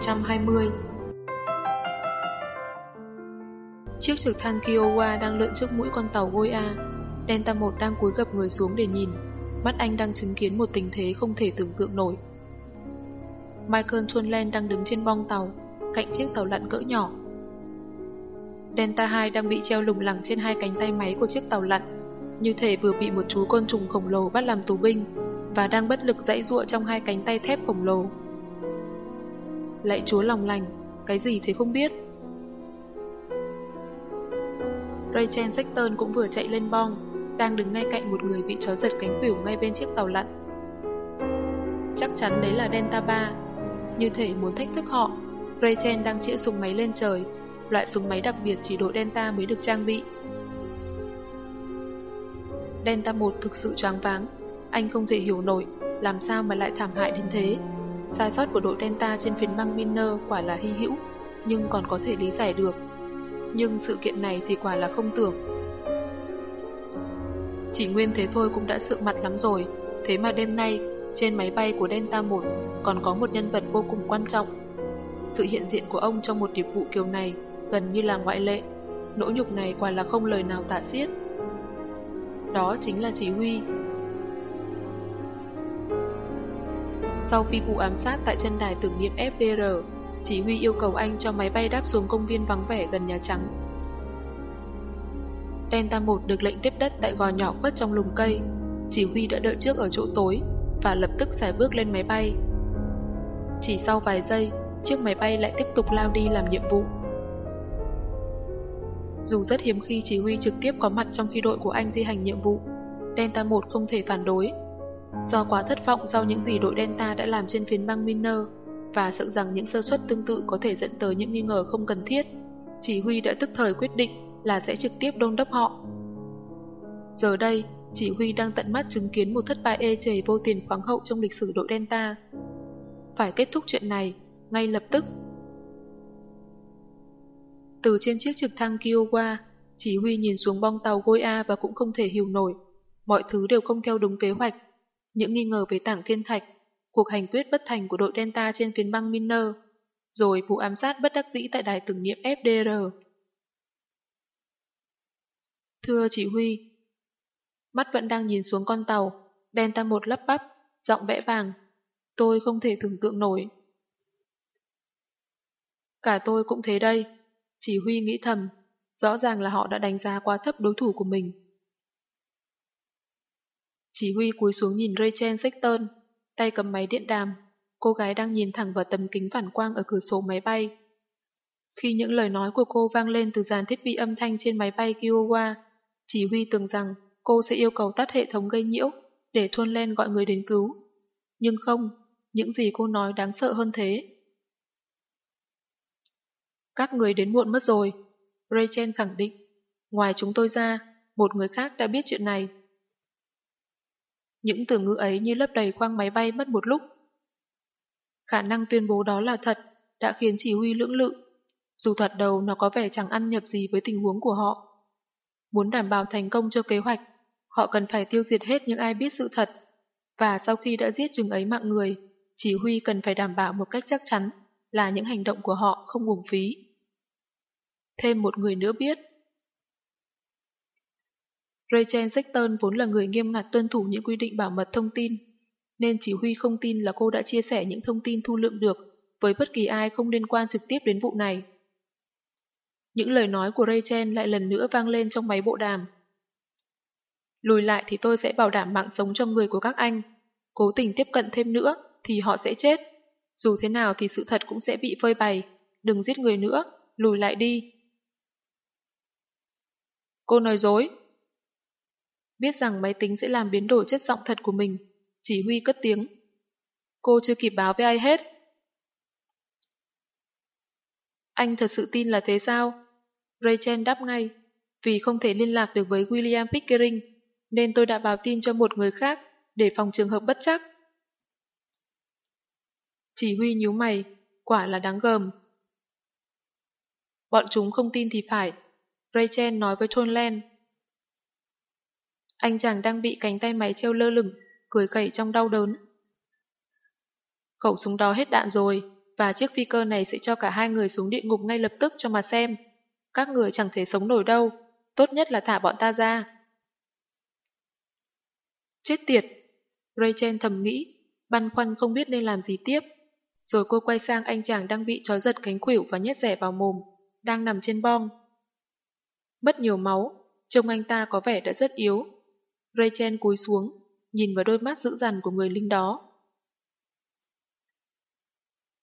120 Chiếc trực thăng Kiowa đang lượn trước mũi con tàu Goya. Delta 1 đang cúi gập người xuống để nhìn. Mắt anh đang chứng kiến một tình thế không thể tưởng tượng nổi. Michael Chunlen đang đứng trên bong tàu, cạnh chiếc tàu lặn cỡ nhỏ. Delta 2 đang bị treo lủng lẳng trên hai cánh tay máy của chiếc tàu lặn, như thể vừa bị một chú côn trùng khổng lồ bắt làm tù binh và đang bất lực dãy giụa trong hai cánh tay thép khổng lồ. Lạy chúa lòng lành, cái gì thế không biết. Rachel Sexton cũng vừa chạy lên bong, đang đứng ngay cạnh một người bị trói giật cánh quỷu ngay bên chiếc tàu lặn. Chắc chắn đấy là Delta 3. Như thể muốn thách thức họ, Rachel đang chĩa súng máy lên trời, loại súng máy đặc biệt chỉ đội Delta mới được trang bị. Delta 1 thực sự choáng váng, anh không thể hiểu nổi làm sao mà lại thảm hại đến thế. Sai sót của đội Delta trên phiến băng Miner quả là hy hữu, nhưng còn có thể lý giải được. Nhưng sự kiện này thì quả là không tưởng. Chỉ nguyên thế thôi cũng đã sợ mặt lắm rồi, thế mà đêm nay, trên máy bay của Delta 1 còn có một nhân vật vô cùng quan trọng. Sự hiện diện của ông trong một điệp vụ kiểu này gần như là ngoại lệ, nỗi nhục này quả là không lời nào tả xiết. Đó chính là chỉ huy, Sau phi vụ ám sát tại chân đài tưởng niệm FDR, chỉ huy yêu cầu anh cho máy bay đáp xuống công viên vắng vẻ gần Nhà Trắng. Delta 1 được lệnh tiếp đất tại gò nhỏ khuất trong lùm cây. Chỉ huy đã đợi trước ở chỗ tối và lập tức xài bước lên máy bay. Chỉ sau vài giây, chiếc máy bay lại tiếp tục lao đi làm nhiệm vụ. Dù rất hiếm khi chỉ huy trực tiếp có mặt trong khi đội của anh thi hành nhiệm vụ, Delta 1 không thể phản đối Do quá thất vọng sau những gì đội Delta đã làm trên phiến băng Miner và sợ rằng những sơ suất tương tự có thể dẫn tới những nghi ngờ không cần thiết, chỉ huy đã tức thời quyết định là sẽ trực tiếp đôn đốc họ. Giờ đây, chỉ huy đang tận mắt chứng kiến một thất bại ê chề vô tiền khoáng hậu trong lịch sử đội Delta. Phải kết thúc chuyện này, ngay lập tức. Từ trên chiếc trực thăng Kiowa, chỉ huy nhìn xuống bong tàu Goya và cũng không thể hiểu nổi. Mọi thứ đều không theo đúng kế hoạch những nghi ngờ về tảng thiên thạch, cuộc hành quyết bất thành của đội Delta trên phiến băng Miner, rồi vụ ám sát bất đắc dĩ tại đài tưởng niệm FDR. Thưa chỉ huy, mắt vẫn đang nhìn xuống con tàu, Delta một lắp bắp, giọng vẽ vàng. Tôi không thể tưởng tượng nổi. Cả tôi cũng thế đây, chỉ huy nghĩ thầm, rõ ràng là họ đã đánh giá quá thấp đối thủ của mình. Chỉ huy cúi xuống nhìn Rachel Sexton, tay cầm máy điện đàm. Cô gái đang nhìn thẳng vào tấm kính phản quang ở cửa sổ máy bay. Khi những lời nói của cô vang lên từ dàn thiết bị âm thanh trên máy bay Kiowa, chỉ huy tưởng rằng cô sẽ yêu cầu tắt hệ thống gây nhiễu để thôn lên gọi người đến cứu. Nhưng không, những gì cô nói đáng sợ hơn thế. Các người đến muộn mất rồi, Rachel khẳng định. Ngoài chúng tôi ra, một người khác đã biết chuyện này. Những từ ngữ ấy như lấp đầy khoang máy bay mất một lúc. Khả năng tuyên bố đó là thật đã khiến chỉ huy lưỡng lự. Dù thoạt đầu nó có vẻ chẳng ăn nhập gì với tình huống của họ. Muốn đảm bảo thành công cho kế hoạch, họ cần phải tiêu diệt hết những ai biết sự thật. Và sau khi đã giết chừng ấy mạng người, chỉ huy cần phải đảm bảo một cách chắc chắn là những hành động của họ không uổng phí. Thêm một người nữa biết, Rachel Sexton vốn là người nghiêm ngặt tuân thủ những quy định bảo mật thông tin, nên chỉ huy không tin là cô đã chia sẻ những thông tin thu lượm được với bất kỳ ai không liên quan trực tiếp đến vụ này. Những lời nói của Rachel lại lần nữa vang lên trong máy bộ đàm. Lùi lại thì tôi sẽ bảo đảm mạng sống cho người của các anh. Cố tình tiếp cận thêm nữa thì họ sẽ chết. Dù thế nào thì sự thật cũng sẽ bị phơi bày. Đừng giết người nữa, lùi lại đi. Cô nói dối, biết rằng máy tính sẽ làm biến đổi chất giọng thật của mình. Chỉ huy cất tiếng. Cô chưa kịp báo với ai hết. Anh thật sự tin là thế sao? Rachel đáp ngay. Vì không thể liên lạc được với William Pickering, nên tôi đã báo tin cho một người khác để phòng trường hợp bất chắc. Chỉ huy nhíu mày, quả là đáng gờm. Bọn chúng không tin thì phải. Rachel nói với Tonland. Anh chàng đang bị cánh tay máy treo lơ lửng, cười cẩy trong đau đớn. Khẩu súng đó hết đạn rồi, và chiếc phi cơ này sẽ cho cả hai người xuống địa ngục ngay lập tức cho mà xem. Các người chẳng thể sống nổi đâu, tốt nhất là thả bọn ta ra. Chết tiệt! Rachel thầm nghĩ, băn khoăn không biết nên làm gì tiếp. Rồi cô quay sang anh chàng đang bị trói giật cánh khuỷu và nhét rẻ vào mồm, đang nằm trên bong. Mất nhiều máu, trông anh ta có vẻ đã rất yếu. Rachel cúi xuống, nhìn vào đôi mắt dữ dằn của người lính đó.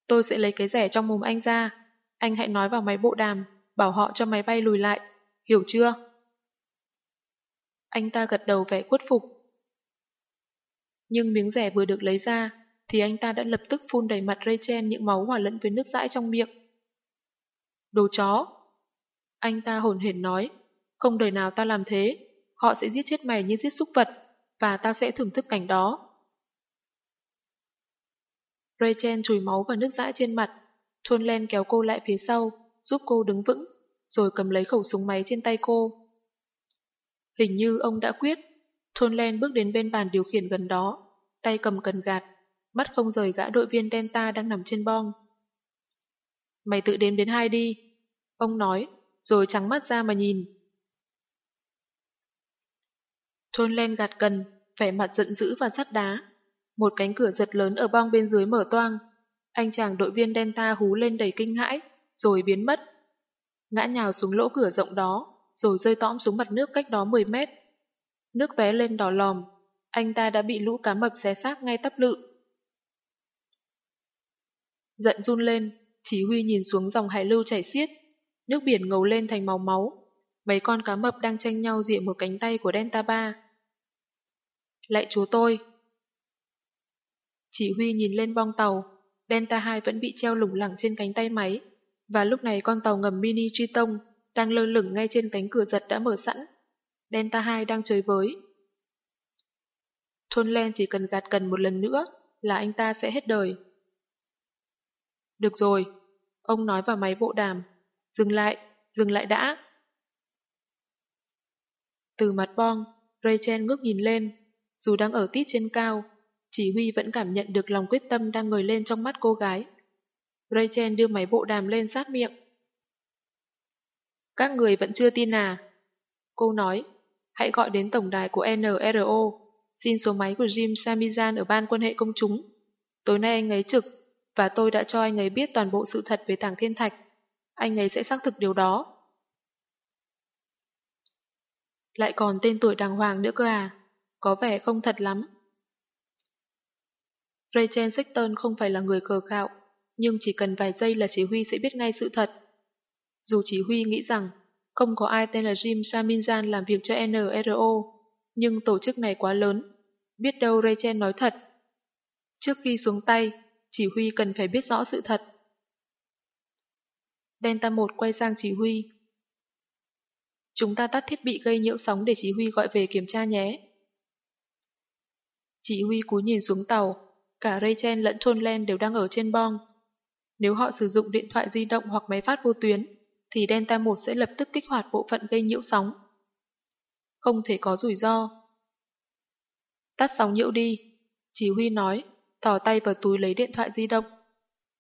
Tôi sẽ lấy cái rẻ trong mồm anh ra. Anh hãy nói vào máy bộ đàm, bảo họ cho máy bay lùi lại. Hiểu chưa? Anh ta gật đầu vẻ khuất phục. Nhưng miếng rẻ vừa được lấy ra, thì anh ta đã lập tức phun đầy mặt Rachel những máu hòa lẫn với nước dãi trong miệng. Đồ chó! Anh ta hồn hển nói, không đời nào ta làm thế, họ sẽ giết chết mày như giết súc vật, và tao sẽ thưởng thức cảnh đó. Rachel chùi máu và nước dãi trên mặt, Thôn Len kéo cô lại phía sau, giúp cô đứng vững, rồi cầm lấy khẩu súng máy trên tay cô. Hình như ông đã quyết, Thôn Len bước đến bên bàn điều khiển gần đó, tay cầm cần gạt, mắt không rời gã đội viên Delta đang nằm trên bong. Mày tự đếm đến hai đi, ông nói, rồi trắng mắt ra mà nhìn. Thôn Len gạt cần, vẻ mặt giận dữ và sắt đá. Một cánh cửa giật lớn ở bong bên dưới mở toang. Anh chàng đội viên Delta hú lên đầy kinh hãi, rồi biến mất. Ngã nhào xuống lỗ cửa rộng đó, rồi rơi tõm xuống mặt nước cách đó 10 mét. Nước vé lên đỏ lòm, anh ta đã bị lũ cá mập xé xác ngay tắp lự. Giận run lên, chỉ huy nhìn xuống dòng hải lưu chảy xiết, nước biển ngầu lên thành màu máu. Mấy con cá mập đang tranh nhau dịa một cánh tay của Delta 3. Lạy chúa tôi! Chỉ huy nhìn lên bong tàu, Delta 2 vẫn bị treo lủng lẳng trên cánh tay máy, và lúc này con tàu ngầm mini Triton đang lơ lửng ngay trên cánh cửa giật đã mở sẵn. Delta 2 đang chơi với. Thôn Len chỉ cần gạt cần một lần nữa là anh ta sẽ hết đời. Được rồi, ông nói vào máy bộ đàm. Dừng lại, dừng lại đã. Từ mặt bong, Rachel ngước nhìn lên. Dù đang ở tít trên cao, chỉ huy vẫn cảm nhận được lòng quyết tâm đang ngời lên trong mắt cô gái. Rachel đưa máy bộ đàm lên sát miệng. Các người vẫn chưa tin à? Cô nói, hãy gọi đến tổng đài của NRO, xin số máy của Jim Samizan ở ban quan hệ công chúng. Tối nay anh ấy trực, và tôi đã cho anh ấy biết toàn bộ sự thật về tảng thiên thạch. Anh ấy sẽ xác thực điều đó. Lại còn tên tuổi đàng hoàng nữa cơ à? Có vẻ không thật lắm. Rachel Sexton không phải là người cờ khạo, nhưng chỉ cần vài giây là chỉ huy sẽ biết ngay sự thật. Dù chỉ huy nghĩ rằng không có ai tên là Jim Saminjan làm việc cho NRO, nhưng tổ chức này quá lớn, biết đâu Rachel nói thật. Trước khi xuống tay, chỉ huy cần phải biết rõ sự thật. Delta 1 quay sang chỉ huy. Chúng ta tắt thiết bị gây nhiễu sóng để chỉ huy gọi về kiểm tra nhé. Chỉ huy cúi nhìn xuống tàu, cả Rachel lẫn Trôn Len đều đang ở trên bong. Nếu họ sử dụng điện thoại di động hoặc máy phát vô tuyến, thì Delta 1 sẽ lập tức kích hoạt bộ phận gây nhiễu sóng. Không thể có rủi ro. Tắt sóng nhiễu đi, chỉ huy nói, thò tay vào túi lấy điện thoại di động.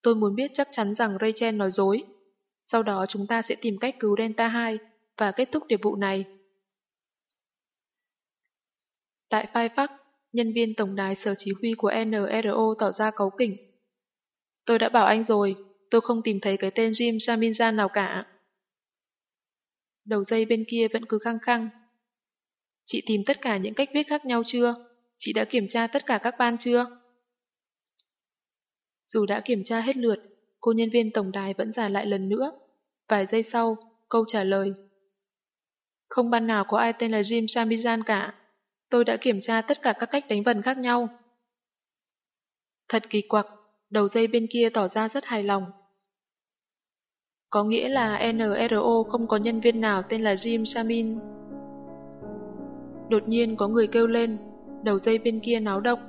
Tôi muốn biết chắc chắn rằng Rachel nói dối. Sau đó chúng ta sẽ tìm cách cứu Delta 2 và kết thúc điệp vụ này. Tại Phai nhân viên tổng đài sở chỉ huy của NRO tỏ ra cấu kỉnh. Tôi đã bảo anh rồi, tôi không tìm thấy cái tên Jim Jaminjan nào cả. Đầu dây bên kia vẫn cứ khăng khăng. Chị tìm tất cả những cách viết khác nhau chưa? Chị đã kiểm tra tất cả các ban chưa? Dù đã kiểm tra hết lượt, cô nhân viên tổng đài vẫn giả lại lần nữa. Vài giây sau, câu trả lời. Không ban nào có ai tên là Jim Samizan cả. Tôi đã kiểm tra tất cả các cách đánh vần khác nhau. Thật kỳ quặc, đầu dây bên kia tỏ ra rất hài lòng. Có nghĩa là NRO không có nhân viên nào tên là Jim Samin. Đột nhiên có người kêu lên, đầu dây bên kia náo động.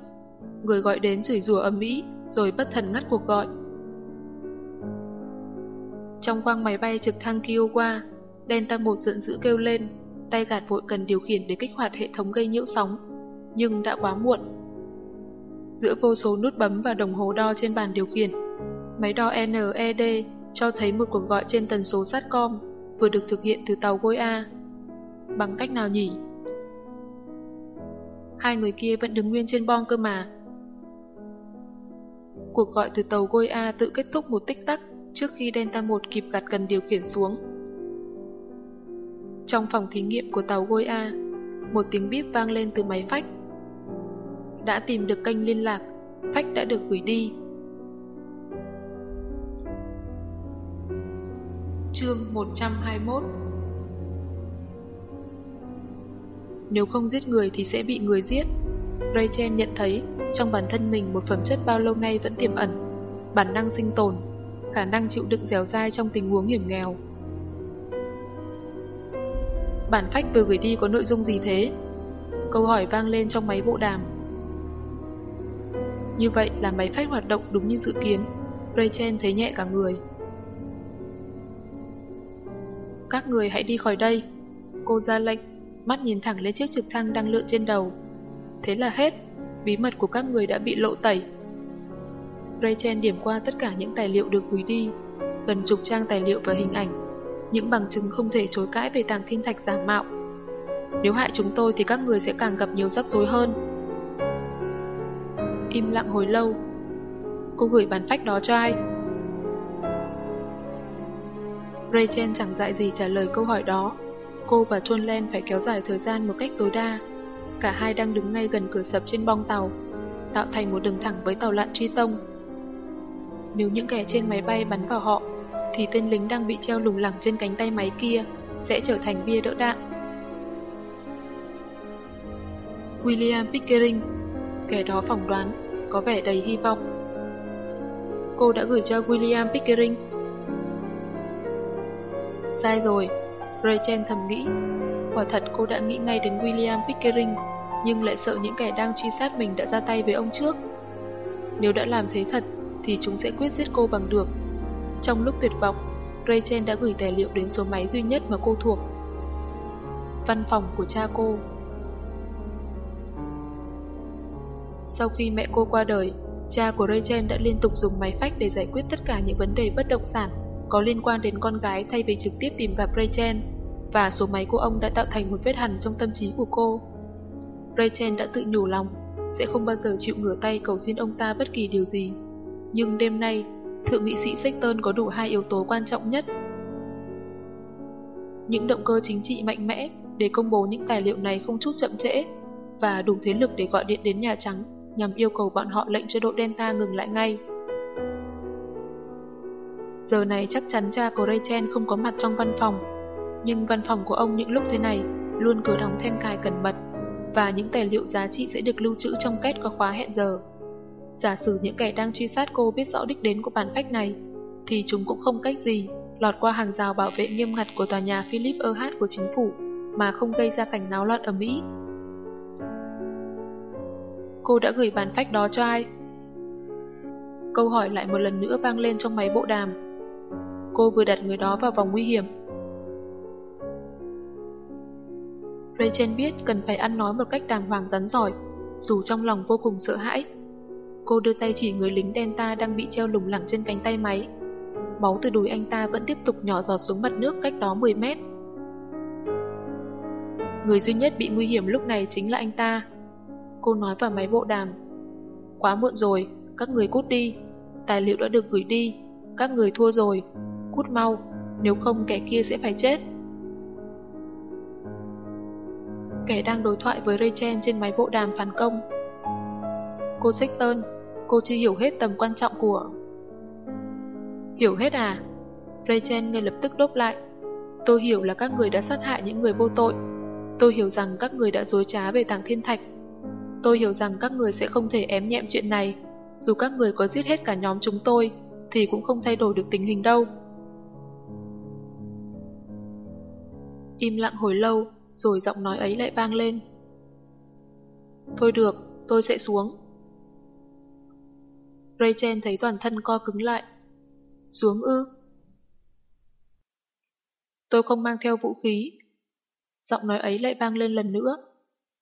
Người gọi đến chửi rủa ầm ĩ, rồi bất thần ngắt cuộc gọi. Trong khoang máy bay trực thăng Kiowa, Delta 1 giận dữ kêu lên, tay gạt vội cần điều khiển để kích hoạt hệ thống gây nhiễu sóng, nhưng đã quá muộn. Giữa vô số nút bấm và đồng hồ đo trên bàn điều khiển, Máy đo NED cho thấy một cuộc gọi trên tần số SATCOM vừa được thực hiện từ tàu Gôi A. Bằng cách nào nhỉ? Hai người kia vẫn đứng nguyên trên bong cơ mà. Cuộc gọi từ tàu Gôi A tự kết thúc một tích tắc trước khi Delta 1 kịp gạt cần điều khiển xuống. Trong phòng thí nghiệm của tàu Goya, một tiếng bíp vang lên từ máy phách. Đã tìm được kênh liên lạc, phách đã được gửi đi. Chương 121 Nếu không giết người thì sẽ bị người giết. Rachel nhận thấy trong bản thân mình một phẩm chất bao lâu nay vẫn tiềm ẩn, bản năng sinh tồn, khả năng chịu đựng dẻo dai trong tình huống hiểm nghèo. Bản phách vừa gửi đi có nội dung gì thế? Câu hỏi vang lên trong máy bộ đàm. Như vậy là máy phách hoạt động đúng như dự kiến, Rachel thấy nhẹ cả người. Các người hãy đi khỏi đây. Cô ra lệnh, mắt nhìn thẳng lên chiếc trực thăng đang lượn trên đầu. Thế là hết, bí mật của các người đã bị lộ tẩy. Rachel điểm qua tất cả những tài liệu được gửi đi, gần chục trang tài liệu và hình ảnh, những bằng chứng không thể chối cãi về tàng thiên thạch giả mạo. Nếu hại chúng tôi thì các người sẽ càng gặp nhiều rắc rối hơn. Im lặng hồi lâu. Cô gửi bản phách đó cho ai? Rachel chẳng dạy gì trả lời câu hỏi đó. Cô và John Len phải kéo dài thời gian một cách tối đa. Cả hai đang đứng ngay gần cửa sập trên bong tàu, tạo thành một đường thẳng với tàu lặn truy tông. Nếu những kẻ trên máy bay bắn vào họ, thì tên lính đang bị treo lủng lẳng trên cánh tay máy kia sẽ trở thành bia đỡ đạn. William Pickering, kẻ đó phỏng đoán, có vẻ đầy hy vọng. Cô đã gửi cho William Pickering Sai rồi, Rachel thầm nghĩ. Quả thật cô đã nghĩ ngay đến William Pickering, nhưng lại sợ những kẻ đang truy sát mình đã ra tay với ông trước. Nếu đã làm thế thật, thì chúng sẽ quyết giết cô bằng được. Trong lúc tuyệt vọng, Rachel đã gửi tài liệu đến số máy duy nhất mà cô thuộc. Văn phòng của cha cô. Sau khi mẹ cô qua đời, cha của Rachel đã liên tục dùng máy phách để giải quyết tất cả những vấn đề bất động sản có liên quan đến con gái thay vì trực tiếp tìm gặp Rachel, và số máy của ông đã tạo thành một vết hằn trong tâm trí của cô. Rachel đã tự nhủ lòng, sẽ không bao giờ chịu ngửa tay cầu xin ông ta bất kỳ điều gì. Nhưng đêm nay, thượng nghị sĩ Sexton có đủ hai yếu tố quan trọng nhất. Những động cơ chính trị mạnh mẽ để công bố những tài liệu này không chút chậm trễ, và đủ thế lực để gọi điện đến Nhà Trắng nhằm yêu cầu bọn họ lệnh cho đội Delta ngừng lại ngay. Giờ này chắc chắn cha của Rachel không có mặt trong văn phòng. Nhưng văn phòng của ông những lúc thế này luôn cửa đóng then cài cẩn mật và những tài liệu giá trị sẽ được lưu trữ trong két có khóa hẹn giờ. Giả sử những kẻ đang truy sát cô biết rõ đích đến của bản phách này, thì chúng cũng không cách gì lọt qua hàng rào bảo vệ nghiêm ngặt của tòa nhà Philip Erhard của chính phủ mà không gây ra cảnh náo loạn ở Mỹ. Cô đã gửi bản phách đó cho ai? Câu hỏi lại một lần nữa vang lên trong máy bộ đàm cô vừa đặt người đó vào vòng nguy hiểm. Rachel biết cần phải ăn nói một cách đàng hoàng rắn giỏi, dù trong lòng vô cùng sợ hãi. Cô đưa tay chỉ người lính Delta đang bị treo lủng lẳng trên cánh tay máy. Máu từ đùi anh ta vẫn tiếp tục nhỏ giọt xuống mặt nước cách đó 10 mét. Người duy nhất bị nguy hiểm lúc này chính là anh ta. Cô nói vào máy bộ đàm. Quá muộn rồi, các người cút đi. Tài liệu đã được gửi đi. Các người thua rồi, cút mau, nếu không kẻ kia sẽ phải chết. Kẻ đang đối thoại với Rachel trên máy bộ đàm phản công. Cô Sexton, cô chưa hiểu hết tầm quan trọng của... Hiểu hết à? Rachel ngay lập tức đốt lại. Tôi hiểu là các người đã sát hại những người vô tội. Tôi hiểu rằng các người đã dối trá về tàng thiên thạch. Tôi hiểu rằng các người sẽ không thể ém nhẹm chuyện này. Dù các người có giết hết cả nhóm chúng tôi, thì cũng không thay đổi được tình hình đâu. Im lặng hồi lâu, rồi giọng nói ấy lại vang lên. Thôi được, tôi sẽ xuống. Rachel thấy toàn thân co cứng lại. Xuống ư? Tôi không mang theo vũ khí. Giọng nói ấy lại vang lên lần nữa.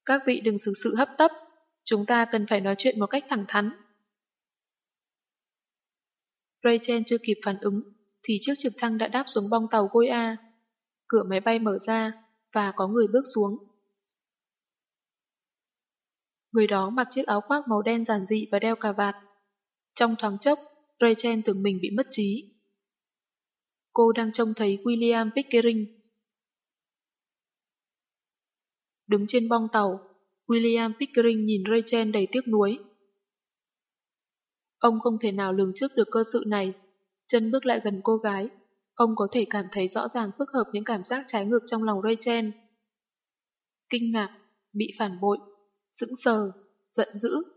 Các vị đừng xử sự hấp tấp, chúng ta cần phải nói chuyện một cách thẳng thắn. Rachel chưa kịp phản ứng, thì chiếc trực thăng đã đáp xuống bong tàu Goya. Cửa máy bay mở ra, và có người bước xuống. Người đó mặc chiếc áo khoác màu đen giản dị và đeo cà vạt. Trong thoáng chốc, Rachel tưởng mình bị mất trí. Cô đang trông thấy William Pickering. Đứng trên bong tàu, William Pickering nhìn Rachel đầy tiếc nuối. Ông không thể nào lường trước được cơ sự này. Chân bước lại gần cô gái. Ông có thể cảm thấy rõ ràng phức hợp những cảm giác trái ngược trong lòng Rachel. Kinh ngạc, bị phản bội, sững sờ, giận dữ.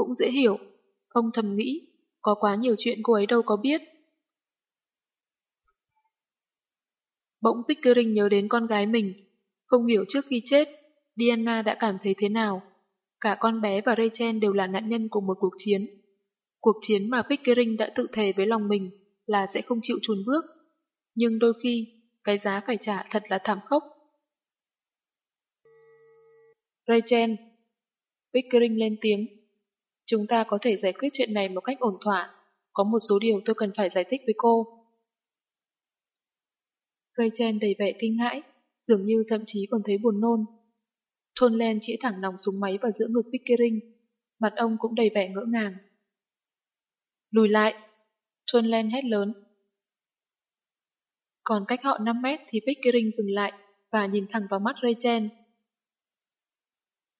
Cũng dễ hiểu, ông thầm nghĩ, có quá nhiều chuyện cô ấy đâu có biết. Bỗng Pickering nhớ đến con gái mình, không hiểu trước khi chết, Diana đã cảm thấy thế nào. Cả con bé và Rachel đều là nạn nhân của một cuộc chiến. Cuộc chiến mà Pickering đã tự thề với lòng mình là sẽ không chịu chùn bước. Nhưng đôi khi, cái giá phải trả thật là thảm khốc. Rachel, Pickering lên tiếng. Chúng ta có thể giải quyết chuyện này một cách ổn thỏa. Có một số điều tôi cần phải giải thích với cô. Rachel đầy vẻ kinh hãi, dường như thậm chí còn thấy buồn nôn. Thôn Len chỉ thẳng nòng súng máy vào giữa ngực Pickering. Mặt ông cũng đầy vẻ ngỡ ngàng. Lùi lại! Thôn Len hét lớn. Còn cách họ 5 mét thì Pickering dừng lại và nhìn thẳng vào mắt Rachel.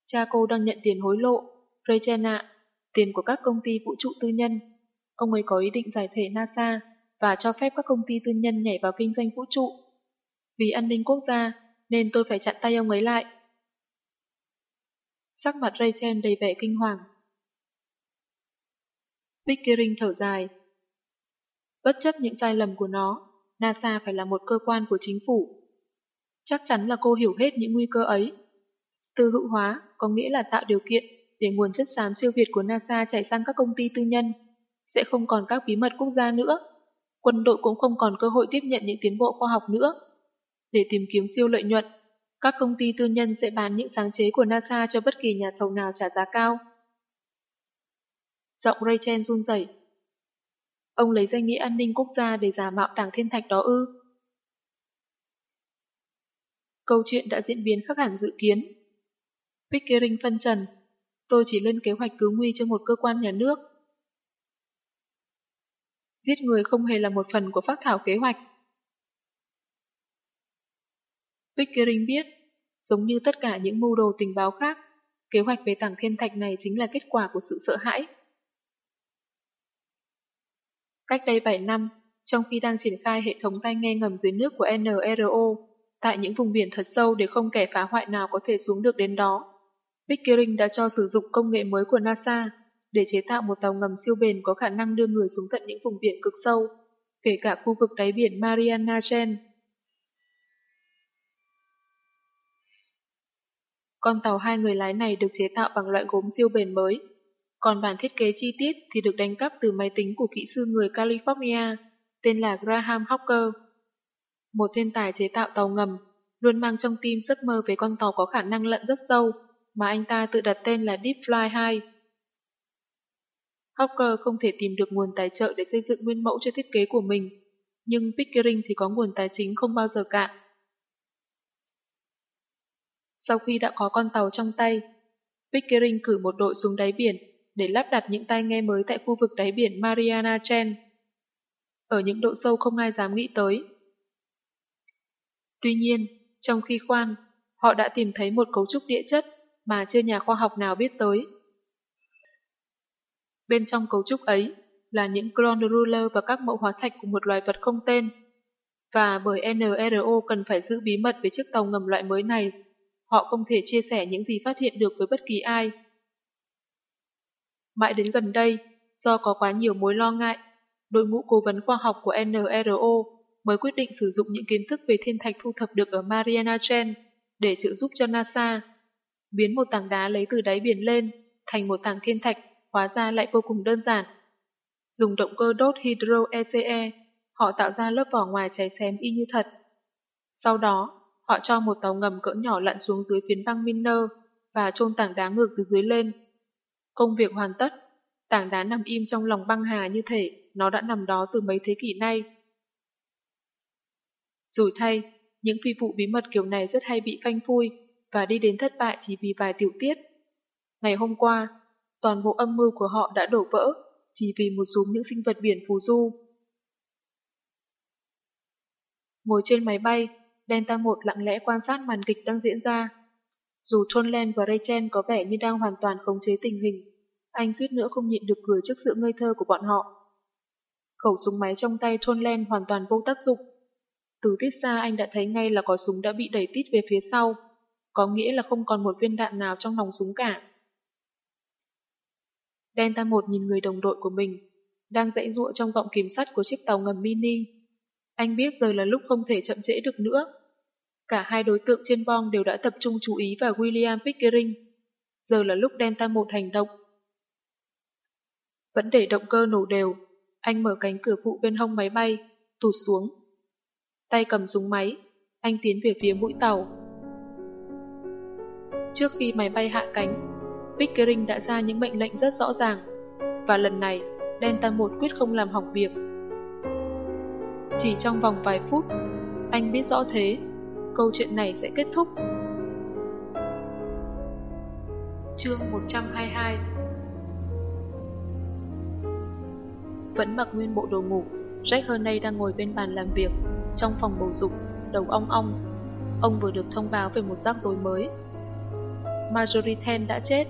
Cha cô đang nhận tiền hối lộ. Rachel ạ, tiền của các công ty vũ trụ tư nhân. Ông ấy có ý định giải thể NASA và cho phép các công ty tư nhân nhảy vào kinh doanh vũ trụ. Vì an ninh quốc gia nên tôi phải chặn tay ông ấy lại. Sắc mặt Rachel đầy vẻ kinh hoàng. Pickering thở dài. Bất chấp những sai lầm của nó, NASA phải là một cơ quan của chính phủ. Chắc chắn là cô hiểu hết những nguy cơ ấy. Tư hữu hóa có nghĩa là tạo điều kiện để nguồn chất xám siêu việt của NASA chảy sang các công ty tư nhân. Sẽ không còn các bí mật quốc gia nữa. Quân đội cũng không còn cơ hội tiếp nhận những tiến bộ khoa học nữa. Để tìm kiếm siêu lợi nhuận, các công ty tư nhân sẽ bán những sáng chế của NASA cho bất kỳ nhà thầu nào trả giá cao. Giọng Rachel run rẩy. Ông lấy danh nghĩa an ninh quốc gia để giả mạo tảng thiên thạch đó ư? Câu chuyện đã diễn biến khác hẳn dự kiến. Pickering phân trần, tôi chỉ lên kế hoạch cứu nguy cho một cơ quan nhà nước. Giết người không hề là một phần của phát thảo kế hoạch. Pickering biết, giống như tất cả những mưu đồ tình báo khác, kế hoạch về tảng thiên thạch này chính là kết quả của sự sợ hãi. Cách đây 7 năm, trong khi đang triển khai hệ thống tai nghe ngầm dưới nước của NRO, tại những vùng biển thật sâu để không kẻ phá hoại nào có thể xuống được đến đó, Pickering đã cho sử dụng công nghệ mới của NASA để chế tạo một tàu ngầm siêu bền có khả năng đưa người xuống tận những vùng biển cực sâu, kể cả khu vực đáy biển Mariana Trench. Con tàu hai người lái này được chế tạo bằng loại gốm siêu bền mới, còn bản thiết kế chi tiết thì được đánh cắp từ máy tính của kỹ sư người California, tên là Graham Hocker, Một thiên tài chế tạo tàu ngầm, luôn mang trong tim giấc mơ về con tàu có khả năng lặn rất sâu, mà anh ta tự đặt tên là Deep Fly 2. Hawker không thể tìm được nguồn tài trợ để xây dựng nguyên mẫu cho thiết kế của mình, nhưng Pickering thì có nguồn tài chính không bao giờ cạn. Sau khi đã có con tàu trong tay, Pickering cử một đội xuống đáy biển để lắp đặt những tai nghe mới tại khu vực đáy biển Mariana Trench. Ở những độ sâu không ai dám nghĩ tới. Tuy nhiên, trong khi khoan, họ đã tìm thấy một cấu trúc địa chất mà chưa nhà khoa học nào biết tới. Bên trong cấu trúc ấy là những chronoruler và các mẫu hóa thạch của một loài vật không tên. Và bởi NRO cần phải giữ bí mật về chiếc tàu ngầm loại mới này, họ không thể chia sẻ những gì phát hiện được với bất kỳ ai. Mãi đến gần đây, do có quá nhiều mối lo ngại, đội ngũ cố vấn khoa học của NRO mới quyết định sử dụng những kiến thức về thiên thạch thu thập được ở Mariana Trench để trợ giúp cho NASA biến một tảng đá lấy từ đáy biển lên thành một tảng thiên thạch hóa ra lại vô cùng đơn giản. Dùng động cơ đốt hydro ECE, họ tạo ra lớp vỏ ngoài cháy xém y như thật. Sau đó, họ cho một tàu ngầm cỡ nhỏ lặn xuống dưới phiến băng Miner và chôn tảng đá ngược từ dưới lên. Công việc hoàn tất, Tảng đá nằm im trong lòng băng hà như thể nó đã nằm đó từ mấy thế kỷ nay. Rủi thay, những phi vụ bí mật kiểu này rất hay bị phanh phui và đi đến thất bại chỉ vì vài tiểu tiết. Ngày hôm qua, toàn bộ âm mưu của họ đã đổ vỡ chỉ vì một số những sinh vật biển phù du. Ngồi trên máy bay, Delta 1 lặng lẽ quan sát màn kịch đang diễn ra. Dù Tonlen và Rachel có vẻ như đang hoàn toàn khống chế tình hình, anh suýt nữa không nhịn được cười trước sự ngây thơ của bọn họ. Khẩu súng máy trong tay Tonlen hoàn toàn vô tác dụng. Từ tiết xa anh đã thấy ngay là có súng đã bị đẩy tít về phía sau, có nghĩa là không còn một viên đạn nào trong nòng súng cả. Delta 1 nhìn người đồng đội của mình, đang dãy ruộng trong vọng kiểm sắt của chiếc tàu ngầm mini. Anh biết giờ là lúc không thể chậm trễ được nữa. Cả hai đối tượng trên bong đều đã tập trung chú ý vào William Pickering. Giờ là lúc Delta 1 hành động. Vẫn để động cơ nổ đều, anh mở cánh cửa phụ bên hông máy bay, tụt xuống. Tay cầm súng máy, anh tiến về phía mũi tàu. Trước khi máy bay hạ cánh, Pickering đã ra những mệnh lệnh rất rõ ràng, và lần này, Delta 1 quyết không làm hỏng việc. Chỉ trong vòng vài phút, anh biết rõ thế, câu chuyện này sẽ kết thúc. Chương 122 Vẫn mặc nguyên bộ đồ ngủ, Jack Hernay đang ngồi bên bàn làm việc, trong phòng bầu dục, đầu ong ong. Ông vừa được thông báo về một rắc rối mới. Marjorie Ten đã chết.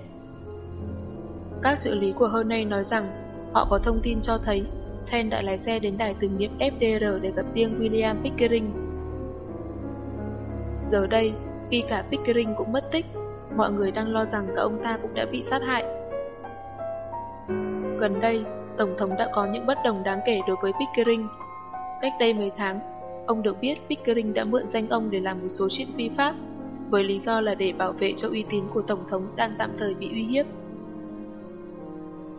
Các trợ lý của Hernay nói rằng họ có thông tin cho thấy Ten đã lái xe đến đài tưởng niệm FDR để gặp riêng William Pickering. Giờ đây, khi cả Pickering cũng mất tích, mọi người đang lo rằng cả ông ta cũng đã bị sát hại. Gần đây, Tổng thống đã có những bất đồng đáng kể đối với Pickering. Cách đây mấy tháng, ông được biết Pickering đã mượn danh ông để làm một số chuyện vi pháp, với lý do là để bảo vệ cho uy tín của Tổng thống đang tạm thời bị uy hiếp.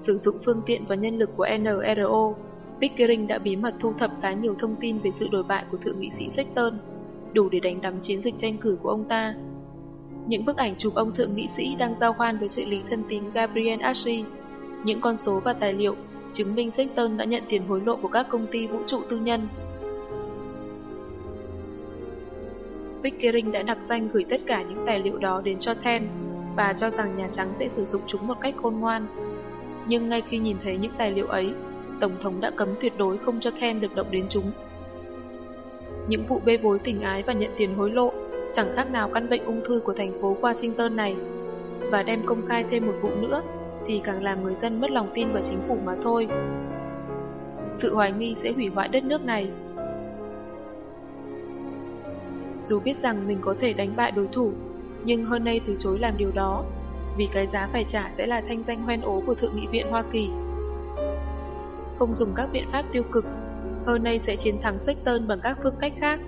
Sử dụng phương tiện và nhân lực của NRO, Pickering đã bí mật thu thập khá nhiều thông tin về sự đổi bại của Thượng nghị sĩ Sexton, đủ để đánh đắm chiến dịch tranh cử của ông ta. Những bức ảnh chụp ông Thượng nghị sĩ đang giao khoan với trợ lý thân tín Gabriel Ashley, những con số và tài liệu chứng minh Sexton đã nhận tiền hối lộ của các công ty vũ trụ tư nhân. Pickering đã đặt danh gửi tất cả những tài liệu đó đến cho Ten và cho rằng Nhà Trắng sẽ sử dụng chúng một cách khôn ngoan. Nhưng ngay khi nhìn thấy những tài liệu ấy, Tổng thống đã cấm tuyệt đối không cho Ten được động đến chúng. Những vụ bê bối tình ái và nhận tiền hối lộ chẳng khác nào căn bệnh ung thư của thành phố Washington này. Và đem công khai thêm một vụ nữa thì càng làm người dân mất lòng tin vào chính phủ mà thôi. Sự hoài nghi sẽ hủy hoại đất nước này. Dù biết rằng mình có thể đánh bại đối thủ, nhưng hơn nay từ chối làm điều đó, vì cái giá phải trả sẽ là thanh danh hoen ố của Thượng nghị viện Hoa Kỳ. Không dùng các biện pháp tiêu cực, hơn nay sẽ chiến thắng Sexton bằng các phương cách khác.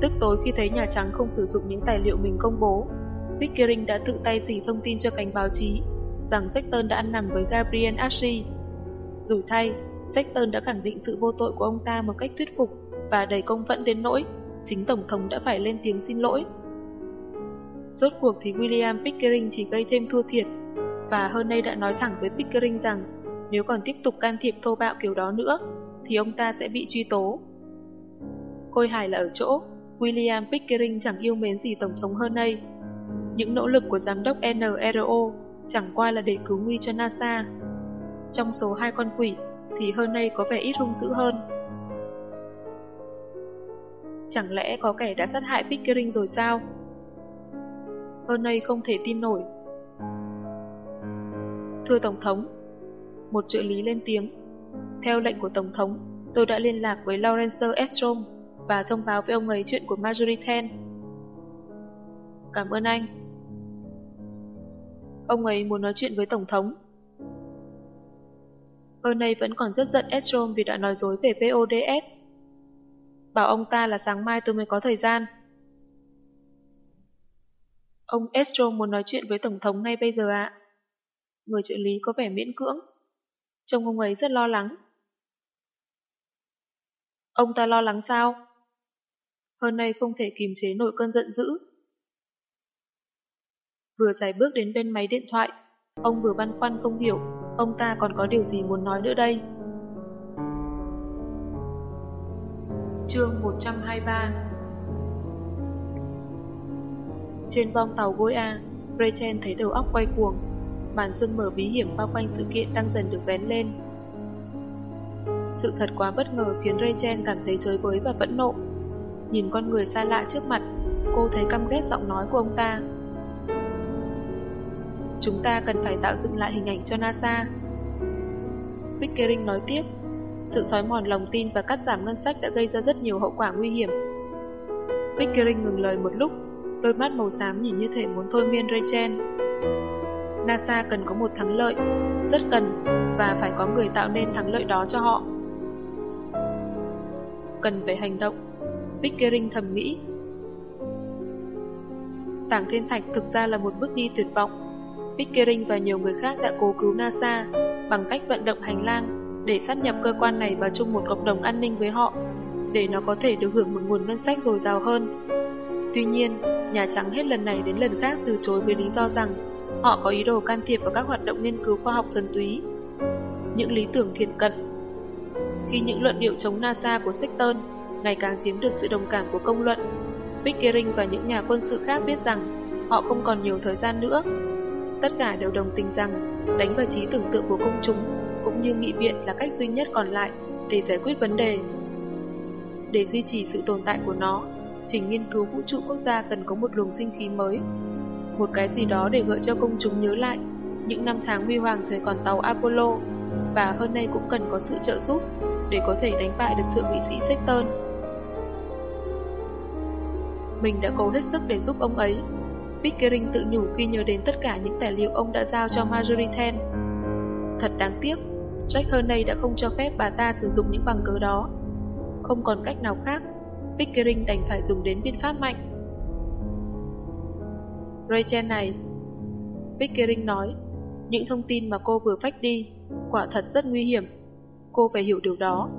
Tức tối khi thấy Nhà Trắng không sử dụng những tài liệu mình công bố, Pickering đã tự tay dì thông tin cho cánh báo chí rằng Sexton đã ăn nằm với Gabriel Ashley. Dù thay, Sexton đã khẳng định sự vô tội của ông ta một cách thuyết phục và đầy công phẫn đến nỗi, chính Tổng thống đã phải lên tiếng xin lỗi. Rốt cuộc thì William Pickering chỉ gây thêm thua thiệt, và hơn nay đã nói thẳng với Pickering rằng, nếu còn tiếp tục can thiệp thô bạo kiểu đó nữa, thì ông ta sẽ bị truy tố. Khôi hài là ở chỗ, William Pickering chẳng yêu mến gì Tổng thống hơn nay những nỗ lực của giám đốc NRO chẳng qua là để cứu nguy cho NASA. Trong số hai con quỷ, thì hơn nay có vẻ ít hung dữ hơn. Chẳng lẽ có kẻ đã sát hại Pickering rồi sao? Hơn nay không thể tin nổi. Thưa Tổng thống, một trợ lý lên tiếng. Theo lệnh của Tổng thống, tôi đã liên lạc với Lawrence Estrom và thông báo với ông ấy chuyện của Marjorie Ten. Cảm ơn anh. Ông ấy muốn nói chuyện với Tổng thống. Ernay vẫn còn rất giận Estrom vì đã nói dối về PODS. Bảo ông ta là sáng mai tôi mới có thời gian. Ông Estro muốn nói chuyện với Tổng thống ngay bây giờ ạ. Người trợ lý có vẻ miễn cưỡng. Trông ông ấy rất lo lắng. Ông ta lo lắng sao? Hơn nay không thể kìm chế nổi cơn giận dữ. Vừa giải bước đến bên máy điện thoại, Ông vừa băn khoăn không hiểu, ông ta còn có điều gì muốn nói nữa đây? Chương 123 Trên bong tàu Goya, A, Rachel thấy đầu óc quay cuồng. Màn sương mờ bí hiểm bao quanh sự kiện đang dần được vén lên. Sự thật quá bất ngờ khiến Rachel cảm thấy chới với và vẫn nộ. Nhìn con người xa lạ trước mặt, cô thấy căm ghét giọng nói của ông ta. Chúng ta cần phải tạo dựng lại hình ảnh cho NASA. Pickering nói tiếp, sự xói mòn lòng tin và cắt giảm ngân sách đã gây ra rất nhiều hậu quả nguy hiểm. Pickering ngừng lời một lúc, đôi mắt màu xám nhìn như thể muốn thôi miên Rachel. NASA cần có một thắng lợi, rất cần, và phải có người tạo nên thắng lợi đó cho họ. Cần phải hành động, Pickering thầm nghĩ. Tảng Thiên Thạch thực ra là một bước đi tuyệt vọng. Pickering và nhiều người khác đã cố cứu NASA bằng cách vận động hành lang để sát nhập cơ quan này vào chung một cộng đồng an ninh với họ, để nó có thể được hưởng một nguồn ngân sách dồi dào hơn. Tuy nhiên, Nhà Trắng hết lần này đến lần khác từ chối với lý do rằng họ có ý đồ can thiệp vào các hoạt động nghiên cứu khoa học thuần túy. Những lý tưởng thiện cận Khi những luận điệu chống NASA của Sexton ngày càng chiếm được sự đồng cảm của công luận, Pickering và những nhà quân sự khác biết rằng họ không còn nhiều thời gian nữa. Tất cả đều đồng tình rằng đánh vào trí tưởng tượng của công chúng cũng như nghị viện là cách duy nhất còn lại để giải quyết vấn đề. Để duy trì sự tồn tại của nó, trình nghiên cứu vũ trụ quốc gia cần có một luồng sinh khí mới. Một cái gì đó để gợi cho công chúng nhớ lại những năm tháng huy hoàng thời còn tàu Apollo và hơn nay cũng cần có sự trợ giúp để có thể đánh bại được thượng nghị sĩ Sexton. Mình đã cố hết sức để giúp ông ấy. Pickering tự nhủ khi nhớ đến tất cả những tài liệu ông đã giao cho Marjorie Ten. Thật đáng tiếc, Jack Hernay đã không cho phép bà ta sử dụng những bằng cớ đó. Không còn cách nào khác, Pickering đành phải dùng đến biện pháp mạnh. Rachel này, Pickering nói, những thông tin mà cô vừa phách đi, quả thật rất nguy hiểm. Cô phải hiểu điều đó.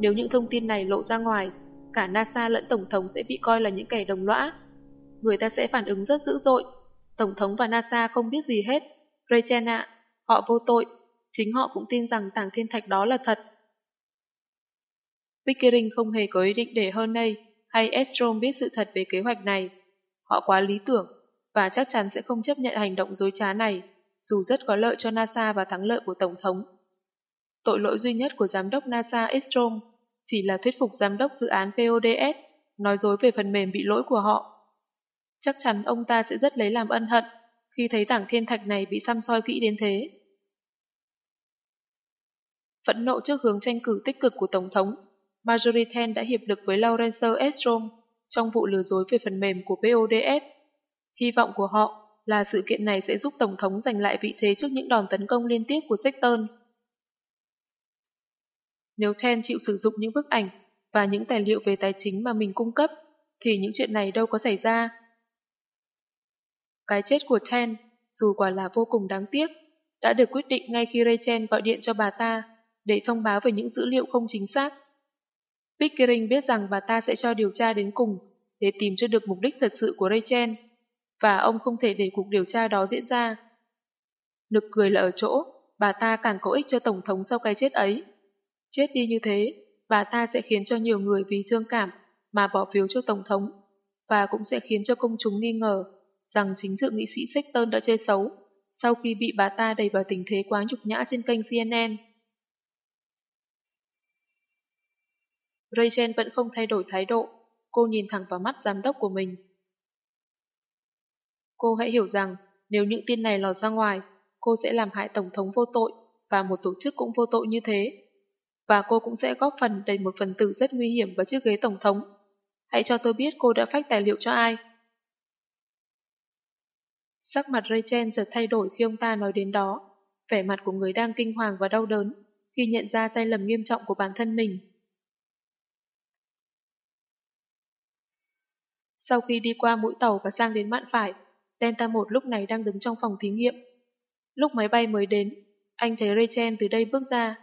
Nếu những thông tin này lộ ra ngoài, cả NASA lẫn Tổng thống sẽ bị coi là những kẻ đồng lõa. Người ta sẽ phản ứng rất dữ dội. Tổng thống và NASA không biết gì hết. Rachel ạ, họ vô tội. Chính họ cũng tin rằng tảng thiên thạch đó là thật. Pickering không hề có ý định để Hernay hay Estrom biết sự thật về kế hoạch này. Họ quá lý tưởng và chắc chắn sẽ không chấp nhận hành động dối trá này, dù rất có lợi cho NASA và thắng lợi của Tổng thống. Tội lỗi duy nhất của giám đốc NASA Estrom chỉ là thuyết phục giám đốc dự án PODS nói dối về phần mềm bị lỗi của họ. Chắc chắn ông ta sẽ rất lấy làm ân hận khi thấy tảng thiên thạch này bị xăm soi kỹ đến thế. Phẫn nộ trước hướng tranh cử tích cực của Tổng thống, Marjorie Ten đã hiệp lực với Lawrence Estrom trong vụ lừa dối về phần mềm của PODS. Hy vọng của họ là sự kiện này sẽ giúp Tổng thống giành lại vị thế trước những đòn tấn công liên tiếp của Sexton. Nếu Ten chịu sử dụng những bức ảnh và những tài liệu về tài chính mà mình cung cấp, thì những chuyện này đâu có xảy ra. Cái chết của Ten, dù quả là vô cùng đáng tiếc, đã được quyết định ngay khi Rachel gọi điện cho bà ta để thông báo về những dữ liệu không chính xác. Pickering biết rằng bà ta sẽ cho điều tra đến cùng để tìm cho được mục đích thật sự của Rachel, và ông không thể để cuộc điều tra đó diễn ra. Nực cười là ở chỗ, bà ta càng có ích cho Tổng thống sau cái chết ấy. Chết đi như thế, bà ta sẽ khiến cho nhiều người vì thương cảm mà bỏ phiếu cho Tổng thống, và cũng sẽ khiến cho công chúng nghi ngờ rằng chính thượng nghị sĩ Sexton đã chơi xấu sau khi bị bà ta đẩy vào tình thế quá nhục nhã trên kênh CNN. Rachel vẫn không thay đổi thái độ, cô nhìn thẳng vào mắt giám đốc của mình. Cô hãy hiểu rằng, nếu những tin này lọt ra ngoài, cô sẽ làm hại Tổng thống vô tội và một tổ chức cũng vô tội như thế. Và cô cũng sẽ góp phần đầy một phần tử rất nguy hiểm vào chiếc ghế Tổng thống. Hãy cho tôi biết cô đã phách tài liệu cho ai. Sắc mặt Rachel chợt thay đổi khi ông ta nói đến đó, vẻ mặt của người đang kinh hoàng và đau đớn khi nhận ra sai lầm nghiêm trọng của bản thân mình. Sau khi đi qua mũi tàu và sang đến mạn phải, Delta 1 lúc này đang đứng trong phòng thí nghiệm. Lúc máy bay mới đến, anh thấy Rachel từ đây bước ra.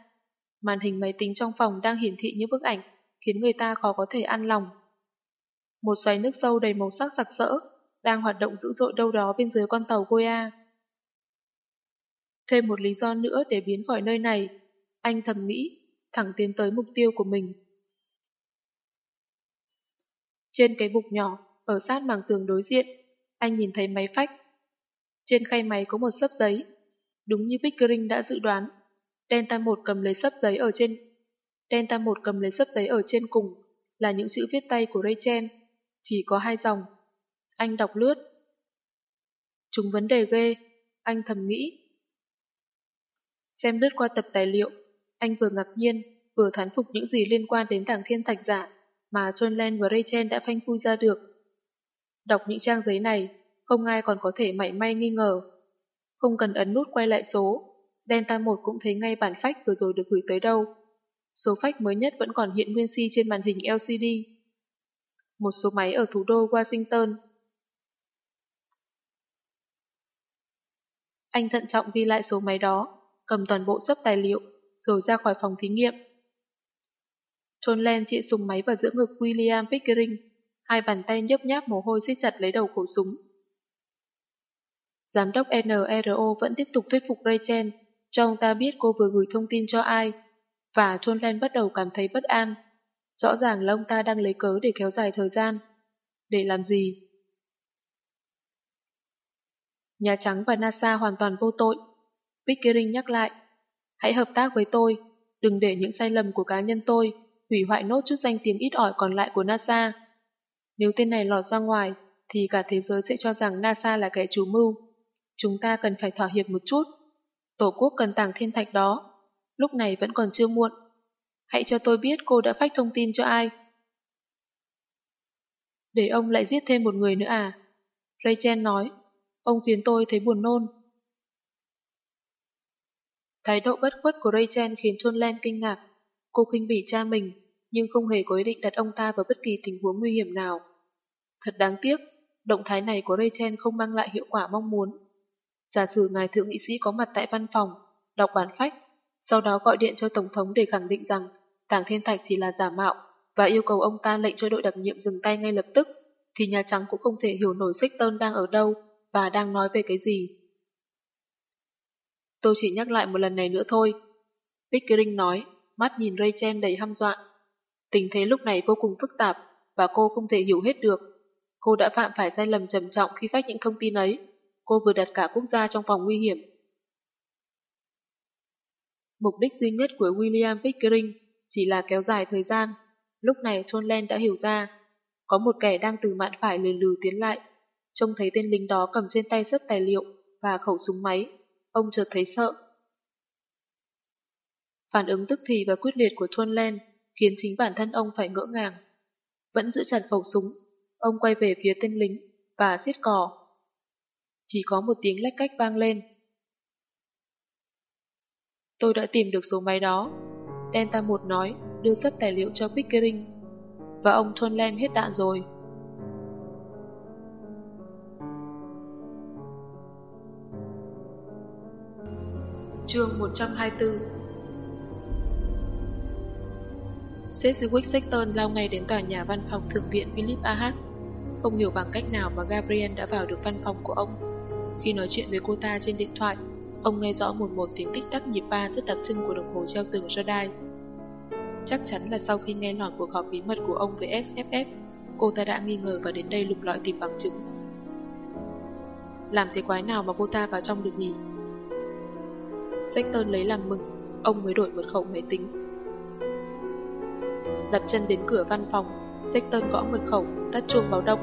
Màn hình máy tính trong phòng đang hiển thị những bức ảnh, khiến người ta khó có thể ăn lòng. Một xoáy nước sâu đầy màu sắc sặc sỡ, đang hoạt động dữ dội đâu đó bên dưới con tàu Goya. Thêm một lý do nữa để biến khỏi nơi này, anh thầm nghĩ, thẳng tiến tới mục tiêu của mình. Trên cái bục nhỏ, ở sát màng tường đối diện, anh nhìn thấy máy phách. Trên khay máy có một sấp giấy. Đúng như Pickering đã dự đoán, Delta 1 cầm lấy sấp giấy ở trên Delta 1 cầm lấy sấp giấy ở trên cùng là những chữ viết tay của Rachel, chỉ có hai dòng. Anh đọc lướt. Chúng vấn đề ghê, anh thầm nghĩ. Xem lướt qua tập tài liệu, anh vừa ngạc nhiên, vừa thán phục những gì liên quan đến tảng thiên thạch giả mà John Len và Rachel đã phanh phui ra được. Đọc những trang giấy này, không ai còn có thể mảy may nghi ngờ. Không cần ấn nút quay lại số, Delta 1 cũng thấy ngay bản phách vừa rồi được gửi tới đâu. Số phách mới nhất vẫn còn hiện nguyên si trên màn hình LCD. Một số máy ở thủ đô Washington. Anh thận trọng ghi lại số máy đó, cầm toàn bộ sấp tài liệu, rồi ra khỏi phòng thí nghiệm. John Len chĩa súng máy vào giữa ngực William Pickering, hai bàn tay nhấp nháp mồ hôi siết chặt lấy đầu khẩu súng. Giám đốc NRO vẫn tiếp tục thuyết phục Rachel cho ông ta biết cô vừa gửi thông tin cho ai, và John Len bắt đầu cảm thấy bất an. Rõ ràng là ông ta đang lấy cớ để kéo dài thời gian. Để làm gì? Nhà Trắng và NASA hoàn toàn vô tội. Pickering nhắc lại. Hãy hợp tác với tôi, đừng để những sai lầm của cá nhân tôi hủy hoại nốt chút danh tiếng ít ỏi còn lại của NASA. Nếu tên này lọt ra ngoài, thì cả thế giới sẽ cho rằng NASA là kẻ chủ mưu. Chúng ta cần phải thỏa hiệp một chút. Tổ quốc cần tàng thiên thạch đó. Lúc này vẫn còn chưa muộn. Hãy cho tôi biết cô đã phách thông tin cho ai. Để ông lại giết thêm một người nữa à? Rachel nói. Ông khiến tôi thấy buồn nôn. Thái độ bất khuất của Rachel khiến John Len kinh ngạc. Cô khinh bỉ cha mình, nhưng không hề có ý định đặt ông ta vào bất kỳ tình huống nguy hiểm nào. Thật đáng tiếc, động thái này của Rachel không mang lại hiệu quả mong muốn. Giả sử ngài thượng nghị sĩ có mặt tại văn phòng, đọc bản phách, sau đó gọi điện cho Tổng thống để khẳng định rằng Tảng Thiên Thạch chỉ là giả mạo và yêu cầu ông ta lệnh cho đội đặc nhiệm dừng tay ngay lập tức, thì Nhà Trắng cũng không thể hiểu nổi Sexton đang ở đâu và đang nói về cái gì. Tôi chỉ nhắc lại một lần này nữa thôi. Pickering nói, mắt nhìn Rachel đầy hăm dọa. Tình thế lúc này vô cùng phức tạp và cô không thể hiểu hết được. Cô đã phạm phải sai lầm trầm trọng khi phát những thông tin ấy. Cô vừa đặt cả quốc gia trong vòng nguy hiểm. Mục đích duy nhất của William Pickering chỉ là kéo dài thời gian. Lúc này John Len đã hiểu ra. Có một kẻ đang từ mạn phải lừ lừ tiến lại. Trông thấy tên lính đó cầm trên tay sấp tài liệu và khẩu súng máy. Ông chợt thấy sợ. Phản ứng tức thì và quyết liệt của Thuân Len khiến chính bản thân ông phải ngỡ ngàng. Vẫn giữ chặt khẩu súng, ông quay về phía tên lính và xiết cò. Chỉ có một tiếng lách cách vang lên. Tôi đã tìm được số máy đó. Delta 1 nói, đưa sắp tài liệu cho Pickering. Và ông thôn Len hết đạn rồi. Chương 124 Sedgwick Sexton lao ngay đến tòa nhà văn phòng thượng viện Philip A.H. Không hiểu bằng cách nào mà Gabriel đã vào được văn phòng của ông. Khi nói chuyện với cô ta trên điện thoại, ông nghe rõ một một tiếng tích tắc nhịp ba rất đặc trưng của đồng hồ treo tường Jedi. Chắc chắn là sau khi nghe lỏng cuộc họp bí mật của ông với SFF, cô ta đã nghi ngờ và đến đây lục lọi tìm bằng chứng. Làm thế quái nào mà cô ta vào trong được nhỉ? Sexton lấy làm mừng, ông mới đổi mật khẩu máy tính đặt chân đến cửa văn phòng, Sexton gõ mật khẩu, tắt chuông báo động.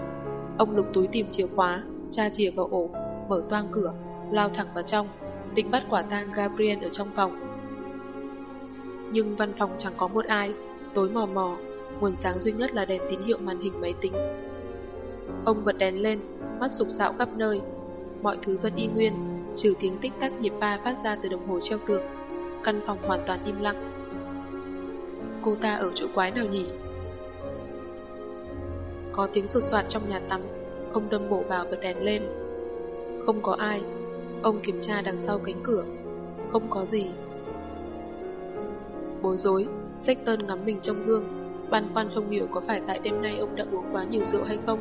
Ông lục túi tìm chìa khóa, tra chìa vào ổ, mở toang cửa, lao thẳng vào trong, định bắt quả tang Gabriel ở trong phòng. Nhưng văn phòng chẳng có một ai, tối mò mò, nguồn sáng duy nhất là đèn tín hiệu màn hình máy tính. Ông bật đèn lên, mắt sục sạo khắp nơi, mọi thứ vẫn y nguyên, trừ tiếng tích tắc nhịp ba phát ra từ đồng hồ treo tường. Căn phòng hoàn toàn im lặng. Cô ta ở chỗ quái nào nhỉ? Có tiếng sột soạt trong nhà tắm, ông đâm bổ vào bật đèn lên. Không có ai, ông kiểm tra đằng sau cánh cửa, không có gì. Bối rối, Sexton ngắm mình trong gương, băn khoăn không hiểu có phải tại đêm nay ông đã uống quá nhiều rượu hay không.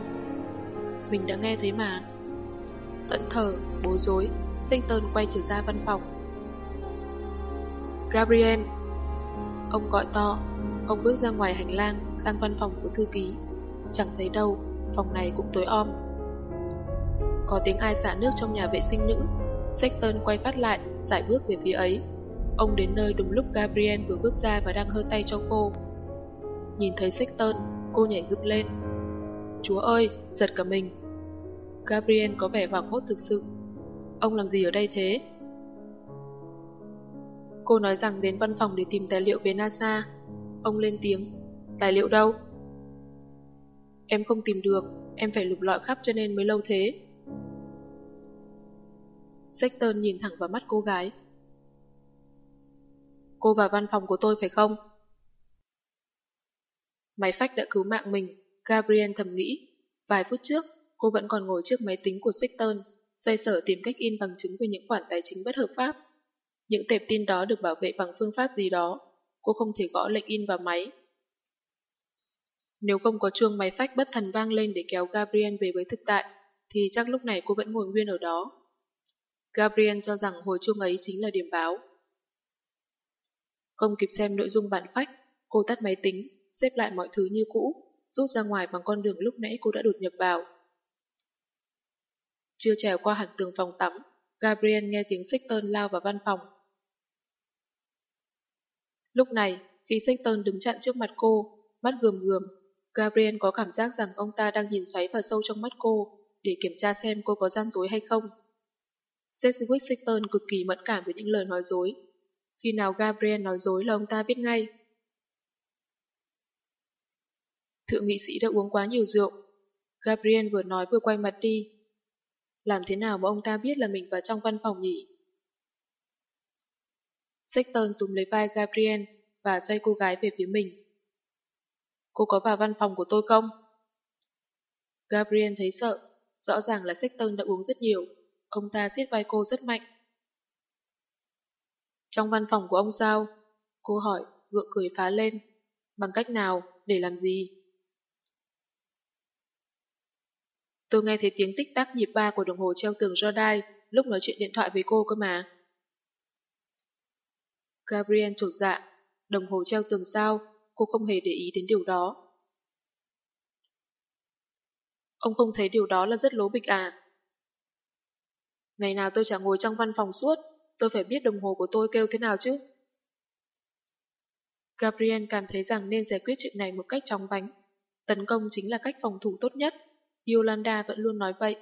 Mình đã nghe thấy mà. Tận thở, bối rối, Sexton quay trở ra văn phòng, Gabriel! Ông gọi to, ông bước ra ngoài hành lang, sang văn phòng của thư ký. Chẳng thấy đâu, phòng này cũng tối om. Có tiếng ai xả nước trong nhà vệ sinh nữ. Sexton quay phát lại, giải bước về phía ấy. Ông đến nơi đúng lúc Gabriel vừa bước ra và đang hơ tay cho cô. Nhìn thấy Sexton, cô nhảy dựng lên. Chúa ơi, giật cả mình. Gabriel có vẻ hoảng hốt thực sự. Ông làm gì ở đây thế? Cô nói rằng đến văn phòng để tìm tài liệu về NASA. Ông lên tiếng. Tài liệu đâu? Em không tìm được, em phải lục lọi khắp cho nên mới lâu thế. Sexton nhìn thẳng vào mắt cô gái. Cô vào văn phòng của tôi phải không? Máy phách đã cứu mạng mình, Gabriel thầm nghĩ. Vài phút trước, cô vẫn còn ngồi trước máy tính của Sexton, xoay sở tìm cách in bằng chứng về những khoản tài chính bất hợp pháp. Những tệp tin đó được bảo vệ bằng phương pháp gì đó, cô không thể gõ lệnh in vào máy. Nếu không có chuông máy phách bất thần vang lên để kéo Gabriel về với thực tại, thì chắc lúc này cô vẫn ngồi nguyên ở đó. Gabriel cho rằng hồi chuông ấy chính là điểm báo. Không kịp xem nội dung bản phách, cô tắt máy tính, xếp lại mọi thứ như cũ, rút ra ngoài bằng con đường lúc nãy cô đã đột nhập vào. Chưa trèo qua hẳn tường phòng tắm, Gabriel nghe tiếng Sexton lao vào văn phòng. Lúc này, khi Sexton đứng chặn trước mặt cô, mắt gườm gườm, Gabriel có cảm giác rằng ông ta đang nhìn xoáy vào sâu trong mắt cô để kiểm tra xem cô có gian dối hay không. Sedgwick Sexton cực kỳ mẫn cảm với những lời nói dối. Khi nào Gabriel nói dối là ông ta biết ngay. Thượng nghị sĩ đã uống quá nhiều rượu. Gabriel vừa nói vừa quay mặt đi. Làm thế nào mà ông ta biết là mình vào trong văn phòng nhỉ? Sexton túm lấy vai Gabriel và xoay cô gái về phía mình. Cô có vào văn phòng của tôi không? Gabriel thấy sợ, rõ ràng là Sexton đã uống rất nhiều. Ông ta siết vai cô rất mạnh. Trong văn phòng của ông sao? Cô hỏi, gượng cười phá lên. Bằng cách nào? Để làm gì? Tôi nghe thấy tiếng tích tắc nhịp ba của đồng hồ treo tường Jordai lúc nói chuyện điện thoại với cô cơ mà. Gabriel trột dạ, đồng hồ treo tường sao, cô không hề để ý đến điều đó. Ông không thấy điều đó là rất lố bịch à? Ngày nào tôi chẳng ngồi trong văn phòng suốt, tôi phải biết đồng hồ của tôi kêu thế nào chứ. Gabriel cảm thấy rằng nên giải quyết chuyện này một cách chóng vánh. Tấn công chính là cách phòng thủ tốt nhất. Yolanda vẫn luôn nói vậy.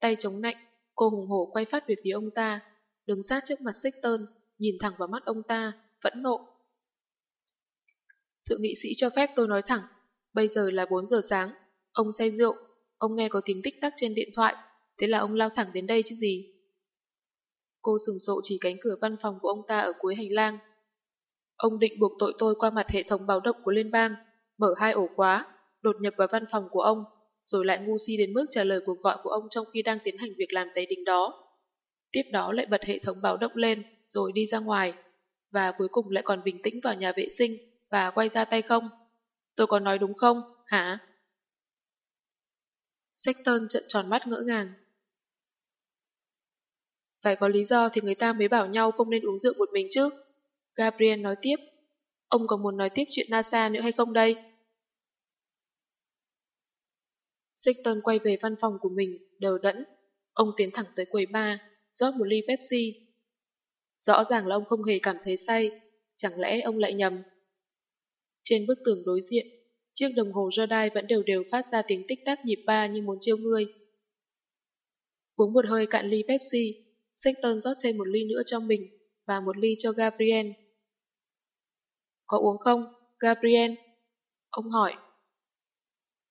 Tay chống nạnh, cô hùng hổ quay phát về phía ông ta, đứng sát trước mặt Sexton, nhìn thẳng vào mắt ông ta, phẫn nộ. Thượng nghị sĩ cho phép tôi nói thẳng, bây giờ là 4 giờ sáng, ông say rượu, ông nghe có tiếng tích tắc trên điện thoại, thế là ông lao thẳng đến đây chứ gì. Cô sừng sộ chỉ cánh cửa văn phòng của ông ta ở cuối hành lang. Ông định buộc tội tôi qua mặt hệ thống báo động của liên bang, mở hai ổ khóa, đột nhập vào văn phòng của ông, rồi lại ngu si đến mức trả lời cuộc gọi của ông trong khi đang tiến hành việc làm tấy đình đó. Tiếp đó lại bật hệ thống báo động lên, rồi đi ra ngoài, và cuối cùng lại còn bình tĩnh vào nhà vệ sinh và quay ra tay không. Tôi có nói đúng không, hả? Sexton trận tròn mắt ngỡ ngàng. Phải có lý do thì người ta mới bảo nhau không nên uống rượu một mình chứ. Gabriel nói tiếp. Ông có muốn nói tiếp chuyện NASA nữa hay không đây? Sexton quay về văn phòng của mình, đờ đẫn. Ông tiến thẳng tới quầy bar, rót một ly Pepsi. Rõ ràng là ông không hề cảm thấy say, chẳng lẽ ông lại nhầm. Trên bức tường đối diện, chiếc đồng hồ Jedi vẫn đều đều phát ra tiếng tích tắc nhịp ba như muốn chiêu ngươi. Uống một hơi cạn ly Pepsi, Sexton rót thêm một ly nữa cho mình và một ly cho Gabriel. Có uống không, Gabriel? Ông hỏi.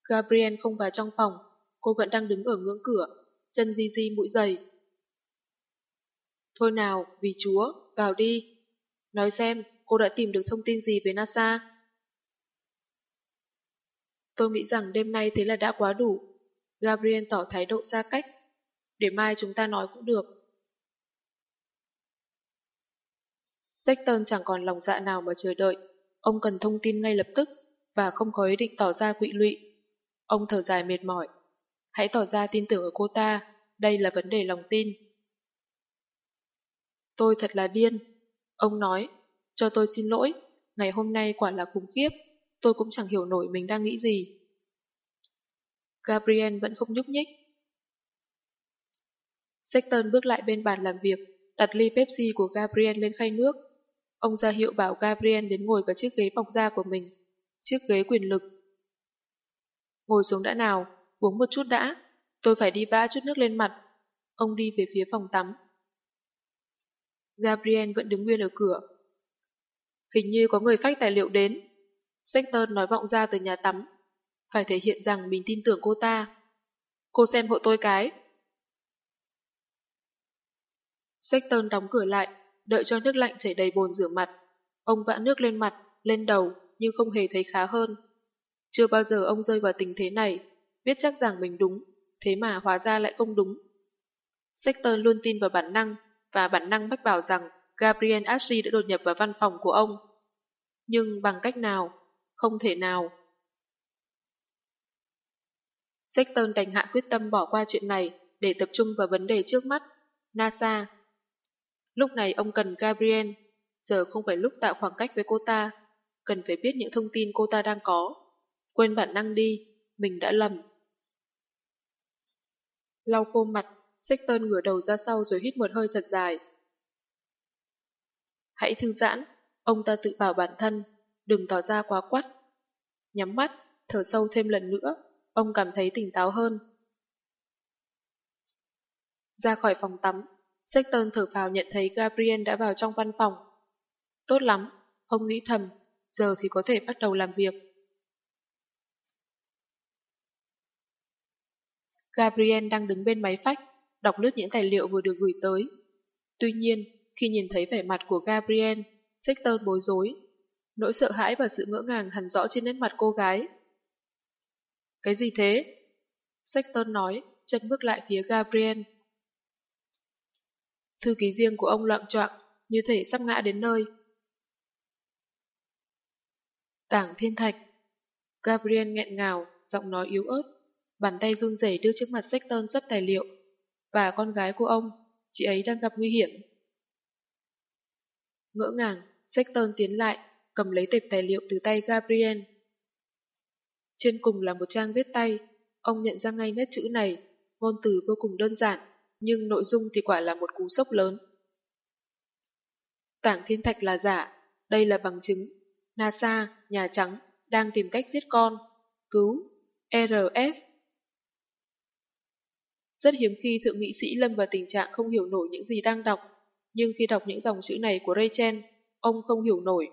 Gabriel không vào trong phòng, cô vẫn đang đứng ở ngưỡng cửa, chân di di mũi dày. Thôi nào, vì chúa, vào đi. Nói xem, cô đã tìm được thông tin gì về NASA? Tôi nghĩ rằng đêm nay thế là đã quá đủ. Gabriel tỏ thái độ xa cách. Để mai chúng ta nói cũng được. Sexton chẳng còn lòng dạ nào mà chờ đợi. Ông cần thông tin ngay lập tức và không có ý định tỏ ra quỵ lụy. Ông thở dài mệt mỏi. Hãy tỏ ra tin tưởng ở cô ta, đây là vấn đề lòng tin. Tôi thật là điên. Ông nói, cho tôi xin lỗi, ngày hôm nay quả là khủng khiếp, tôi cũng chẳng hiểu nổi mình đang nghĩ gì. Gabriel vẫn không nhúc nhích. Sexton bước lại bên bàn làm việc, đặt ly Pepsi của Gabriel lên khay nước. Ông ra hiệu bảo Gabriel đến ngồi vào chiếc ghế bọc da của mình, chiếc ghế quyền lực. Ngồi xuống đã nào, uống một chút đã, tôi phải đi vã chút nước lên mặt. Ông đi về phía phòng tắm. Gabriel vẫn đứng nguyên ở cửa. Hình như có người phách tài liệu đến. Sexton nói vọng ra từ nhà tắm. Phải thể hiện rằng mình tin tưởng cô ta. Cô xem hộ tôi cái. Sexton đóng cửa lại, đợi cho nước lạnh chảy đầy bồn rửa mặt. Ông vã nước lên mặt, lên đầu, nhưng không hề thấy khá hơn. Chưa bao giờ ông rơi vào tình thế này, biết chắc rằng mình đúng, thế mà hóa ra lại không đúng. Sexton luôn tin vào bản năng, và bản năng bách bảo rằng Gabriel Ashley đã đột nhập vào văn phòng của ông. Nhưng bằng cách nào? Không thể nào. Sexton đành hạ quyết tâm bỏ qua chuyện này để tập trung vào vấn đề trước mắt, NASA. Lúc này ông cần Gabriel, giờ không phải lúc tạo khoảng cách với cô ta, cần phải biết những thông tin cô ta đang có. Quên bản năng đi, mình đã lầm. Lau khô mặt, Sexton ngửa đầu ra sau rồi hít một hơi thật dài. Hãy thư giãn, ông ta tự bảo bản thân, đừng tỏ ra quá quắt. Nhắm mắt, thở sâu thêm lần nữa, ông cảm thấy tỉnh táo hơn. Ra khỏi phòng tắm, Sexton thở phào nhận thấy Gabriel đã vào trong văn phòng. Tốt lắm, ông nghĩ thầm, giờ thì có thể bắt đầu làm việc. Gabriel đang đứng bên máy phách, đọc lướt những tài liệu vừa được gửi tới. Tuy nhiên, khi nhìn thấy vẻ mặt của Gabriel, Sexton bối rối. Nỗi sợ hãi và sự ngỡ ngàng hẳn rõ trên nét mặt cô gái. Cái gì thế? Sexton nói, chân bước lại phía Gabriel. Thư ký riêng của ông loạn trọng, như thể sắp ngã đến nơi. Tảng thiên thạch. Gabriel nghẹn ngào, giọng nói yếu ớt. Bàn tay run rẩy đưa trước mặt Sexton sắp tài liệu. Và con gái của ông, chị ấy đang gặp nguy hiểm. Ngỡ ngàng, Sexton tiến lại, cầm lấy tệp tài liệu từ tay Gabriel. Trên cùng là một trang viết tay, ông nhận ra ngay nét chữ này, ngôn từ vô cùng đơn giản, nhưng nội dung thì quả là một cú sốc lớn. Tảng thiên thạch là giả, đây là bằng chứng. NASA, Nhà Trắng, đang tìm cách giết con. Cứu. RS. Rất hiếm khi thượng nghị sĩ lâm vào tình trạng không hiểu nổi những gì đang đọc, nhưng khi đọc những dòng chữ này của Rachel, ông không hiểu nổi.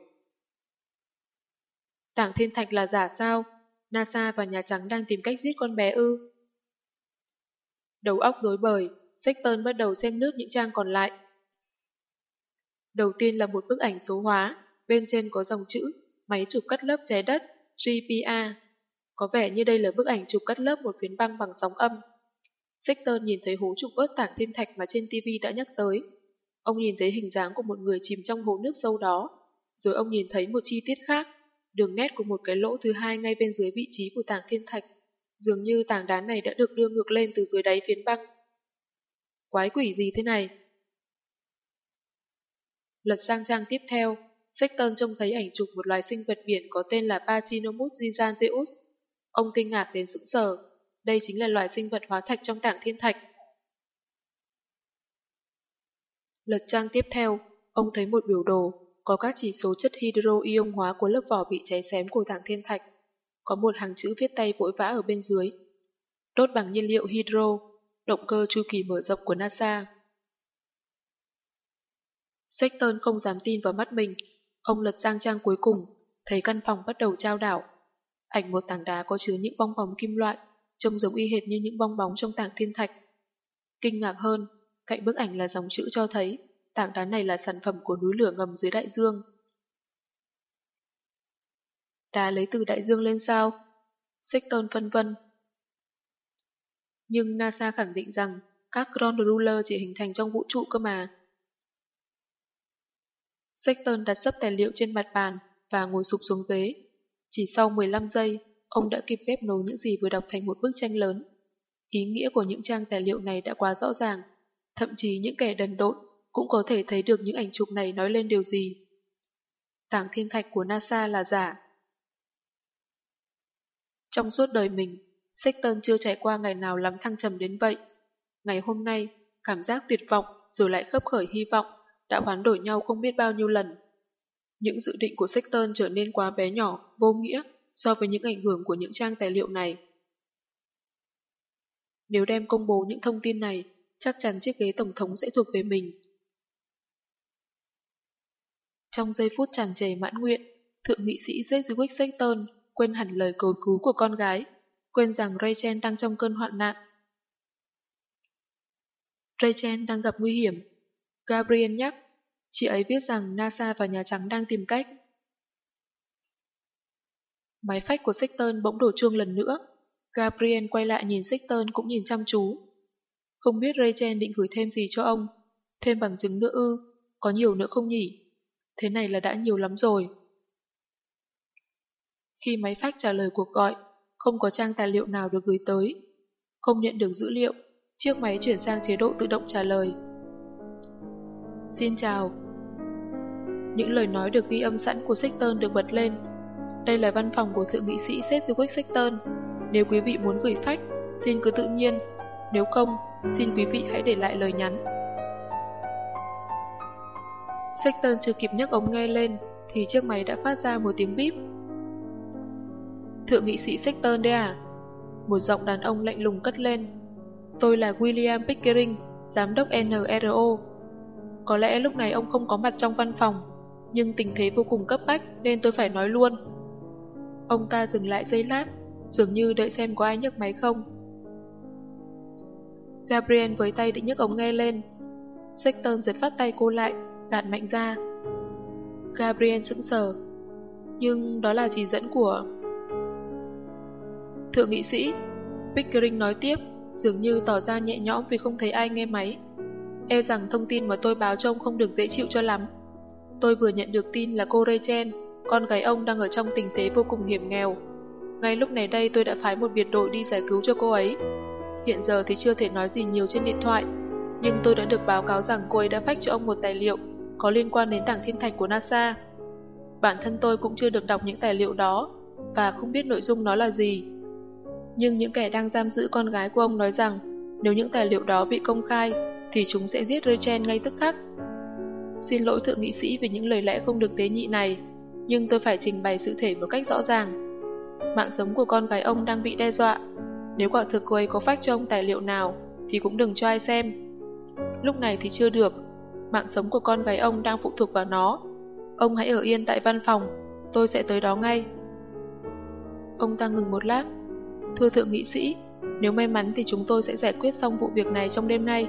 Tảng thiên thạch là giả sao? NASA và Nhà Trắng đang tìm cách giết con bé ư? Đầu óc rối bời, Sexton bắt đầu xem nước những trang còn lại. Đầu tiên là một bức ảnh số hóa, bên trên có dòng chữ máy chụp cắt lớp trái đất, GPA. Có vẻ như đây là bức ảnh chụp cắt lớp một phiến băng bằng sóng âm. Sexton nhìn thấy hố trục vớt tảng thiên thạch mà trên TV đã nhắc tới. Ông nhìn thấy hình dáng của một người chìm trong hồ nước sâu đó, rồi ông nhìn thấy một chi tiết khác, đường nét của một cái lỗ thứ hai ngay bên dưới vị trí của tảng thiên thạch. Dường như tảng đá này đã được đưa ngược lên từ dưới đáy phiến băng. Quái quỷ gì thế này? Lật sang trang tiếp theo, Sexton trông thấy ảnh chụp một loài sinh vật biển có tên là Pachinomus giganteus. Ông kinh ngạc đến sững sờ. Đây chính là loài sinh vật hóa thạch trong tảng thiên thạch. Lật trang tiếp theo, ông thấy một biểu đồ có các chỉ số chất hydro ion hóa của lớp vỏ bị cháy xém của tảng thiên thạch. Có một hàng chữ viết tay vội vã ở bên dưới. Đốt bằng nhiên liệu hydro, động cơ chu kỳ mở rộng của NASA. Sexton không dám tin vào mắt mình. Ông lật sang trang cuối cùng, thấy căn phòng bắt đầu trao đảo. Ảnh một tảng đá có chứa những bong bóng kim loại, trông giống y hệt như những bong bóng trong tảng thiên thạch. Kinh ngạc hơn, cạnh bức ảnh là dòng chữ cho thấy tảng đá này là sản phẩm của núi lửa ngầm dưới đại dương. Đá lấy từ đại dương lên sao? Sexton phân vân. Nhưng NASA khẳng định rằng các ground ruler chỉ hình thành trong vũ trụ cơ mà. Sexton đặt sấp tài liệu trên mặt bàn và ngồi sụp xuống ghế. Chỉ sau 15 giây, ông đã kịp ghép nối những gì vừa đọc thành một bức tranh lớn. Ý nghĩa của những trang tài liệu này đã quá rõ ràng, thậm chí những kẻ đần độn cũng có thể thấy được những ảnh chụp này nói lên điều gì. Tảng thiên thạch của NASA là giả. Trong suốt đời mình, Sexton chưa trải qua ngày nào lắm thăng trầm đến vậy. Ngày hôm nay, cảm giác tuyệt vọng rồi lại khấp khởi hy vọng đã hoán đổi nhau không biết bao nhiêu lần. Những dự định của Sexton trở nên quá bé nhỏ, vô nghĩa so với những ảnh hưởng của những trang tài liệu này. Nếu đem công bố những thông tin này, chắc chắn chiếc ghế tổng thống sẽ thuộc về mình. Trong giây phút chàng trẻ mãn nguyện, thượng nghị sĩ Jesuit Sexton quên hẳn lời cầu cứu của con gái, quên rằng Rachel đang trong cơn hoạn nạn. Rachel đang gặp nguy hiểm. Gabriel nhắc, chị ấy viết rằng NASA và Nhà Trắng đang tìm cách. Máy phách của Sexton bỗng đổ chuông lần nữa. Gabriel quay lại nhìn Sexton cũng nhìn chăm chú. Không biết Rachel định gửi thêm gì cho ông. Thêm bằng chứng nữa ư, có nhiều nữa không nhỉ? Thế này là đã nhiều lắm rồi. Khi máy phách trả lời cuộc gọi, không có trang tài liệu nào được gửi tới. Không nhận được dữ liệu, chiếc máy chuyển sang chế độ tự động trả lời. Xin chào. Những lời nói được ghi âm sẵn của Sexton được bật lên. Đây là văn phòng của thượng nghị sĩ Sedgwick Sexton. Nếu quý vị muốn gửi phách, xin cứ tự nhiên. Nếu không, xin quý vị hãy để lại lời nhắn. Sexton chưa kịp nhấc ống nghe lên, thì chiếc máy đã phát ra một tiếng bíp. Thượng nghị sĩ Sexton đây à? Một giọng đàn ông lạnh lùng cất lên. Tôi là William Pickering, giám đốc NRO. Có lẽ lúc này ông không có mặt trong văn phòng, nhưng tình thế vô cùng cấp bách nên tôi phải nói luôn. Ông ta dừng lại giây lát, dường như đợi xem có ai nhấc máy không. Gabriel với tay định nhấc ống nghe lên. Sexton giật phát tay cô lại, gạt mạnh ra. Gabriel sững sờ. Nhưng đó là chỉ dẫn của... Thượng nghị sĩ, Pickering nói tiếp, dường như tỏ ra nhẹ nhõm vì không thấy ai nghe máy. E rằng thông tin mà tôi báo cho không được dễ chịu cho lắm. Tôi vừa nhận được tin là cô Rachel, con gái ông đang ở trong tình thế vô cùng hiểm nghèo. Ngay lúc này đây tôi đã phái một biệt đội đi giải cứu cho cô ấy. Hiện giờ thì chưa thể nói gì nhiều trên điện thoại, nhưng tôi đã được báo cáo rằng cô ấy đã phách cho ông một tài liệu có liên quan đến tảng thiên thạch của NASA. Bản thân tôi cũng chưa được đọc những tài liệu đó và không biết nội dung nó là gì. Nhưng những kẻ đang giam giữ con gái của ông nói rằng nếu những tài liệu đó bị công khai thì chúng sẽ giết Rachel ngay tức khắc. Xin lỗi thượng nghị sĩ vì những lời lẽ không được tế nhị này, nhưng tôi phải trình bày sự thể một cách rõ ràng. Mạng sống của con gái ông đang bị đe dọa. Nếu quả thực cô ấy có phát cho ông tài liệu nào, thì cũng đừng cho ai xem. Lúc này thì chưa được, mạng sống của con gái ông đang phụ thuộc vào nó. Ông hãy ở yên tại văn phòng, tôi sẽ tới đó ngay. Ông ta ngừng một lát. Thưa thượng nghị sĩ, nếu may mắn thì chúng tôi sẽ giải quyết xong vụ việc này trong đêm nay.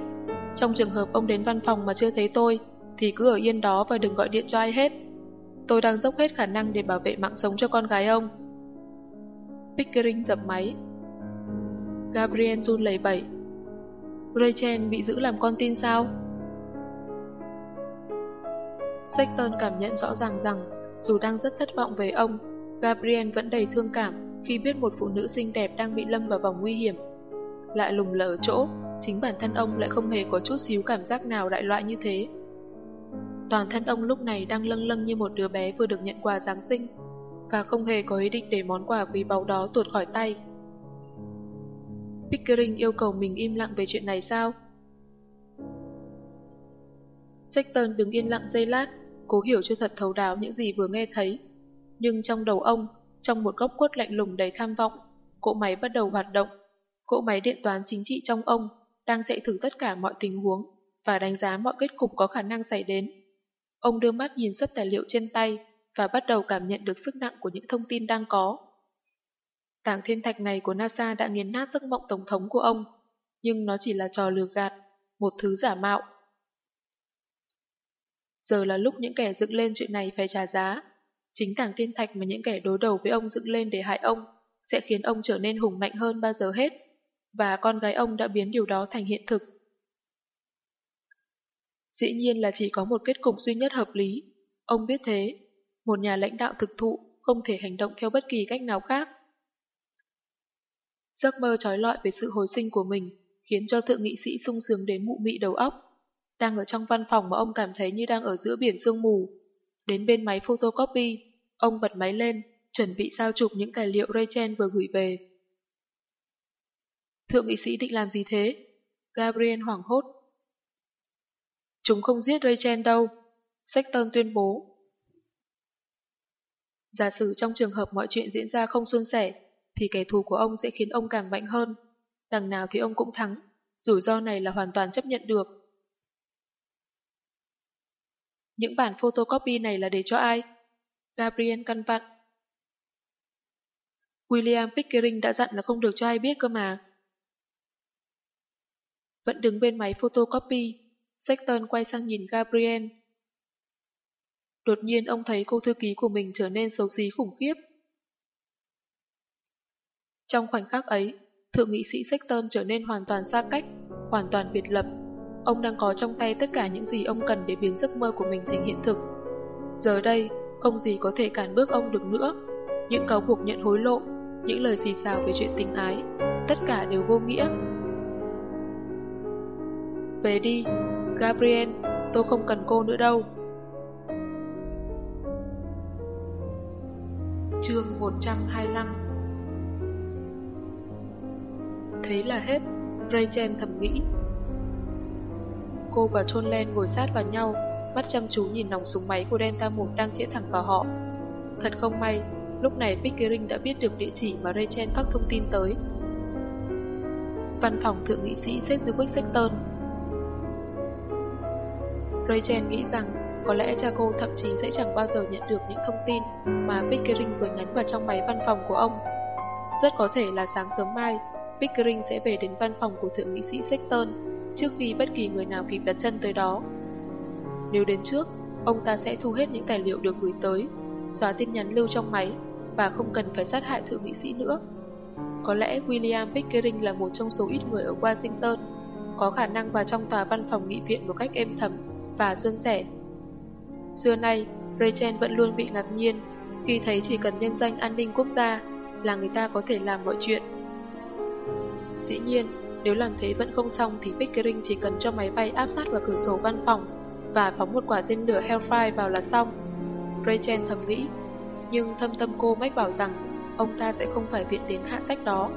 Trong trường hợp ông đến văn phòng mà chưa thấy tôi, thì cứ ở yên đó và đừng gọi điện cho ai hết. Tôi đang dốc hết khả năng để bảo vệ mạng sống cho con gái ông. Pickering dập máy. Gabriel run lẩy bẩy. Rachel bị giữ làm con tin sao? Sexton cảm nhận rõ ràng rằng, dù đang rất thất vọng về ông, Gabriel vẫn đầy thương cảm khi biết một phụ nữ xinh đẹp đang bị lâm vào vòng nguy hiểm. Lại lùng lở chỗ, chính bản thân ông lại không hề có chút xíu cảm giác nào đại loại như thế. Toàn thân ông lúc này đang lâng lâng như một đứa bé vừa được nhận quà Giáng sinh, và không hề có ý định để món quà quý báu đó tuột khỏi tay. Pickering yêu cầu mình im lặng về chuyện này sao? Sexton đứng yên lặng giây lát, cố hiểu cho thật thấu đáo những gì vừa nghe thấy. Nhưng trong đầu ông, trong một góc quất lạnh lùng đầy tham vọng, cỗ máy bắt đầu hoạt động. Cỗ máy điện toán chính trị trong ông đang chạy thử tất cả mọi tình huống và đánh giá mọi kết cục có khả năng xảy đến. Ông đưa mắt nhìn sắp tài liệu trên tay và bắt đầu cảm nhận được sức nặng của những thông tin đang có. Tảng thiên thạch này của NASA đã nghiền nát giấc mộng tổng thống của ông, nhưng nó chỉ là trò lừa gạt, một thứ giả mạo. Giờ là lúc những kẻ dựng lên chuyện này phải trả giá. Chính tảng thiên thạch mà những kẻ đối đầu với ông dựng lên để hại ông sẽ khiến ông trở nên hùng mạnh hơn bao giờ hết, và con gái ông đã biến điều đó thành hiện thực. Dĩ nhiên là chỉ có một kết cục duy nhất hợp lý. Ông biết thế, một nhà lãnh đạo thực thụ không thể hành động theo bất kỳ cách nào khác. Giấc mơ trói lọi về sự hồi sinh của mình khiến cho thượng nghị sĩ sung sướng đến mụ mị đầu óc. Đang ở trong văn phòng mà ông cảm thấy như đang ở giữa biển sương mù. Đến bên máy photocopy, ông bật máy lên, chuẩn bị sao chụp những tài liệu Rachel vừa gửi về. Thượng nghị sĩ định làm gì thế? Gabriel hoảng hốt. Chúng không giết Rachel đâu, Sexton tuyên bố. Giả sử trong trường hợp mọi chuyện diễn ra không suôn sẻ, thì kẻ thù của ông sẽ khiến ông càng mạnh hơn. Đằng nào thì ông cũng thắng, rủi ro này là hoàn toàn chấp nhận được. Những bản photocopy này là để cho ai? Gabriel căn vặn. William Pickering đã dặn là không được cho ai biết cơ mà. Vẫn đứng bên máy photocopy, Sexton quay sang nhìn Gabriel. Đột nhiên ông thấy cô thư ký của mình trở nên xấu xí khủng khiếp. Trong khoảnh khắc ấy, thượng nghị sĩ Sexton trở nên hoàn toàn xa cách, hoàn toàn biệt lập. Ông đang có trong tay tất cả những gì ông cần để biến giấc mơ của mình thành hiện thực. Giờ đây, không gì có thể cản bước ông được nữa. Những cáo buộc nhận hối lộ, những lời xì xào về chuyện tình ái, tất cả đều vô nghĩa. Về đi, Gabriel, tôi không cần cô nữa đâu. Chương 125 Thế là hết, Rachel thầm nghĩ. Cô và John Len ngồi sát vào nhau, mắt chăm chú nhìn nòng súng máy của Delta 1 đang chĩa thẳng vào họ. Thật không may, lúc này Pickering đã biết được địa chỉ mà Rachel phát thông tin tới. Văn phòng thượng nghị sĩ Sedgwick Sexton Rachel nghĩ rằng có lẽ cha cô thậm chí sẽ chẳng bao giờ nhận được những thông tin mà Pickering vừa nhắn vào trong máy văn phòng của ông. Rất có thể là sáng sớm mai, Pickering sẽ về đến văn phòng của thượng nghị sĩ Sexton trước khi bất kỳ người nào kịp đặt chân tới đó. Nếu đến trước, ông ta sẽ thu hết những tài liệu được gửi tới, xóa tin nhắn lưu trong máy và không cần phải sát hại thượng nghị sĩ nữa. Có lẽ William Pickering là một trong số ít người ở Washington có khả năng vào trong tòa văn phòng nghị viện một cách êm thầm và xuân sẻ. Xưa nay, Rachel vẫn luôn bị ngạc nhiên khi thấy chỉ cần nhân danh an ninh quốc gia là người ta có thể làm mọi chuyện. Dĩ nhiên, nếu làm thế vẫn không xong thì Pickering chỉ cần cho máy bay áp sát vào cửa sổ văn phòng và phóng một quả tên lửa Hellfire vào là xong. Rachel thầm nghĩ, nhưng thâm tâm cô mách bảo rằng ông ta sẽ không phải viện đến hạ sách đó.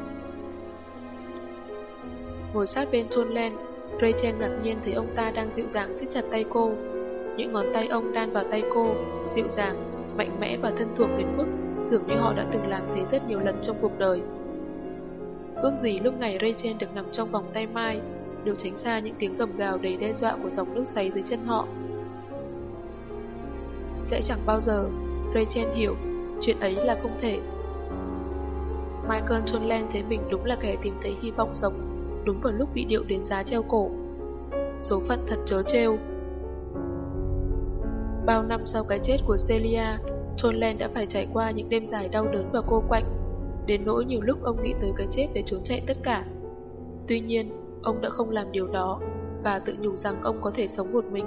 Ngồi sát bên thôn Len, Rachel ngạc nhiên thấy ông ta đang dịu dàng siết chặt tay cô. Những ngón tay ông đan vào tay cô, dịu dàng, mạnh mẽ và thân thuộc đến mức tưởng như họ đã từng làm thế rất nhiều lần trong cuộc đời. Ước gì lúc này Rachel được nằm trong vòng tay Mai, đều tránh xa những tiếng gầm gào đầy đe dọa của dòng nước xoáy dưới chân họ. Sẽ chẳng bao giờ, Rachel hiểu, chuyện ấy là không thể. Michael Tonland thấy mình đúng là kẻ tìm thấy hy vọng sống, đúng vào lúc bị điệu đến giá treo cổ. Số phận thật chớ trêu. Bao năm sau cái chết của Celia, Tonland đã phải trải qua những đêm dài đau đớn và cô quạnh đến nỗi nhiều lúc ông nghĩ tới cái chết để trốn chạy tất cả. Tuy nhiên, ông đã không làm điều đó và tự nhủ rằng ông có thể sống một mình.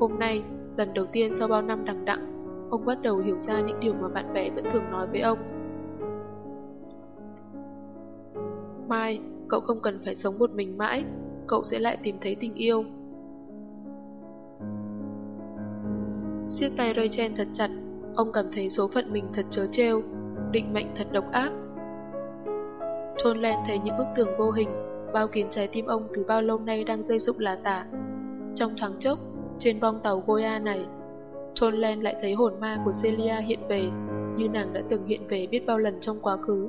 Hôm nay, lần đầu tiên sau bao năm đằng đẵng, ông bắt đầu hiểu ra những điều mà bạn bè vẫn thường nói với ông. Mai, cậu không cần phải sống một mình mãi, cậu sẽ lại tìm thấy tình yêu. Siết tay Rachel thật chặt, ông cảm thấy số phận mình thật chớ trêu định mệnh thật độc ác. Trôn len thấy những bức tường vô hình, bao kín trái tim ông từ bao lâu nay đang rơi rụng là tả. Trong thoáng chốc, trên bong tàu Goya này, Trôn len lại thấy hồn ma của Celia hiện về, như nàng đã từng hiện về biết bao lần trong quá khứ.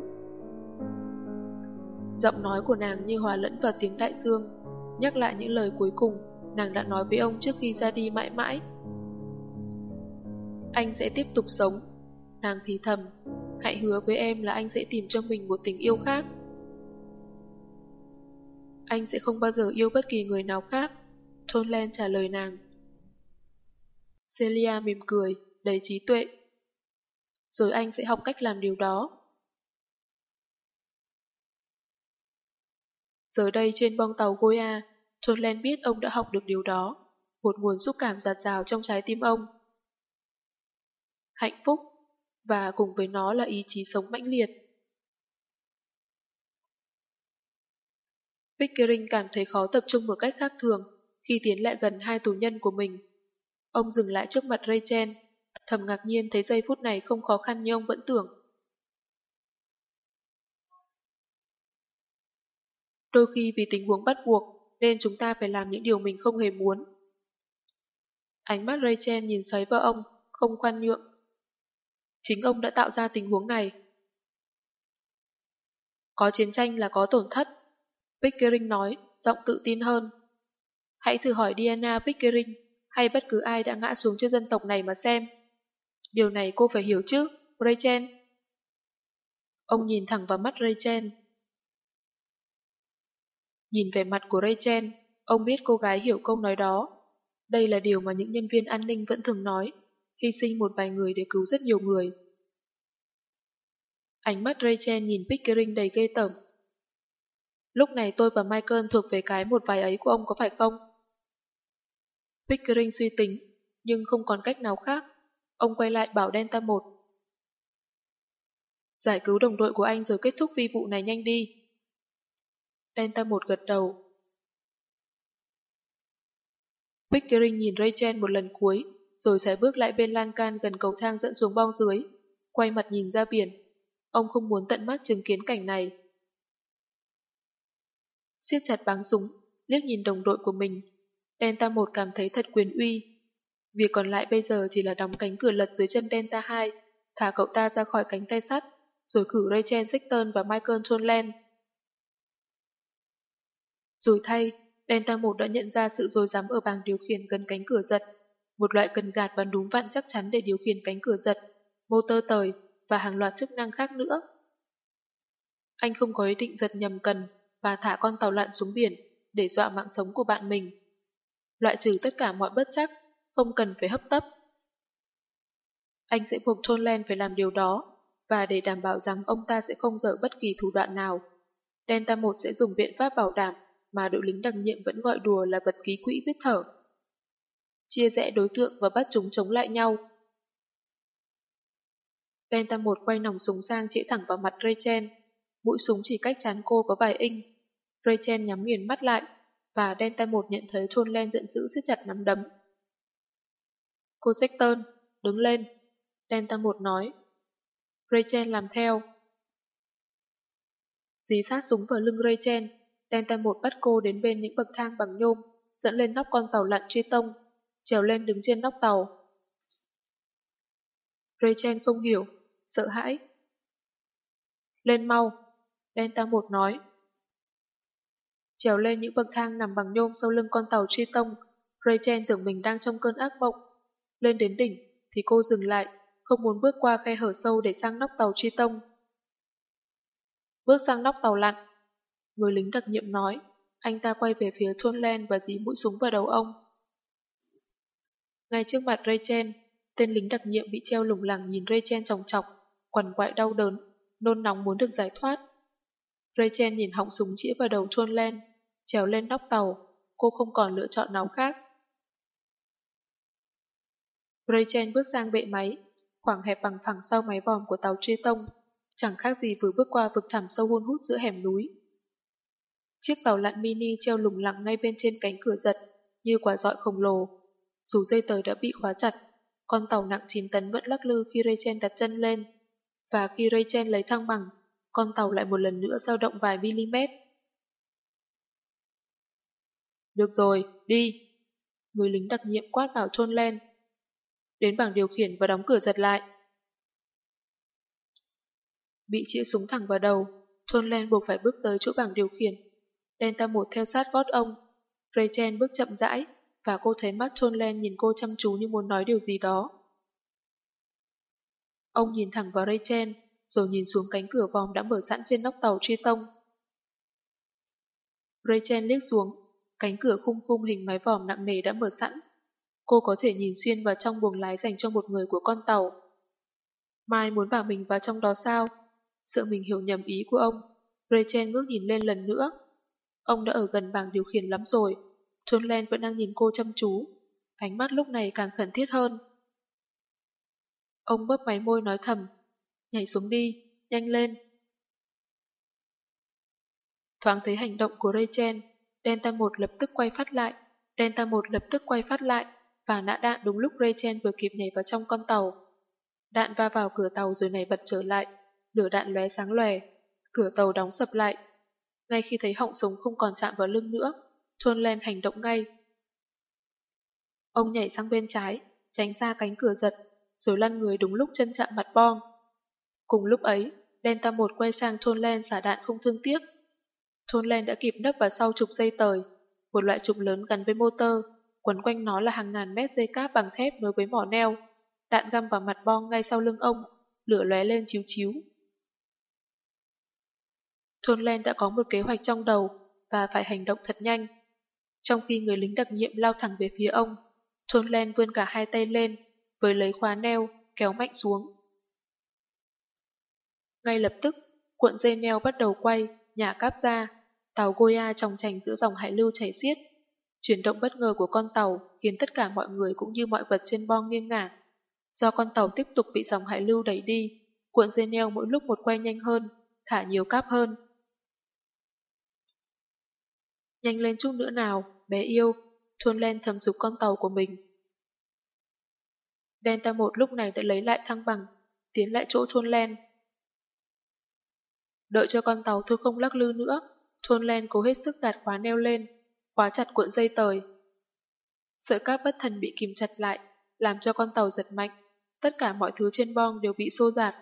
Giọng nói của nàng như hòa lẫn vào tiếng đại dương, nhắc lại những lời cuối cùng nàng đã nói với ông trước khi ra đi mãi mãi. Anh sẽ tiếp tục sống. Nàng thì thầm, Hãy hứa với em là anh sẽ tìm cho mình một tình yêu khác. Anh sẽ không bao giờ yêu bất kỳ người nào khác, Tonlen trả lời nàng. Celia mỉm cười, đầy trí tuệ. Rồi anh sẽ học cách làm điều đó. Giờ đây trên bong tàu Goya, Tonlen biết ông đã học được điều đó, một nguồn xúc cảm giạt rào trong trái tim ông. Hạnh phúc và cùng với nó là ý chí sống mãnh liệt. Pickering cảm thấy khó tập trung một cách khác thường, khi tiến lại gần hai tù nhân của mình. Ông dừng lại trước mặt Rachel, thầm ngạc nhiên thấy giây phút này không khó khăn như ông vẫn tưởng. Đôi khi vì tình huống bắt buộc, nên chúng ta phải làm những điều mình không hề muốn. Ánh mắt Rachel nhìn xoáy vào ông, không khoan nhượng. Chính ông đã tạo ra tình huống này. Có chiến tranh là có tổn thất. Pickering nói, giọng tự tin hơn. Hãy thử hỏi Diana Pickering hay bất cứ ai đã ngã xuống cho dân tộc này mà xem. Điều này cô phải hiểu chứ, Rachel. Ông nhìn thẳng vào mắt Rachel. Nhìn về mặt của Rachel, ông biết cô gái hiểu câu nói đó. Đây là điều mà những nhân viên an ninh vẫn thường nói, hy sinh một vài người để cứu rất nhiều người. Ánh mắt Rachel nhìn Pickering đầy ghê tởm. Lúc này tôi và Michael thuộc về cái một vài ấy của ông có phải không? Pickering suy tính, nhưng không còn cách nào khác. Ông quay lại bảo Delta 1. Giải cứu đồng đội của anh rồi kết thúc vi vụ này nhanh đi. Delta một gật đầu. Pickering nhìn Rachel một lần cuối, rồi sẽ bước lại bên lan can gần cầu thang dẫn xuống bong dưới, quay mặt nhìn ra biển. Ông không muốn tận mắt chứng kiến cảnh này. siết chặt báng súng, liếc nhìn đồng đội của mình. Delta 1 cảm thấy thật quyền uy. Việc còn lại bây giờ chỉ là đóng cánh cửa lật dưới chân Delta 2, thả cậu ta ra khỏi cánh tay sắt, rồi cử Rachel Sexton và Michael Chonland rồi thay, Delta 1 đã nhận ra sự dối dám ở bảng điều khiển gần cánh cửa giật, một loại cần gạt và đúng vặn chắc chắn để điều khiển cánh cửa giật, motor tời và hàng loạt chức năng khác nữa. Anh không có ý định giật nhầm cần và thả con tàu lặn xuống biển để dọa mạng sống của bạn mình. Loại trừ tất cả mọi bất chắc, không cần phải hấp tấp. Anh sẽ buộc Tonland phải làm điều đó, và để đảm bảo rằng ông ta sẽ không dở bất kỳ thủ đoạn nào, Delta 1 sẽ dùng biện pháp bảo đảm mà đội lính đặc nhiệm vẫn gọi đùa là vật ký quỹ biết thở. Chia rẽ đối tượng và bắt chúng chống lại nhau. Delta 1 quay nòng súng sang chỉ thẳng vào mặt Rachel. Mũi súng chỉ cách chán cô có vài inch. Rachel nhắm nghiền mắt lại, và Delta 1 nhận thấy trôn Len giận dữ siết chặt nắm đấm. Cô Sexton, đứng lên. Delta 1 nói. Rachel làm theo. Dí sát súng vào lưng Rachel, Delta 1 bắt cô đến bên những bậc thang bằng nhôm, dẫn lên nóc con tàu lặn truy tông, trèo lên đứng trên nóc tàu. Rachel không hiểu, sợ hãi. Lên mau, Delta 1 nói. Trèo lên những bậc thang nằm bằng nhôm sau lưng con tàu truy tông, Rachel tưởng mình đang trong cơn ác mộng. Lên đến đỉnh thì cô dừng lại, không muốn bước qua khe hở sâu để sang nóc tàu truy tông. Bước sang nóc tàu lặn, Người lính đặc nhiệm nói, anh ta quay về phía Thôn Len và dí mũi súng vào đầu ông. Ngay trước mặt Rachel, tên lính đặc nhiệm bị treo lủng lẳng nhìn Rachel chòng chọc, quằn quại đau đớn, nôn nóng muốn được giải thoát. Rachel nhìn họng súng chĩa vào đầu Thôn Len, trèo lên nóc tàu, cô không còn lựa chọn nào khác. Rachel bước sang bệ máy, khoảng hẹp bằng phẳng sau máy vòm của tàu truy tông, chẳng khác gì vừa bước qua vực thẳm sâu hun hút giữa hẻm núi. Chiếc tàu lặn mini treo lủng lẳng ngay bên trên cánh cửa giật, như quả dọi khổng lồ. Dù dây tời đã bị khóa chặt, con tàu nặng 9 tấn vẫn lắc lư khi Rachel đặt chân lên. Và khi Rachel lấy thăng bằng, con tàu lại một lần nữa dao động vài mm. Được rồi, đi. Người lính đặc nhiệm quát vào trôn lên. Đến bảng điều khiển và đóng cửa giật lại. Bị chĩa súng thẳng vào đầu, Trôn lên buộc phải bước tới chỗ bảng điều khiển Delta một theo sát gót ông. Rachel bước chậm rãi, và cô thấy mắt trôn len nhìn cô chăm chú như muốn nói điều gì đó. Ông nhìn thẳng vào Rachel, rồi nhìn xuống cánh cửa vòng đã mở sẵn trên nóc tàu truy tông. Rachel liếc xuống, cánh cửa khung khung hình mái vòm nặng nề đã mở sẵn. Cô có thể nhìn xuyên vào trong buồng lái dành cho một người của con tàu. Mai muốn bảo mình vào trong đó sao? Sợ mình hiểu nhầm ý của ông. Rachel ngước nhìn lên lần nữa. Ông đã ở gần bảng điều khiển lắm rồi. Thuân Len vẫn đang nhìn cô chăm chú. Ánh mắt lúc này càng khẩn thiết hơn. Ông bấp máy môi nói thầm. Nhảy xuống đi, nhanh lên. Thoáng thấy hành động của Rachel, Delta 1 lập tức quay phát lại, Delta 1 lập tức quay phát lại và nã đạn đúng lúc Rachel vừa kịp nhảy vào trong con tàu. Đạn va vào cửa tàu rồi nảy bật trở lại, lửa đạn lóe sáng lòe, cửa tàu đóng sập lại. Ngay khi thấy họng súng không còn chạm vào lưng nữa, Thôn Len hành động ngay. Ông nhảy sang bên trái, tránh ra cánh cửa giật, rồi lăn người đúng lúc chân chạm mặt bom. Cùng lúc ấy, Delta 1 quay sang Thôn Len xả đạn không thương tiếc. Thôn Len đã kịp nấp vào sau trục dây tời, một loại trục lớn gắn với motor, quấn quanh nó là hàng ngàn mét dây cáp bằng thép nối với mỏ neo. Đạn găm vào mặt bom ngay sau lưng ông, lửa lóe lên chiếu chiếu. John Len đã có một kế hoạch trong đầu và phải hành động thật nhanh. Trong khi người lính đặc nhiệm lao thẳng về phía ông, John Len vươn cả hai tay lên, với lấy khóa neo, kéo mạnh xuống. Ngay lập tức, cuộn dây neo bắt đầu quay, nhả cáp ra, tàu Goya trong trành giữa dòng hải lưu chảy xiết. Chuyển động bất ngờ của con tàu khiến tất cả mọi người cũng như mọi vật trên bong nghiêng ngả. Do con tàu tiếp tục bị dòng hải lưu đẩy đi, cuộn dây neo mỗi lúc một quay nhanh hơn, thả nhiều cáp hơn. Nhanh lên chút nữa nào, bé yêu, Thôn Len thầm dục con tàu của mình. Delta 1 lúc này đã lấy lại thăng bằng, tiến lại chỗ Thôn Len. Đợi cho con tàu thôi không lắc lư nữa, Thôn Len cố hết sức gạt khóa neo lên, khóa chặt cuộn dây tời. Sợi cáp bất thần bị kìm chặt lại, làm cho con tàu giật mạnh, tất cả mọi thứ trên bong đều bị xô giạt.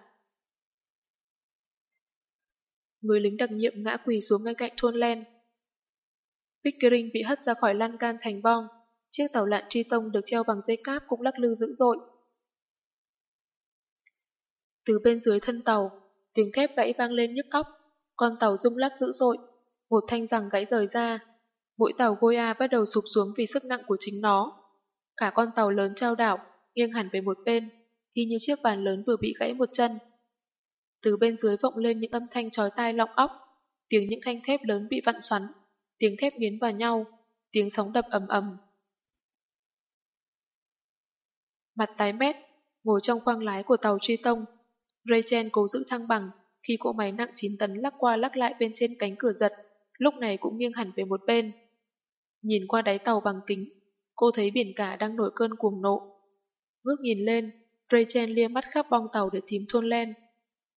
Người lính đặc nhiệm ngã quỳ xuống ngay cạnh Thôn Len, Pickering bị hất ra khỏi lan can thành bong. Chiếc tàu lặn tri tông được treo bằng dây cáp cũng lắc lư dữ dội. Từ bên dưới thân tàu, tiếng thép gãy vang lên nhức óc. Con tàu rung lắc dữ dội. Một thanh rằng gãy rời ra. Mỗi tàu Goya bắt đầu sụp xuống vì sức nặng của chính nó. Cả con tàu lớn trao đảo, nghiêng hẳn về một bên, y như chiếc bàn lớn vừa bị gãy một chân. Từ bên dưới vọng lên những âm thanh chói tai lọng óc, tiếng những thanh thép lớn bị vặn xoắn tiếng thép nghiến vào nhau, tiếng sóng đập ầm ầm. Mặt tái mét, ngồi trong khoang lái của tàu truy tông, Rachel cố giữ thăng bằng khi cỗ máy nặng 9 tấn lắc qua lắc lại bên trên cánh cửa giật, lúc này cũng nghiêng hẳn về một bên. Nhìn qua đáy tàu bằng kính, cô thấy biển cả đang nổi cơn cuồng nộ. Ngước nhìn lên, Rachel lia mắt khắp bong tàu để tìm thôn len.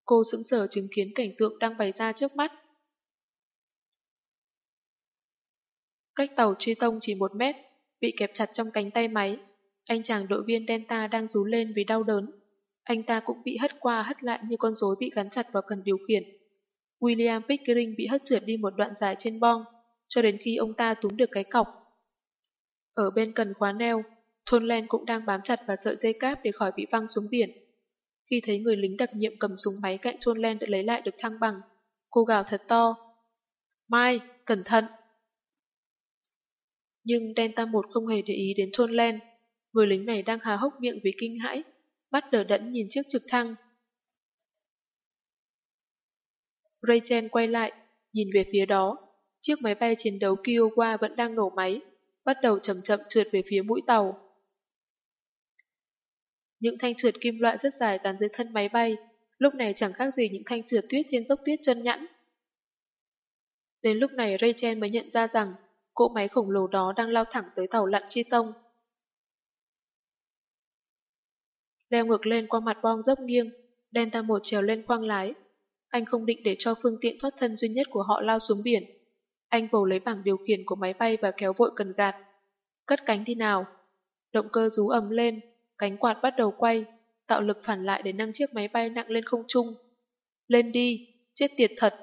Cô sững sờ chứng kiến cảnh tượng đang bày ra trước mắt. Cách tàu truy tông chỉ một mét, bị kẹp chặt trong cánh tay máy. Anh chàng đội viên Delta đang rú lên vì đau đớn. Anh ta cũng bị hất qua hất lại như con rối bị gắn chặt vào cần điều khiển. William Pickering bị hất trượt đi một đoạn dài trên bong, cho đến khi ông ta túm được cái cọc. Ở bên cần khóa neo, Thôn Len cũng đang bám chặt vào sợi dây cáp để khỏi bị văng xuống biển. Khi thấy người lính đặc nhiệm cầm súng máy cạnh Thôn Len đã lấy lại được thăng bằng, cô gào thật to. Mai, cẩn thận! Nhưng Delta 1 không hề để ý đến thôn len. Người lính này đang há hốc miệng vì kinh hãi, bắt đờ đẫn nhìn chiếc trực thăng. Rachel quay lại, nhìn về phía đó. Chiếc máy bay chiến đấu Kiowa vẫn đang nổ máy, bắt đầu chậm chậm trượt về phía mũi tàu. Những thanh trượt kim loại rất dài gắn dưới thân máy bay, lúc này chẳng khác gì những thanh trượt tuyết trên dốc tuyết chân nhẵn. Đến lúc này Rachel mới nhận ra rằng cỗ máy khổng lồ đó đang lao thẳng tới tàu lặn chi tông. Leo ngược lên qua mặt bong dốc nghiêng, Delta một trèo lên khoang lái. Anh không định để cho phương tiện thoát thân duy nhất của họ lao xuống biển. Anh vồ lấy bảng điều khiển của máy bay và kéo vội cần gạt. Cất cánh đi nào. Động cơ rú ầm lên, cánh quạt bắt đầu quay, tạo lực phản lại để nâng chiếc máy bay nặng lên không trung. Lên đi, chết tiệt thật.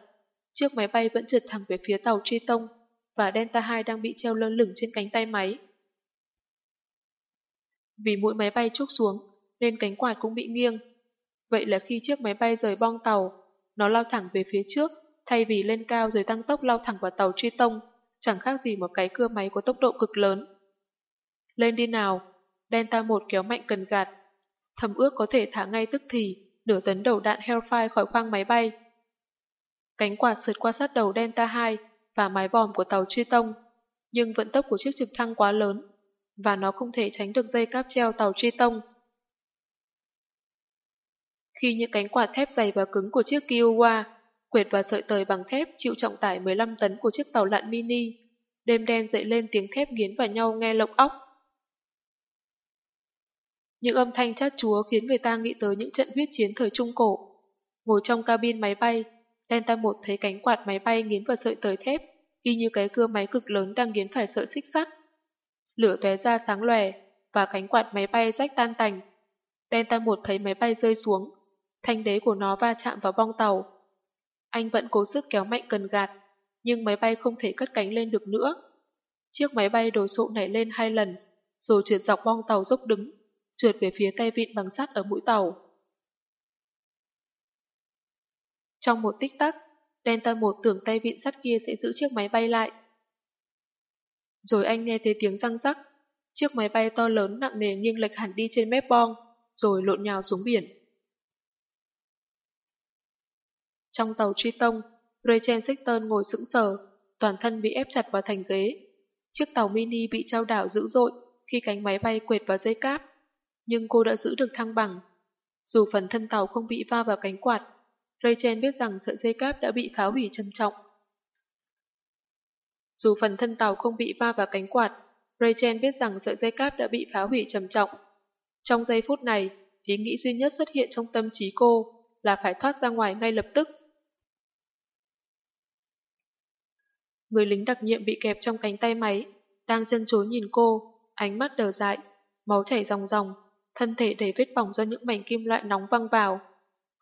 Chiếc máy bay vẫn trượt thẳng về phía tàu truy tông và Delta 2 đang bị treo lơ lửng trên cánh tay máy. Vì mũi máy bay trúc xuống, nên cánh quạt cũng bị nghiêng. Vậy là khi chiếc máy bay rời bong tàu, nó lao thẳng về phía trước, thay vì lên cao rồi tăng tốc lao thẳng vào tàu truy tông, chẳng khác gì một cái cưa máy có tốc độ cực lớn. Lên đi nào, Delta 1 kéo mạnh cần gạt. Thầm ước có thể thả ngay tức thì, nửa tấn đầu đạn Hellfire khỏi khoang máy bay. Cánh quạt sượt qua sát đầu Delta 2, và mái vòm của tàu truy tông, nhưng vận tốc của chiếc trực thăng quá lớn, và nó không thể tránh được dây cáp treo tàu truy tông. Khi những cánh quạt thép dày và cứng của chiếc Kiowa quệt vào sợi tời bằng thép chịu trọng tải 15 tấn của chiếc tàu lặn mini, đêm đen dậy lên tiếng thép nghiến vào nhau nghe lộc óc. Những âm thanh chát chúa khiến người ta nghĩ tới những trận huyết chiến thời Trung Cổ. Ngồi trong cabin máy bay, Delta một thấy cánh quạt máy bay nghiến vào sợi tời thép, y như cái cưa máy cực lớn đang nghiến phải sợi xích sắt. Lửa tóe ra sáng lòe, và cánh quạt máy bay rách tan tành. Delta một thấy máy bay rơi xuống, thanh đế của nó va chạm vào bong tàu. Anh vẫn cố sức kéo mạnh cần gạt, nhưng máy bay không thể cất cánh lên được nữa. Chiếc máy bay đổ sộ nảy lên hai lần, rồi trượt dọc bong tàu dốc đứng, trượt về phía tay vịn bằng sắt ở mũi tàu. Trong một tích tắc, Delta một tưởng tay vịn sắt kia sẽ giữ chiếc máy bay lại. Rồi anh nghe thấy tiếng răng rắc, chiếc máy bay to lớn nặng nề nghiêng lệch hẳn đi trên mép bong, rồi lộn nhào xuống biển. Trong tàu truy tông, Rachel Sexton ngồi sững sờ, toàn thân bị ép chặt vào thành ghế. Chiếc tàu mini bị trao đảo dữ dội khi cánh máy bay quệt vào dây cáp, nhưng cô đã giữ được thăng bằng. Dù phần thân tàu không bị va vào cánh quạt, Rachel biết rằng sợi dây cáp đã bị phá hủy trầm trọng. Dù phần thân tàu không bị va vào cánh quạt, Rachel biết rằng sợi dây cáp đã bị phá hủy trầm trọng. Trong giây phút này, ý nghĩ duy nhất xuất hiện trong tâm trí cô là phải thoát ra ngoài ngay lập tức. Người lính đặc nhiệm bị kẹp trong cánh tay máy, đang chân chối nhìn cô, ánh mắt đờ dại, máu chảy ròng ròng, thân thể đầy vết bỏng do những mảnh kim loại nóng văng vào.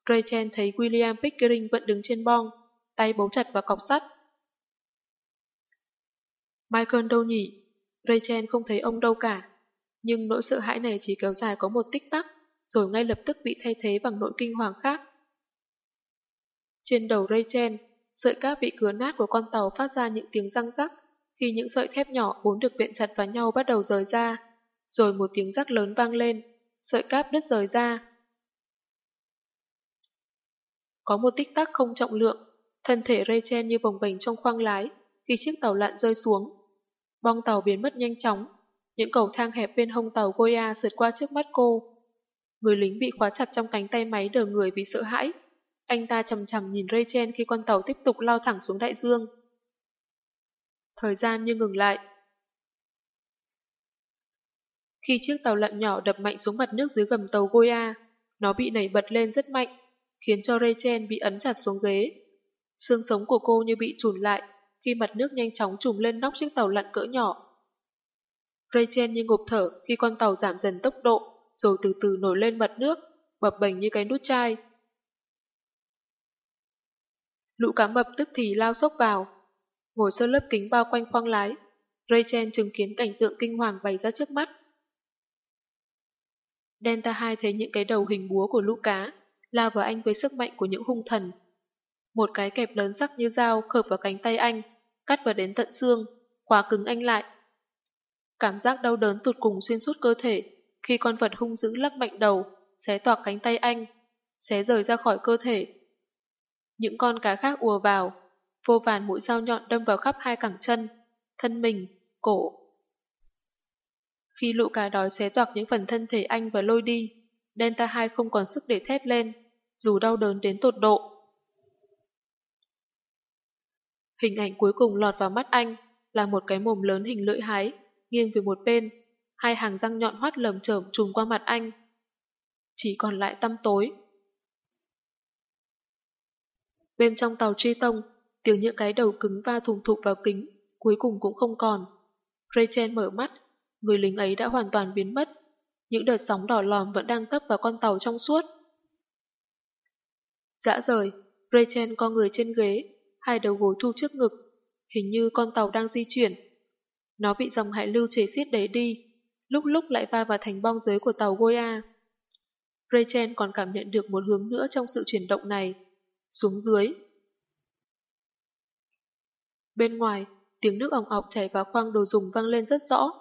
Rachel thấy William Pickering vẫn đứng trên bong, tay bấu chặt vào cọc sắt. Michael đâu nhỉ? Rachel không thấy ông đâu cả. Nhưng nỗi sợ hãi này chỉ kéo dài có một tích tắc, rồi ngay lập tức bị thay thế bằng nỗi kinh hoàng khác. Trên đầu Rachel, sợi cáp bị cứa nát của con tàu phát ra những tiếng răng rắc khi những sợi thép nhỏ vốn được biện chặt vào nhau bắt đầu rời ra, rồi một tiếng rắc lớn vang lên, sợi cáp đứt rời ra. Có một tích tắc không trọng lượng, thân thể Rachel như bồng bềnh trong khoang lái khi chiếc tàu lặn rơi xuống. Bong tàu biến mất nhanh chóng, những cầu thang hẹp bên hông tàu Goya sượt qua trước mắt cô. Người lính bị khóa chặt trong cánh tay máy đờ người vì sợ hãi. Anh ta chầm chầm nhìn Rachel khi con tàu tiếp tục lao thẳng xuống đại dương. Thời gian như ngừng lại. Khi chiếc tàu lặn nhỏ đập mạnh xuống mặt nước dưới gầm tàu Goya, nó bị nảy bật lên rất mạnh, khiến cho Rachel bị ấn chặt xuống ghế. Xương sống của cô như bị trùn lại khi mặt nước nhanh chóng trùm lên nóc chiếc tàu lặn cỡ nhỏ. Rachel như ngộp thở khi con tàu giảm dần tốc độ, rồi từ từ nổi lên mặt nước, bập bềnh như cái nút chai. Lũ cá mập tức thì lao sốc vào, ngồi sơ lớp kính bao quanh khoang lái. Rachel chứng kiến cảnh tượng kinh hoàng bày ra trước mắt. Delta 2 thấy những cái đầu hình búa của lũ cá, lao vào anh với sức mạnh của những hung thần. Một cái kẹp lớn sắc như dao khớp vào cánh tay anh, cắt vào đến tận xương, khóa cứng anh lại. Cảm giác đau đớn tụt cùng xuyên suốt cơ thể khi con vật hung dữ lắc mạnh đầu, xé toạc cánh tay anh, xé rời ra khỏi cơ thể. Những con cá khác ùa vào, vô vàn mũi dao nhọn đâm vào khắp hai cẳng chân, thân mình, cổ. Khi lũ cá đói xé toạc những phần thân thể anh và lôi đi, Delta 2 không còn sức để thét lên, dù đau đớn đến tột độ. Hình ảnh cuối cùng lọt vào mắt anh là một cái mồm lớn hình lưỡi hái, nghiêng về một bên, hai hàng răng nhọn hoắt lầm chởm trùm qua mặt anh. Chỉ còn lại tăm tối. Bên trong tàu truy tông, tiếng những cái đầu cứng va thùng thụp vào kính, cuối cùng cũng không còn. Rachel mở mắt, người lính ấy đã hoàn toàn biến mất. Những đợt sóng đỏ lòm vẫn đang tấp vào con tàu trong suốt. Dã rời, Rachel co người trên ghế, hai đầu gối thu trước ngực. Hình như con tàu đang di chuyển. Nó bị dòng hải lưu chế xiết đẩy đi, lúc lúc lại va vào thành bong dưới của tàu Goya. Rachel còn cảm nhận được một hướng nữa trong sự chuyển động này. Xuống dưới. Bên ngoài, tiếng nước ỏng ọc chảy vào khoang đồ dùng vang lên rất rõ.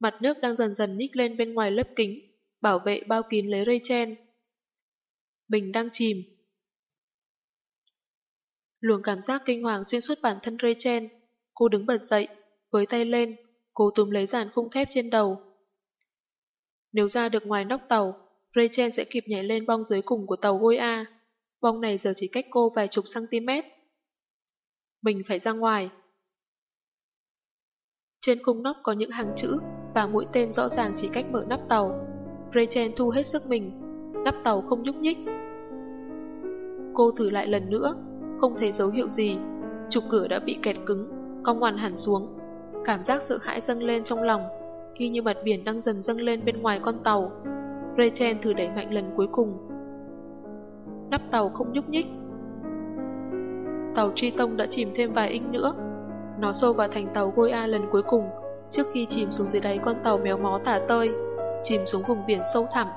Mặt nước đang dần dần nhích lên bên ngoài lớp kính, bảo vệ bao kín lấy Rachel. Bình đang chìm. Luồng cảm giác kinh hoàng xuyên suốt bản thân Rachel. Cô đứng bật dậy, với tay lên, cô túm lấy dàn khung thép trên đầu. Nếu ra được ngoài nóc tàu, Rachel sẽ kịp nhảy lên bong dưới cùng của tàu Goya. Bong này giờ chỉ cách cô vài chục cm. Mình phải ra ngoài. Trên khung nóc có những hàng chữ và mũi tên rõ ràng chỉ cách mở nắp tàu. Rachel thu hết sức mình, nắp tàu không nhúc nhích. Cô thử lại lần nữa, không thấy dấu hiệu gì. Trục cửa đã bị kẹt cứng, cong ngoằn hẳn xuống. Cảm giác sợ hãi dâng lên trong lòng, y như mặt biển đang dần dâng lên bên ngoài con tàu. Rachel thử đẩy mạnh lần cuối cùng. Nắp tàu không nhúc nhích. Tàu Tri Tông đã chìm thêm vài inch nữa. Nó xô vào thành tàu Goya lần cuối cùng, trước khi chìm xuống dưới đáy con tàu méo mó tả tơi, chìm xuống vùng biển sâu thẳm.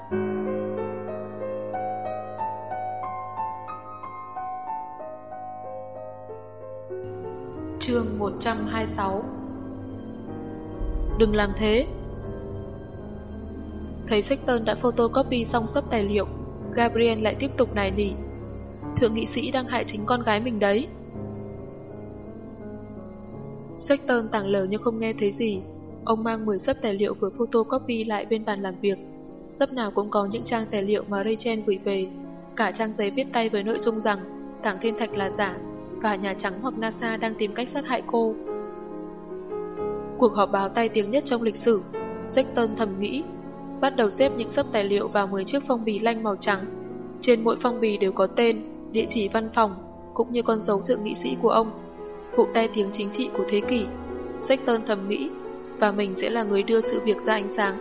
Chương 126 Đừng làm thế Thấy Sexton đã photocopy xong sắp tài liệu, Gabriel lại tiếp tục nài nỉ. Thượng nghị sĩ đang hại chính con gái mình đấy. Sexton tảng lờ nhưng không nghe thấy gì. Ông mang 10 sắp tài liệu vừa photocopy lại bên bàn làm việc. Sắp nào cũng có những trang tài liệu mà Rachel gửi về. Cả trang giấy viết tay với nội dung rằng Tảng Thiên Thạch là giả và Nhà Trắng hoặc NASA đang tìm cách sát hại cô. Cuộc họp báo tay tiếng nhất trong lịch sử, Sexton thầm nghĩ, bắt đầu xếp những sấp tài liệu vào 10 chiếc phong bì lanh màu trắng. Trên mỗi phong bì đều có tên, địa chỉ văn phòng, cũng như con dấu thượng nghị sĩ của ông vụ tay tiếng chính trị của thế kỷ. Sexton thầm nghĩ, và mình sẽ là người đưa sự việc ra ánh sáng.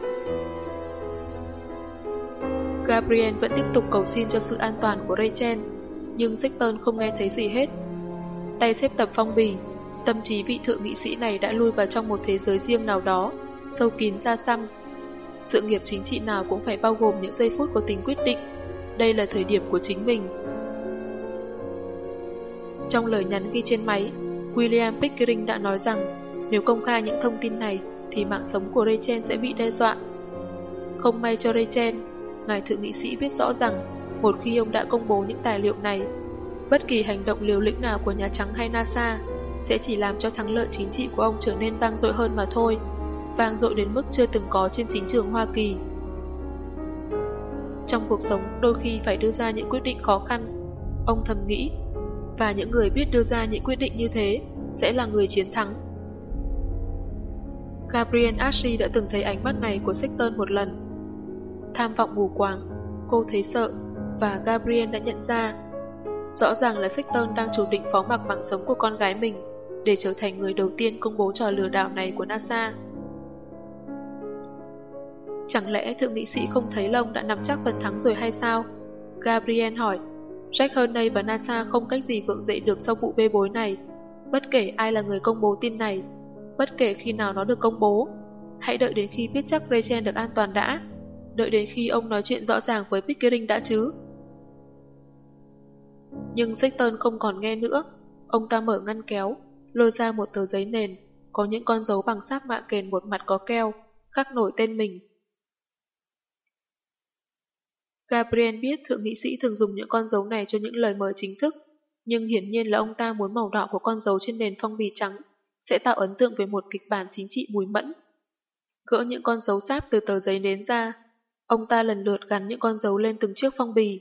Gabriel vẫn tiếp tục cầu xin cho sự an toàn của Rachel, nhưng Sexton không nghe thấy gì hết. Tay xếp tập phong bì, tâm trí vị thượng nghị sĩ này đã lui vào trong một thế giới riêng nào đó, sâu kín ra xăm. Sự nghiệp chính trị nào cũng phải bao gồm những giây phút có tính quyết định. Đây là thời điểm của chính mình. Trong lời nhắn ghi trên máy, William Pickering đã nói rằng nếu công khai những thông tin này thì mạng sống của Rachel sẽ bị đe dọa. Không may cho Rachel, ngài thượng nghị sĩ biết rõ rằng một khi ông đã công bố những tài liệu này, bất kỳ hành động liều lĩnh nào của Nhà Trắng hay NASA sẽ chỉ làm cho thắng lợi chính trị của ông trở nên vang dội hơn mà thôi, vang dội đến mức chưa từng có trên chính trường Hoa Kỳ. Trong cuộc sống, đôi khi phải đưa ra những quyết định khó khăn. Ông thầm nghĩ và những người biết đưa ra những quyết định như thế sẽ là người chiến thắng. Gabriel Ashley đã từng thấy ánh mắt này của Sexton một lần. Tham vọng mù quáng, cô thấy sợ, và Gabriel đã nhận ra. Rõ ràng là Sexton đang chủ định phó mặc mạng sống của con gái mình để trở thành người đầu tiên công bố trò lừa đảo này của NASA. Chẳng lẽ thượng nghị sĩ không thấy lông đã nắm chắc phần thắng rồi hay sao? Gabriel hỏi. Jack Hurney và NASA không cách gì gượng dậy được sau vụ bê bối này. Bất kể ai là người công bố tin này, bất kể khi nào nó được công bố, hãy đợi đến khi biết chắc Rachel được an toàn đã. Đợi đến khi ông nói chuyện rõ ràng với Pickering đã chứ. Nhưng Sexton không còn nghe nữa. Ông ta mở ngăn kéo, lôi ra một tờ giấy nền, có những con dấu bằng sáp mạ kền một mặt có keo, khắc nổi tên mình. Gabriel biết thượng nghị sĩ thường dùng những con dấu này cho những lời mời chính thức, nhưng hiển nhiên là ông ta muốn màu đỏ của con dấu trên nền phong bì trắng sẽ tạo ấn tượng về một kịch bản chính trị mùi mẫn. Gỡ những con dấu sáp từ tờ giấy nến ra, ông ta lần lượt gắn những con dấu lên từng chiếc phong bì.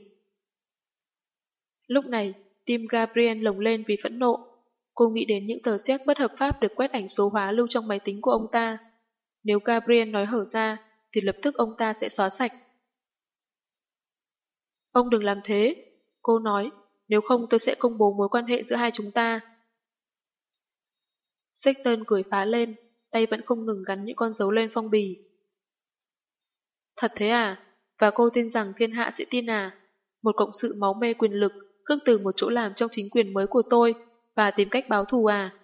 Lúc này, tim Gabriel lồng lên vì phẫn nộ. Cô nghĩ đến những tờ xét bất hợp pháp được quét ảnh số hóa lưu trong máy tính của ông ta. Nếu Gabriel nói hở ra, thì lập tức ông ta sẽ xóa sạch. Ông đừng làm thế, cô nói, nếu không tôi sẽ công bố mối quan hệ giữa hai chúng ta. Sexton cười phá lên, tay vẫn không ngừng gắn những con dấu lên phong bì. Thật thế à? Và cô tin rằng thiên hạ sẽ tin à? Một cộng sự máu mê quyền lực, khước từ một chỗ làm trong chính quyền mới của tôi và tìm cách báo thù à?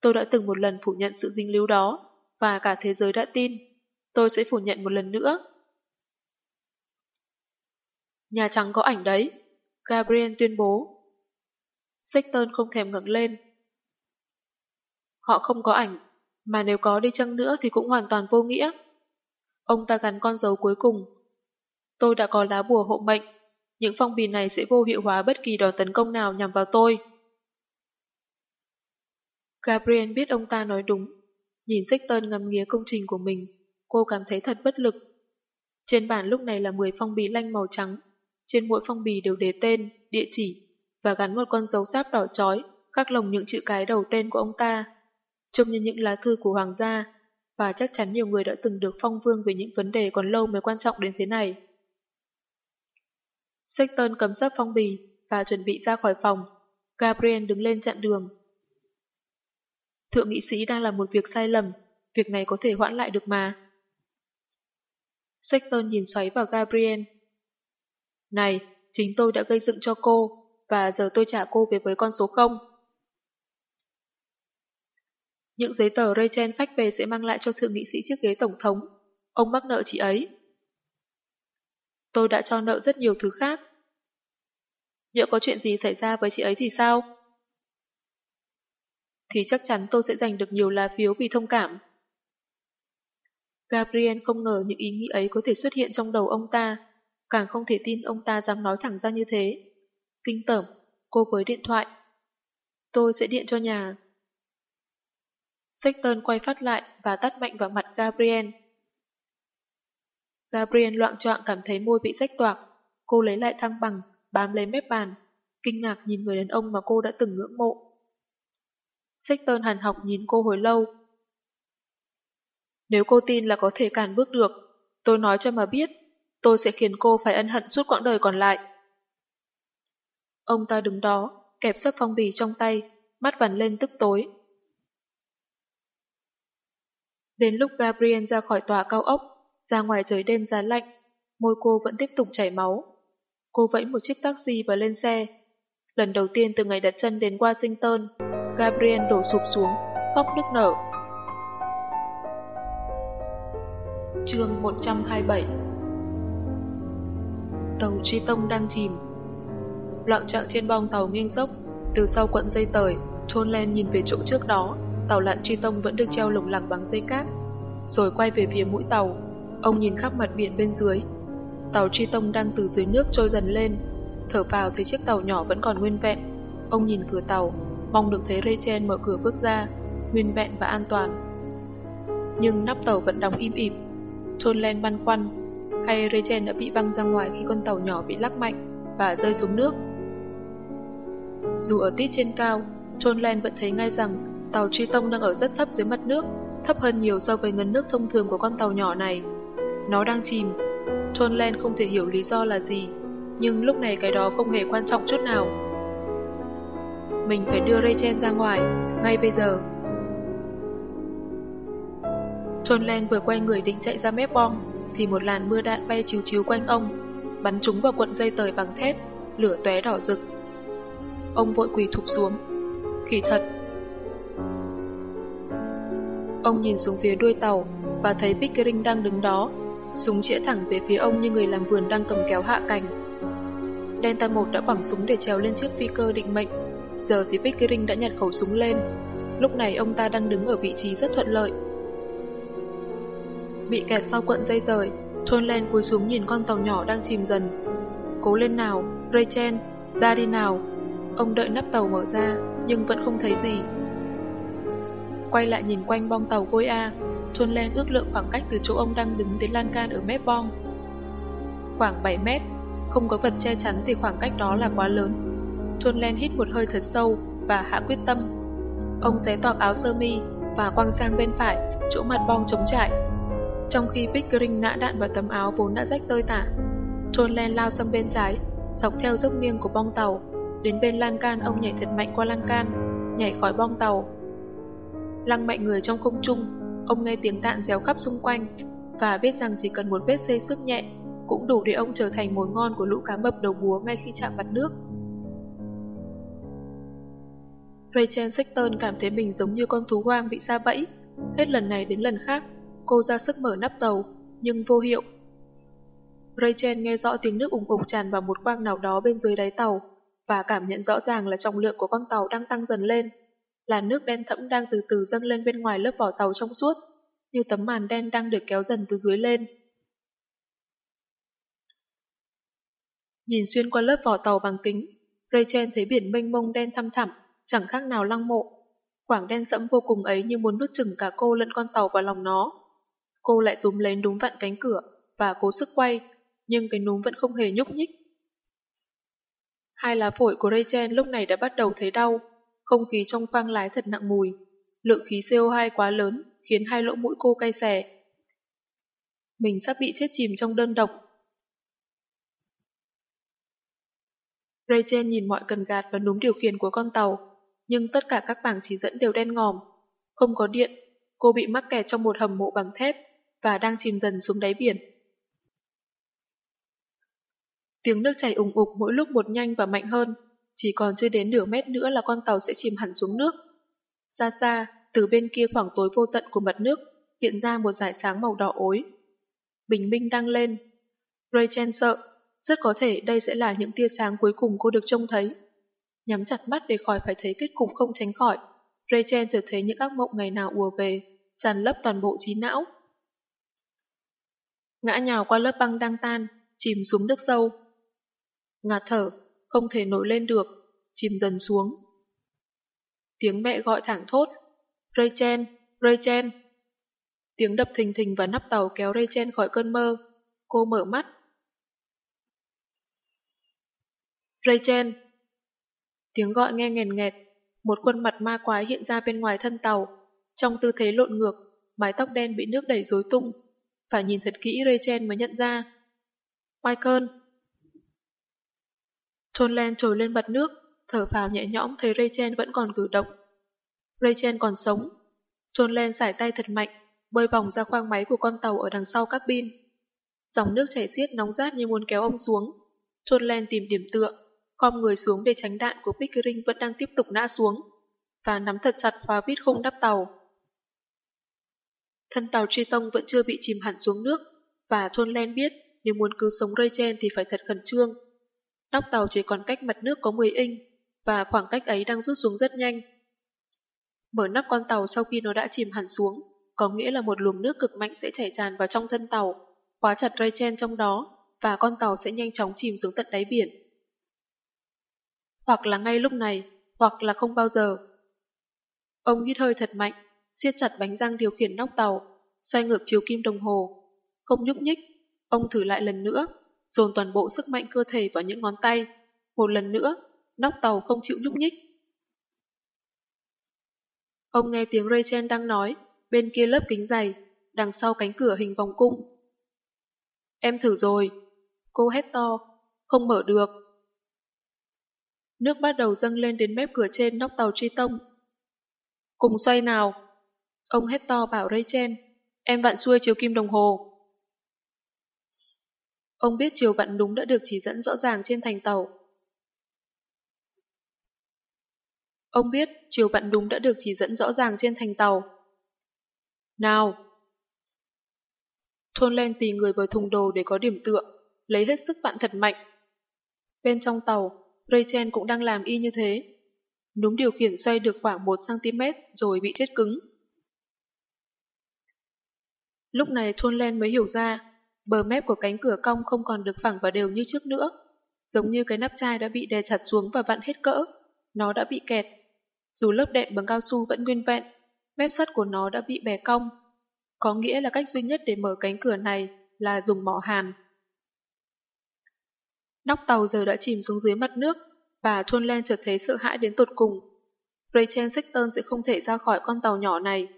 Tôi đã từng một lần phủ nhận sự dính líu đó, và cả thế giới đã tin. Tôi sẽ phủ nhận một lần nữa. Nhà Trắng có ảnh đấy, Gabriel tuyên bố. Sexton không thèm ngẩng lên. Họ không có ảnh, mà nếu có đi chăng nữa thì cũng hoàn toàn vô nghĩa. Ông ta gắn con dấu cuối cùng. Tôi đã có lá bùa hộ mệnh, những phong bì này sẽ vô hiệu hóa bất kỳ đòn tấn công nào nhằm vào tôi. Gabriel biết ông ta nói đúng. Nhìn Sexton ngắm nghía công trình của mình, cô cảm thấy thật bất lực. Trên bản lúc này là 10 phong bì lanh màu trắng, trên mỗi phong bì đều đề tên, địa chỉ và gắn một con dấu sáp đỏ chói, khắc lồng những chữ cái đầu tên của ông ta. Trông như những lá thư của hoàng gia, và chắc chắn nhiều người đã từng được phong vương về những vấn đề còn lâu mới quan trọng đến thế này. Sexton cầm sắp phong bì và chuẩn bị ra khỏi phòng. Gabriel đứng lên chặn đường. Thượng nghị sĩ đang làm một việc sai lầm, việc này có thể hoãn lại được mà. Sexton nhìn xoáy vào Gabriel. Này, chính tôi đã gây dựng cho cô, và giờ tôi trả cô về với con số 0. Những giấy tờ Rachel phách về sẽ mang lại cho thượng nghị sĩ chiếc ghế tổng thống. Ông mắc nợ chị ấy. Tôi đã cho nợ rất nhiều thứ khác. Nhỡ có chuyện gì xảy ra với chị ấy thì sao? Thì chắc chắn tôi sẽ giành được nhiều lá phiếu vì thông cảm. Gabriel không ngờ những ý nghĩ ấy có thể xuất hiện trong đầu ông ta, càng không thể tin ông ta dám nói thẳng ra như thế. Kinh tởm, cô với điện thoại. Tôi sẽ điện cho nhà. Sexton quay phát lại và tắt mạnh vào mặt Gabriel. Gabriel loạn trọng cảm thấy môi bị rách toạc. Cô lấy lại thăng bằng, bám lấy mép bàn, kinh ngạc nhìn người đàn ông mà cô đã từng ngưỡng mộ. Sexton hàn học nhìn cô hồi lâu. Nếu cô tin là có thể cản bước được, tôi nói cho mà biết, tôi sẽ khiến cô phải ân hận suốt quãng đời còn lại. Ông ta đứng đó, kẹp sấp phong bì trong tay, mắt vằn lên tức tối. Đến lúc Gabriel ra khỏi tòa cao ốc, ra ngoài trời đêm giá lạnh, môi cô vẫn tiếp tục chảy máu. Cô vẫy một chiếc taxi và lên xe. Lần đầu tiên từ ngày đặt chân đến Washington, Gabriel đổ sụp xuống, khóc nức nở. Chương 127 Tàu Tri Tông đang chìm. Loạn trạng trên bong tàu nghiêng dốc, từ sau quận dây tời, trôn lên nhìn về chỗ trước đó, tàu lặn Tri Tông vẫn được treo lủng lẳng bằng dây cáp. Rồi quay về phía mũi tàu, ông nhìn khắp mặt biển bên dưới. Tàu Tri Tông đang từ dưới nước trôi dần lên, thở vào thấy chiếc tàu nhỏ vẫn còn nguyên vẹn. Ông nhìn cửa tàu, mong được thấy Rachel mở cửa bước ra, nguyên vẹn và an toàn. Nhưng nắp tàu vẫn đóng im ỉm. Trôn len băn khoăn, hay Rachel đã bị văng ra ngoài khi con tàu nhỏ bị lắc mạnh và rơi xuống nước. Dù ở tít trên cao, Trôn Len vẫn thấy ngay rằng tàu tri Tông đang ở rất thấp dưới mặt nước, thấp hơn nhiều so với ngân nước thông thường của con tàu nhỏ này. Nó đang chìm. Trôn Len không thể hiểu lý do là gì, nhưng lúc này cái đó không hề quan trọng chút nào. Mình phải đưa Rachel ra ngoài, ngay bây giờ. John Len vừa quay người định chạy ra mép bom, thì một làn mưa đạn bay chiếu chiếu quanh ông, bắn trúng vào cuộn dây tời bằng thép, lửa tóe đỏ rực. Ông vội quỳ thụp xuống. Kỳ thật. Ông nhìn xuống phía đuôi tàu và thấy Pickering đang đứng đó, súng chĩa thẳng về phía ông như người làm vườn đang cầm kéo hạ cành. Delta 1 đã quẳng súng để trèo lên chiếc phi cơ định mệnh Giờ thì Pickering đã nhặt khẩu súng lên. Lúc này ông ta đang đứng ở vị trí rất thuận lợi. Bị kẹt sau cuộn dây tời, John cúi xuống nhìn con tàu nhỏ đang chìm dần. Cố lên nào, Rachel, ra đi nào. Ông đợi nắp tàu mở ra, nhưng vẫn không thấy gì. Quay lại nhìn quanh bong tàu Goya, chôn lên ước lượng khoảng cách từ chỗ ông đang đứng đến lan can ở mép bong. Khoảng 7 mét, không có vật che chắn thì khoảng cách đó là quá lớn. Chôn lên hít một hơi thật sâu và hạ quyết tâm. Ông xé toạc áo sơ mi và quăng sang bên phải, chỗ mặt bong chống chạy. Trong khi Pickering nã đạn vào tấm áo vốn đã rách tơi tả, Chôn lên lao sang bên trái, dọc theo dốc nghiêng của bong tàu. Đến bên lan can ông nhảy thật mạnh qua lan can, nhảy khỏi bong tàu. Lăng mạnh người trong không trung, ông nghe tiếng đạn réo khắp xung quanh và biết rằng chỉ cần một vết xây sức nhẹ cũng đủ để ông trở thành mối ngon của lũ cá mập đầu búa ngay khi chạm mặt nước. Rachel Sexton cảm thấy mình giống như con thú hoang bị xa bẫy. Hết lần này đến lần khác, cô ra sức mở nắp tàu, nhưng vô hiệu. Rachel nghe rõ tiếng nước ủng ủng tràn vào một quang nào đó bên dưới đáy tàu, và cảm nhận rõ ràng là trọng lượng của con tàu đang tăng dần lên là nước đen thẫm đang từ từ dâng lên bên ngoài lớp vỏ tàu trong suốt, như tấm màn đen đang được kéo dần từ dưới lên. Nhìn xuyên qua lớp vỏ tàu bằng kính, Rachel thấy biển mênh mông đen thăm thẳm, chẳng khác nào lăng mộ. Quảng đen sẫm vô cùng ấy như muốn nuốt chừng cả cô lẫn con tàu vào lòng nó. Cô lại túm lấy đúng vặn cánh cửa và cố sức quay, nhưng cái núm vẫn không hề nhúc nhích. Hai lá phổi của Rachel lúc này đã bắt đầu thấy đau, không khí trong khoang lái thật nặng mùi. Lượng khí CO2 quá lớn khiến hai lỗ mũi cô cay xè. Mình sắp bị chết chìm trong đơn độc. Rachel nhìn mọi cần gạt và núm điều khiển của con tàu, nhưng tất cả các bảng chỉ dẫn đều đen ngòm. Không có điện, cô bị mắc kẹt trong một hầm mộ bằng thép và đang chìm dần xuống đáy biển. Tiếng nước chảy ủng ục mỗi lúc một nhanh và mạnh hơn, chỉ còn chưa đến nửa mét nữa là con tàu sẽ chìm hẳn xuống nước. Xa xa, từ bên kia khoảng tối vô tận của mặt nước, hiện ra một dải sáng màu đỏ ối. Bình minh đang lên. Rachel sợ, rất có thể đây sẽ là những tia sáng cuối cùng cô được trông thấy. Nhắm chặt mắt để khỏi phải thấy kết cục không tránh khỏi, Rachel chợt thấy những ác mộng ngày nào ùa về, tràn lấp toàn bộ trí não. Ngã nhào qua lớp băng đang tan, chìm xuống nước sâu. Ngạt thở, không thể nổi lên được, chìm dần xuống. Tiếng mẹ gọi thẳng thốt, Rachel, Rachel. Tiếng đập thình thình và nắp tàu kéo Rachel khỏi cơn mơ. Cô mở mắt. Rachel. Tiếng gọi nghe nghèn nghẹt, một khuôn mặt ma quái hiện ra bên ngoài thân tàu, trong tư thế lộn ngược, mái tóc đen bị nước đẩy rối tung. Phải nhìn thật kỹ Rachel mới nhận ra. Michael. Thôn Len trồi lên mặt nước, thở phào nhẹ nhõm thấy Rachel vẫn còn cử động. Rachel còn sống. Thôn Len sải tay thật mạnh, bơi vòng ra khoang máy của con tàu ở đằng sau cabin. Dòng nước chảy xiết nóng rát như muốn kéo ông xuống. Thôn Len tìm điểm tựa, khom người xuống để tránh đạn của Pickering vẫn đang tiếp tục nã xuống, và nắm thật chặt khóa vít khung đắp tàu. Thân tàu truy tông vẫn chưa bị chìm hẳn xuống nước, và Thôn Len biết nếu muốn cứu sống Rachel thì phải thật khẩn trương. Nóc tàu chỉ còn cách mặt nước có 10 inch, và khoảng cách ấy đang rút xuống rất nhanh. Mở nắp con tàu sau khi nó đã chìm hẳn xuống, có nghĩa là một luồng nước cực mạnh sẽ chảy tràn vào trong thân tàu, khóa chặt ray chen trong đó, và con tàu sẽ nhanh chóng chìm xuống tận đáy biển. Hoặc là ngay lúc này, hoặc là không bao giờ. Ông hít hơi thật mạnh, siết chặt bánh răng điều khiển nóc tàu, xoay ngược chiều kim đồng hồ. Không nhúc nhích, ông thử lại lần nữa, dồn toàn bộ sức mạnh cơ thể vào những ngón tay. Một lần nữa, nóc tàu không chịu nhúc nhích. Ông nghe tiếng Rachel đang nói, bên kia lớp kính dày, đằng sau cánh cửa hình vòng cung. Em thử rồi. Cô hét to, không mở được. Nước bắt đầu dâng lên đến mép cửa trên nóc tàu truy tông. Cùng xoay nào. Ông hét to bảo Rachel, em vặn xuôi chiều kim đồng hồ. Ông biết chiều vặn đúng đã được chỉ dẫn rõ ràng trên thành tàu. Ông biết chiều vặn đúng đã được chỉ dẫn rõ ràng trên thành tàu. Nào! Thôn len tì người vào thùng đồ để có điểm tựa, lấy hết sức vặn thật mạnh. Bên trong tàu, Rachel cũng đang làm y như thế. Núm điều khiển xoay được khoảng 1cm rồi bị chết cứng. Lúc này Thôn Len mới hiểu ra, bờ mép của cánh cửa cong không còn được phẳng và đều như trước nữa. Giống như cái nắp chai đã bị đè chặt xuống và vặn hết cỡ. Nó đã bị kẹt. Dù lớp đệm bằng cao su vẫn nguyên vẹn, mép sắt của nó đã bị bẻ cong. Có nghĩa là cách duy nhất để mở cánh cửa này là dùng mỏ hàn. Nóc tàu giờ đã chìm xuống dưới mặt nước, và Thôn Len chợt thấy sợ hãi đến tột cùng. Rachel Sexton sẽ không thể ra khỏi con tàu nhỏ này.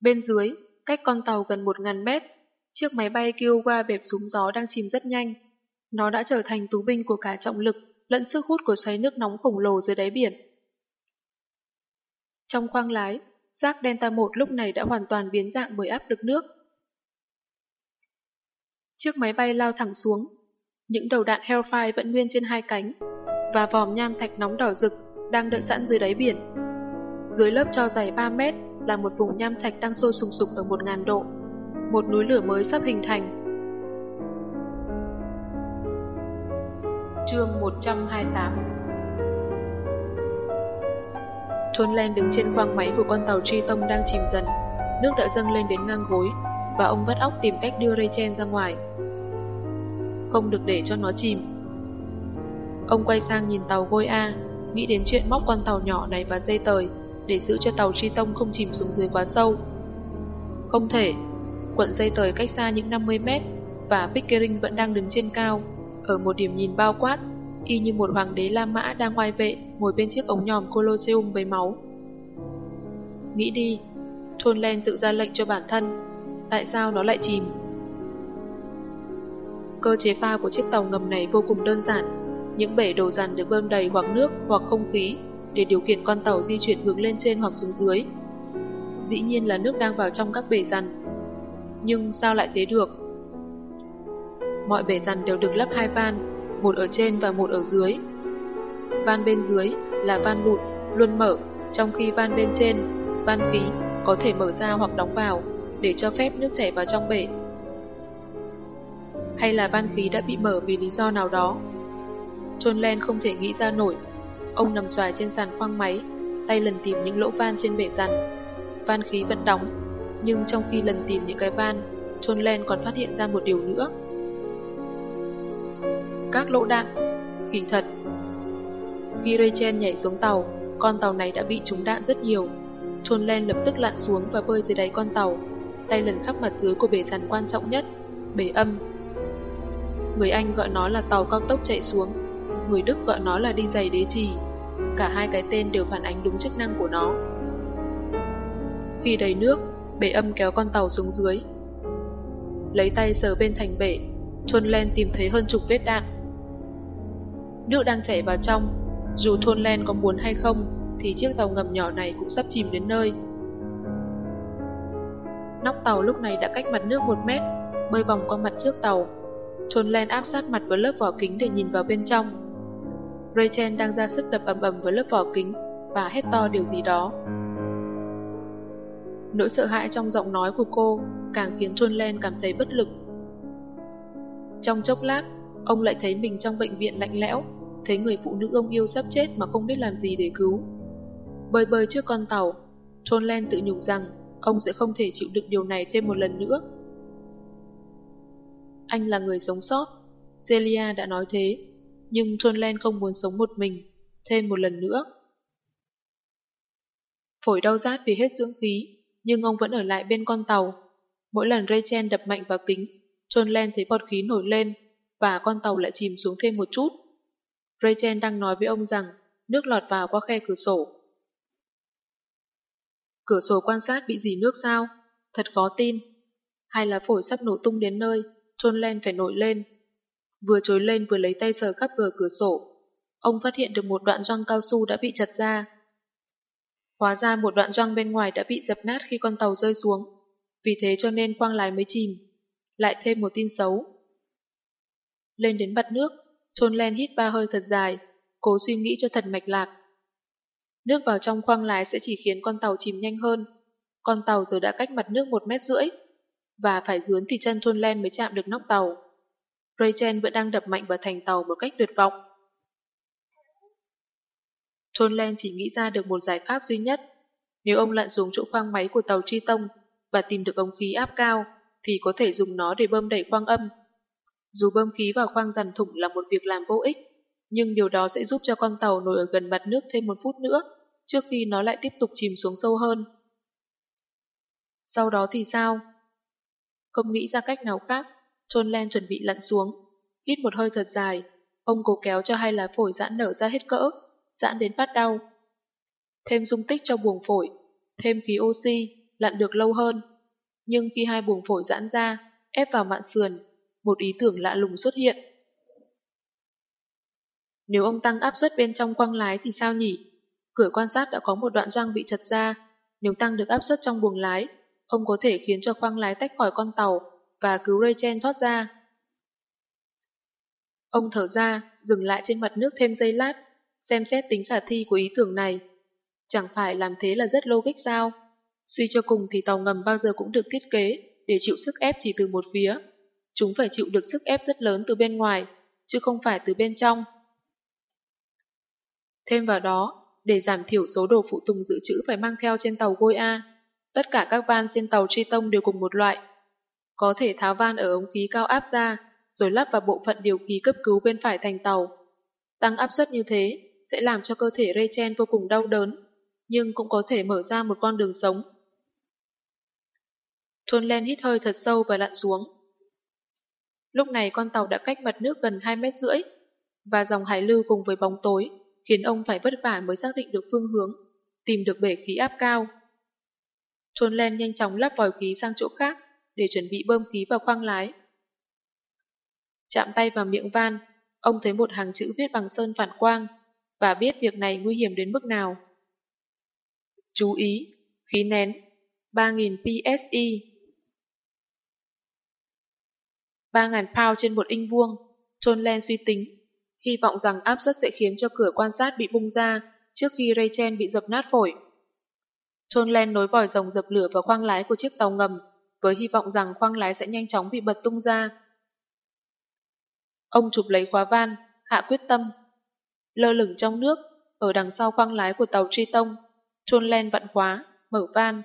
Bên dưới, cách con tàu gần 1.000 mét, chiếc máy bay Kiowa bẹp súng gió đang chìm rất nhanh. Nó đã trở thành tú binh của cả trọng lực lẫn sức hút của xoáy nước nóng khổng lồ dưới đáy biển. Trong khoang lái, rác Delta 1 lúc này đã hoàn toàn biến dạng bởi áp lực nước. Chiếc máy bay lao thẳng xuống, những đầu đạn Hellfire vẫn nguyên trên hai cánh, và vòm nham thạch nóng đỏ rực đang đợi sẵn dưới đáy biển. Dưới lớp cho dày 3 mét là một vùng nham thạch đang sôi sùng sục ở 1.000 độ, một núi lửa mới sắp hình thành Chương 128 Thôn Len đứng trên khoang máy của con tàu Tri Tông đang chìm dần. Nước đã dâng lên đến ngang gối, và ông vắt óc tìm cách đưa Rachel ra ngoài. Không được để cho nó chìm. Ông quay sang nhìn tàu Gôi A, nghĩ đến chuyện móc con tàu nhỏ này vào dây tời, để giữ cho tàu Tri Tông không chìm xuống dưới quá sâu. Không thể, quận dây tời cách xa những 50 mét, và Pickering vẫn đang đứng trên cao, ở một điểm nhìn bao quát, y như một hoàng đế La Mã đang ngoài vệ ngồi bên chiếc ống nhòm Colosseum với máu. Nghĩ đi, Thôn len tự ra lệnh cho bản thân. Tại sao nó lại chìm? Cơ chế pha của chiếc tàu ngầm này vô cùng đơn giản. Những bể đồ dàn được bơm đầy hoặc nước hoặc không khí để điều khiển con tàu di chuyển hướng lên trên hoặc xuống dưới. Dĩ nhiên là nước đang vào trong các bể dàn. Nhưng sao lại thế được? Mọi bể dàn đều được lắp hai van, một ở trên và một ở dưới. Van bên dưới là van lụt, luôn mở, trong khi van bên trên, van khí, có thể mở ra hoặc đóng vào để cho phép nước chảy vào trong bể. Hay là van khí đã bị mở vì lý do nào đó? John Len không thể nghĩ ra nổi. Ông nằm xoài trên sàn khoang máy, tay lần tìm những lỗ van trên bể dàn. Van khí vẫn đóng, nhưng trong khi lần tìm những cái van, John Len còn phát hiện ra một điều nữa. Các lỗ đạn, khỉ thật. Khi Rachel nhảy xuống tàu, con tàu này đã bị trúng đạn rất nhiều. John Len lập tức lặn xuống và bơi dưới đáy con tàu, tay lần khắp mặt dưới của bể sàn quan trọng nhất, bể âm. Người Anh gọi nó là tàu cao tốc chạy xuống, người Đức gọi nó là đi giày đế trì. Cả hai cái tên đều phản ánh đúng chức năng của nó. Khi đầy nước, bể âm kéo con tàu xuống dưới. Lấy tay sờ bên thành bể, Thôn Len tìm thấy hơn chục vết đạn. Nước đang chảy vào trong, dù Thôn Len có muốn hay không, thì chiếc tàu ngầm nhỏ này cũng sắp chìm đến nơi. Nóc tàu lúc này đã cách mặt nước một mét, bơi vòng qua mặt trước tàu. Thôn Len áp sát mặt vào lớp vỏ kính để nhìn vào bên trong. Rachel đang ra sức đập ầm ầm với lớp vỏ kính và hét to điều gì đó. Nỗi sợ hãi trong giọng nói của cô càng khiến John Len cảm thấy bất lực. Trong chốc lát, ông lại thấy mình trong bệnh viện lạnh lẽo, thấy người phụ nữ ông yêu sắp chết mà không biết làm gì để cứu. Bơi bơi trước con tàu, John Len tự nhủ rằng ông sẽ không thể chịu đựng điều này thêm một lần nữa. Anh là người sống sót, Celia đã nói thế, nhưng John Len không muốn sống một mình, thêm một lần nữa. Phổi đau rát vì hết dưỡng khí, nhưng ông vẫn ở lại bên con tàu. Mỗi lần Rachel đập mạnh vào kính, John Len thấy bọt khí nổi lên, và con tàu lại chìm xuống thêm một chút. Rachel đang nói với ông rằng nước lọt vào qua khe cửa sổ. Cửa sổ quan sát bị dì nước sao? Thật khó tin. Hay là phổi sắp nổ tung đến nơi, John Len phải nổi lên. Vừa trồi lên vừa lấy tay sờ khắp gờ cửa sổ. Ông phát hiện được một đoạn răng cao su đã bị chặt ra. Hóa ra một đoạn răng bên ngoài đã bị dập nát khi con tàu rơi xuống. Vì thế cho nên quang lái mới chìm. Lại thêm một tin xấu. Lên đến mặt nước, Trôn Len hít ba hơi thật dài, cố suy nghĩ cho thật mạch lạc. Nước vào trong khoang lái sẽ chỉ khiến con tàu chìm nhanh hơn. Con tàu giờ đã cách mặt nước một mét rưỡi, và phải dướn thì chân Trôn Len mới chạm được nóc tàu. Rachel vẫn đang đập mạnh vào thành tàu một cách tuyệt vọng. John Len chỉ nghĩ ra được một giải pháp duy nhất. Nếu ông lặn xuống chỗ khoang máy của tàu Tri Tông và tìm được ống khí áp cao, thì có thể dùng nó để bơm đẩy khoang âm. Dù bơm khí vào khoang dàn thủng là một việc làm vô ích, nhưng điều đó sẽ giúp cho con tàu nổi ở gần mặt nước thêm một phút nữa, trước khi nó lại tiếp tục chìm xuống sâu hơn. Sau đó thì sao? Không nghĩ ra cách nào khác, John Len chuẩn bị lặn xuống, hít một hơi thật dài, ông cố kéo cho hai lá phổi giãn nở ra hết cỡ, giãn đến phát đau. Thêm dung tích cho buồng phổi, thêm khí oxy, lặn được lâu hơn. Nhưng khi hai buồng phổi giãn ra, ép vào mạn sườn, một ý tưởng lạ lùng xuất hiện. Nếu ông tăng áp suất bên trong quăng lái thì sao nhỉ? Cửa quan sát đã có một đoạn răng bị chật ra. Nếu tăng được áp suất trong buồng lái, ông có thể khiến cho khoang lái tách khỏi con tàu và cứu Rachel thoát ra. Ông thở ra, dừng lại trên mặt nước thêm giây lát, xem xét tính khả thi của ý tưởng này. Chẳng phải làm thế là rất logic sao? Suy cho cùng thì tàu ngầm bao giờ cũng được thiết kế để chịu sức ép chỉ từ một phía. Chúng phải chịu được sức ép rất lớn từ bên ngoài, chứ không phải từ bên trong. Thêm vào đó, để giảm thiểu số đồ phụ tùng dự trữ phải mang theo trên tàu Gôi A, tất cả các van trên tàu Tri Tông đều cùng một loại. Có thể tháo van ở ống khí cao áp ra, rồi lắp vào bộ phận điều khí cấp cứu bên phải thành tàu. Tăng áp suất như thế sẽ làm cho cơ thể Rachel vô cùng đau đớn, nhưng cũng có thể mở ra một con đường sống. Thôn Len hít hơi thật sâu và lặn xuống. Lúc này con tàu đã cách mặt nước gần 2 mét rưỡi, và dòng hải lưu cùng với bóng tối khiến ông phải vất vả mới xác định được phương hướng, tìm được bể khí áp cao. Thôn len nhanh chóng lắp vòi khí sang chỗ khác để chuẩn bị bơm khí vào khoang lái. Chạm tay vào miệng van, ông thấy một hàng chữ viết bằng sơn phản quang và biết việc này nguy hiểm đến mức nào. Chú ý, khí nén, 3.000 PSI. 3.000 pound trên một inch vuông, John Len suy tính, hy vọng rằng áp suất sẽ khiến cho cửa quan sát bị bung ra trước khi Rachel bị dập nát phổi. John Len nối vòi rồng dập lửa vào khoang lái của chiếc tàu ngầm, với hy vọng rằng khoang lái sẽ nhanh chóng bị bật tung ra. Ông chụp lấy khóa van, hạ quyết tâm. Lơ lửng trong nước, ở đằng sau khoang lái của tàu Triton, trôn Len vặn khóa, mở van.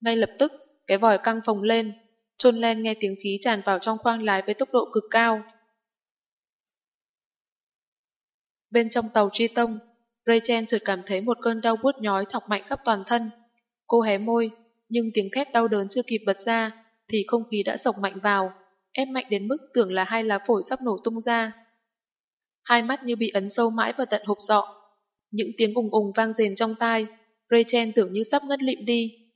Ngay lập tức, cái vòi căng phồng lên, trôn Len nghe tiếng khí tràn vào trong khoang lái với tốc độ cực cao. Bên trong tàu Triton, Rachel chợt cảm thấy một cơn đau buốt nhói thọc mạnh khắp toàn thân. Cô hé môi, nhưng tiếng thét đau đớn chưa kịp bật ra, thì không khí đã sộc mạnh vào, ép mạnh đến mức tưởng là hai lá phổi sắp nổ tung ra. Hai mắt như bị ấn sâu mãi vào tận hộp sọ. Những tiếng ùng ùng vang rền trong tai, Rachel tưởng như sắp ngất lịm đi.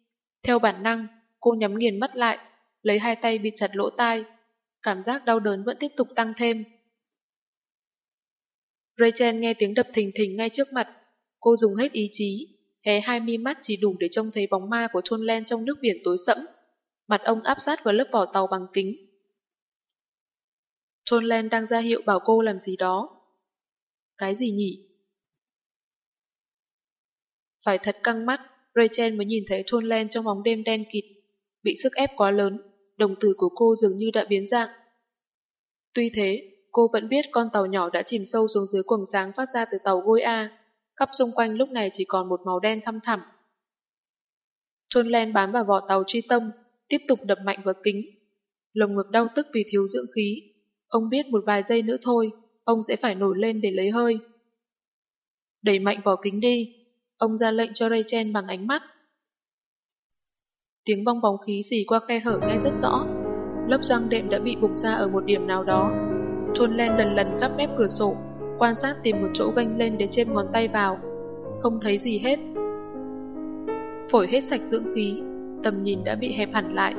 Theo bản năng, cô nhắm nghiền mắt lại, lấy hai tay bịt chặt lỗ tai. Cảm giác đau đớn vẫn tiếp tục tăng thêm. Rachel nghe tiếng đập thình thình ngay trước mặt. Cô dùng hết ý chí, hé hai mi mắt chỉ đủ để trông thấy bóng ma của thôn Len trong nước biển tối sẫm. Mặt ông áp sát vào lớp vỏ tàu bằng kính. Thôn Len đang ra hiệu bảo cô làm gì đó. Cái gì nhỉ? Phải thật căng mắt, Rachel mới nhìn thấy Thôn Len trong bóng đêm đen kịt. Bị sức ép quá lớn, đồng tử của cô dường như đã biến dạng. Tuy thế, cô vẫn biết con tàu nhỏ đã chìm sâu xuống dưới quầng sáng phát ra từ tàu Gôi A. Khắp xung quanh lúc này chỉ còn một màu đen thăm thẳm. Thôn len bám vào vỏ tàu truy tâm, tiếp tục đập mạnh vào kính. Lồng ngực đau tức vì thiếu dưỡng khí. Ông biết một vài giây nữa thôi, ông sẽ phải nổi lên để lấy hơi. Đẩy mạnh vào kính đi, ông ra lệnh cho Rachel bằng ánh mắt. Tiếng bong bóng khí xì qua khe hở nghe rất rõ. Lớp răng đệm đã bị bục ra ở một điểm nào đó. Thôn len lần lần khắp mép cửa sổ, quan sát tìm một chỗ vênh lên để chêm ngón tay vào. Không thấy gì hết. Phổi hết sạch dưỡng khí, tầm nhìn đã bị hẹp hẳn lại.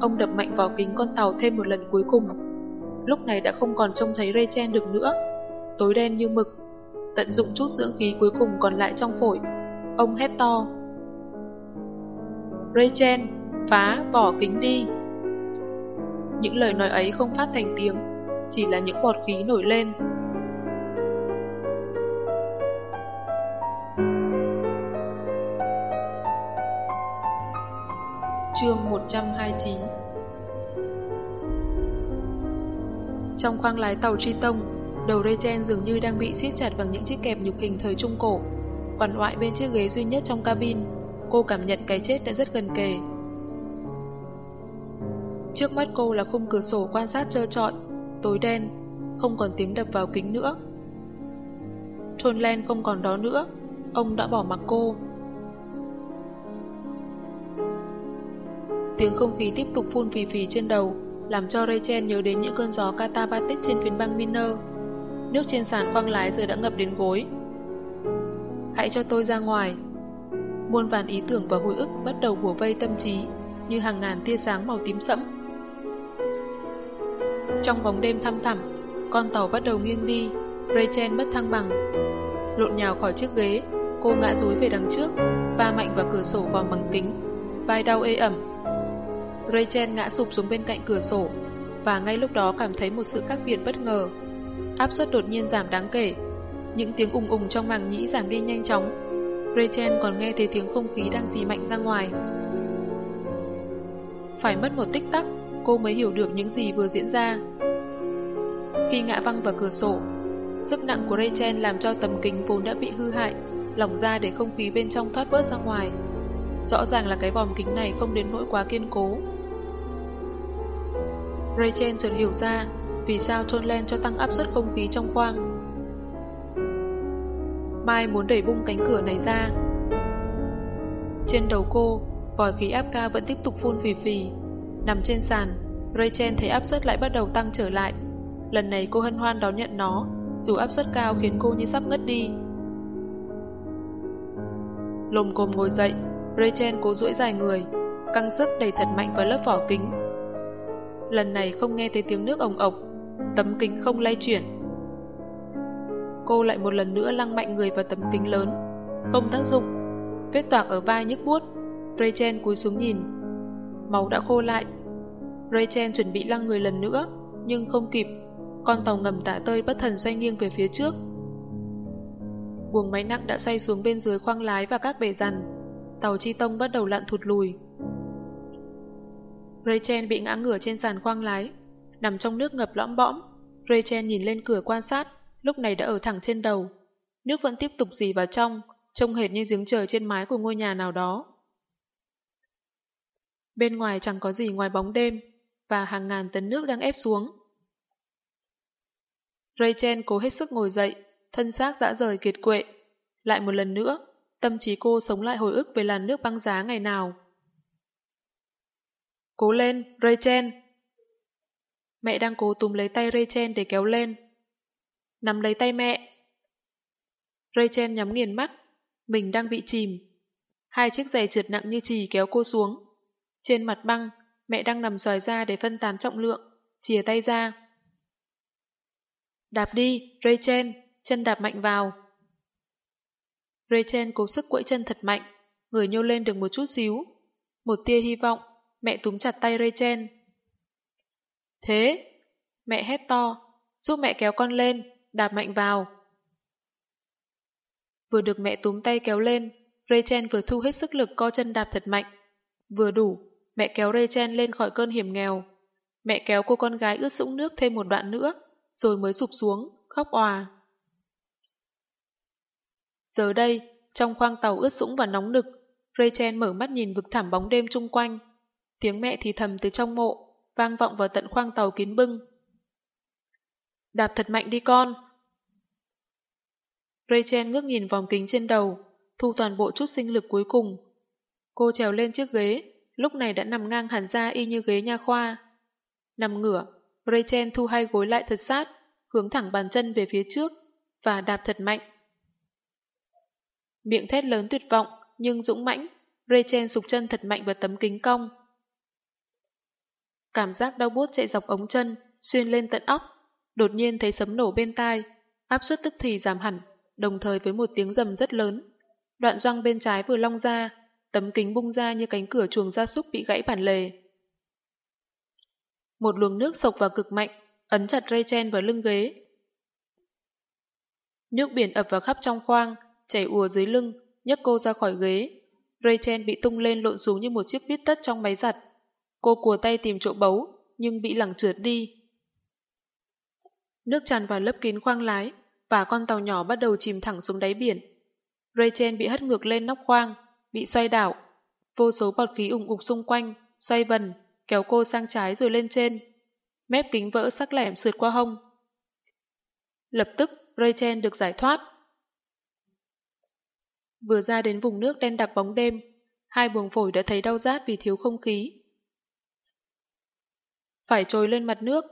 Ông đập mạnh vào kính con tàu thêm một lần cuối cùng. Lúc này đã không còn trông thấy Rachel được nữa. Tối đen như mực. Tận dụng chút dưỡng khí cuối cùng còn lại trong phổi. Ông hét to. Rachel, phá vỏ kính đi. Những lời nói ấy không phát thành tiếng, chỉ là những bọt khí nổi lên. Chương 129 Trong khoang lái tàu Triton, đầu Rachel dường như đang bị siết chặt bằng những chiếc kẹp nhục hình thời Trung Cổ. quằn ngoại bên chiếc ghế duy nhất trong cabin, cô cảm nhận cái chết đã rất gần kề. Trước mắt cô là khung cửa sổ quan sát trơ trọi, tối đen, không còn tiếng đập vào kính nữa. Trôn Len không còn đó nữa, ông đã bỏ mặc cô. Tiếng không khí tiếp tục phun phì phì trên đầu, làm cho Rachel nhớ đến những cơn gió catabatic trên phiến băng Miner. Nước trên sàn khoang lái giờ đã ngập đến gối. Hãy cho tôi ra ngoài. Muôn vàn ý tưởng và hồi ức bắt đầu bùa vây tâm trí, như hàng ngàn tia sáng màu tím sẫm. Trong bóng đêm thăm thẳm, con tàu bắt đầu nghiêng đi, Rachel mất thăng bằng. Lộn nhào khỏi chiếc ghế, cô ngã rúi về đằng trước, va mạnh vào cửa sổ vòng bằng kính. Vai đau ê ẩm. Rachel ngã sụp xuống bên cạnh cửa sổ, và ngay lúc đó cảm thấy một sự khác biệt bất ngờ. Áp suất đột nhiên giảm đáng kể. Những tiếng ùng ùng trong màng nhĩ giảm đi nhanh chóng. Rachel còn nghe thấy tiếng không khí đang dì mạnh ra ngoài. Phải mất một tích tắc, cô mới hiểu được những gì vừa diễn ra. Khi ngã văng vào cửa sổ, sức nặng của Rachel làm cho tầm kính vốn đã bị hư hại, lỏng ra để không khí bên trong thoát bớt ra ngoài. Rõ ràng là cái vòm kính này không đến nỗi quá kiên cố. Rachel chợt hiểu ra vì sao John Len cho tăng áp suất không khí trong khoang. Mai muốn đẩy bung cánh cửa này ra. Trên đầu cô, vòi khí áp cao vẫn tiếp tục phun phì phì. Nằm trên sàn, Rachel thấy áp suất lại bắt đầu tăng trở lại. Lần này cô hân hoan đón nhận nó, dù áp suất cao khiến cô như sắp ngất đi. Lồm cồm ngồi dậy, Rachel cố duỗi dài người, căng sức đẩy thật mạnh vào lớp vỏ kính. Lần này không nghe thấy tiếng nước ồng ộc, tấm kính không lay chuyển. Cô lại một lần nữa lăng mạnh người vào tấm kính lớn, không tác dụng. Vết toạc ở vai nhức buốt, Rachel cúi xuống nhìn. Máu đã khô lại. Rachel chuẩn bị lăng người lần nữa, nhưng không kịp. Con tàu ngầm tạ tơi bất thần xoay nghiêng về phía trước. Buồng máy nặng đã xoay xuống bên dưới khoang lái và các bể rằn. Tàu chi tông bắt đầu lặn thụt lùi. Rachel bị ngã ngửa trên sàn khoang lái, nằm trong nước ngập lõm bõm. Rachel nhìn lên cửa quan sát, lúc này đã ở thẳng trên đầu. Nước vẫn tiếp tục dì vào trong, trông hệt như giếng trời trên mái của ngôi nhà nào đó. Bên ngoài chẳng có gì ngoài bóng đêm, và hàng ngàn tấn nước đang ép xuống. Rachel cố hết sức ngồi dậy, thân xác dã rời kiệt quệ. Lại một lần nữa, tâm trí cô sống lại hồi ức về làn nước băng giá ngày nào. Cố lên, Rachel! Mẹ đang cố túm lấy tay Rachel để kéo lên. Nắm lấy tay mẹ. Rachel nhắm nghiền mắt, mình đang bị chìm. Hai chiếc giày trượt nặng như trì kéo cô xuống. Trên mặt băng, mẹ đang nằm xoài ra để phân tán trọng lượng, chìa tay ra. Đạp đi, Rachel, chân đạp mạnh vào. Rachel cố sức quẫy chân thật mạnh, người nhô lên được một chút xíu. Một tia hy vọng, mẹ túm chặt tay Rachel. Thế, mẹ hét to, giúp mẹ kéo con lên, đạp mạnh vào. Vừa được mẹ túm tay kéo lên, Rachel vừa thu hết sức lực co chân đạp thật mạnh. Vừa đủ, mẹ kéo Rachel lên khỏi cơn hiểm nghèo. Mẹ kéo cô con gái ướt sũng nước thêm một đoạn nữa, rồi mới sụp xuống, khóc òa. Giờ đây, trong khoang tàu ướt sũng và nóng nực, Rachel mở mắt nhìn vực thẳm bóng đêm chung quanh. Tiếng mẹ thì thầm từ trong mộ, vang vọng vào tận khoang tàu kín bưng. Đạp thật mạnh đi con. Rachel ngước nhìn vòng kính trên đầu, thu toàn bộ chút sinh lực cuối cùng. Cô trèo lên chiếc ghế, lúc này đã nằm ngang hẳn ra y như ghế nha khoa. Nằm ngửa, Rachel thu hai gối lại thật sát, hướng thẳng bàn chân về phía trước, và đạp thật mạnh. Miệng thét lớn tuyệt vọng, nhưng dũng mãnh, Rachel sụp chân thật mạnh vào tấm kính cong. Cảm giác đau buốt chạy dọc ống chân, xuyên lên tận óc, đột nhiên thấy sấm nổ bên tai, áp suất tức thì giảm hẳn, đồng thời với một tiếng rầm rất lớn. Đoạn răng bên trái vừa long ra, tấm kính bung ra như cánh cửa chuồng gia súc bị gãy bản lề. Một luồng nước sộc vào cực mạnh, ấn chặt Rachel vào lưng ghế. Nước biển ập vào khắp trong khoang, chảy ùa dưới lưng, nhấc cô ra khỏi ghế. Rachel bị tung lên lộn xuống như một chiếc bít tất trong máy giặt. Cô cùa tay tìm chỗ bấu, nhưng bị lẳng trượt đi. Nước tràn vào lớp kín khoang lái, và con tàu nhỏ bắt đầu chìm thẳng xuống đáy biển. Rachel bị hất ngược lên nóc khoang, bị xoay đảo. Vô số bọt khí ủng ục xung quanh, xoay vần, kéo cô sang trái rồi lên trên. Mép kính vỡ sắc lẻm sượt qua hông. Lập tức, Rachel được giải thoát. Vừa ra đến vùng nước đen đặc bóng đêm, hai buồng phổi đã thấy đau rát vì thiếu không khí. Phải trồi lên mặt nước.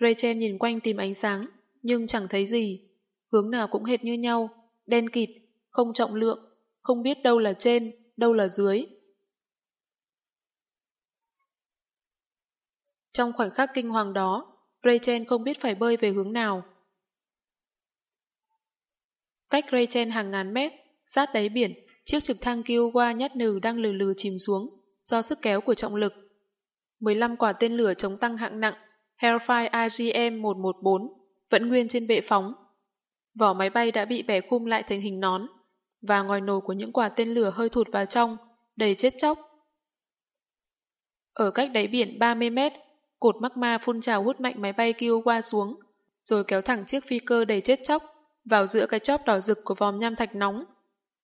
Rachel nhìn quanh tìm ánh sáng, nhưng chẳng thấy gì. Hướng nào cũng hệt như nhau, đen kịt, không trọng lượng, không biết đâu là trên, đâu là dưới. Trong khoảnh khắc kinh hoàng đó, Rachel không biết phải bơi về hướng nào. Cách Rachel hàng ngàn mét, sát đáy biển, chiếc trực thăng Kiowa nhát nừ đang lừ lừ chìm xuống, do sức kéo của trọng lực. 15 quả tên lửa chống tăng hạng nặng Hellfire AGM-114 vẫn nguyên trên bệ phóng. Vỏ máy bay đã bị bẻ khung lại thành hình nón, và ngòi nổ của những quả tên lửa hơi thụt vào trong, đầy chết chóc. Ở cách đáy biển 30 mét, cột magma phun trào hút mạnh máy bay Kiowa xuống, rồi kéo thẳng chiếc phi cơ đầy chết chóc vào giữa cái chóp đỏ rực của vòm nham thạch nóng.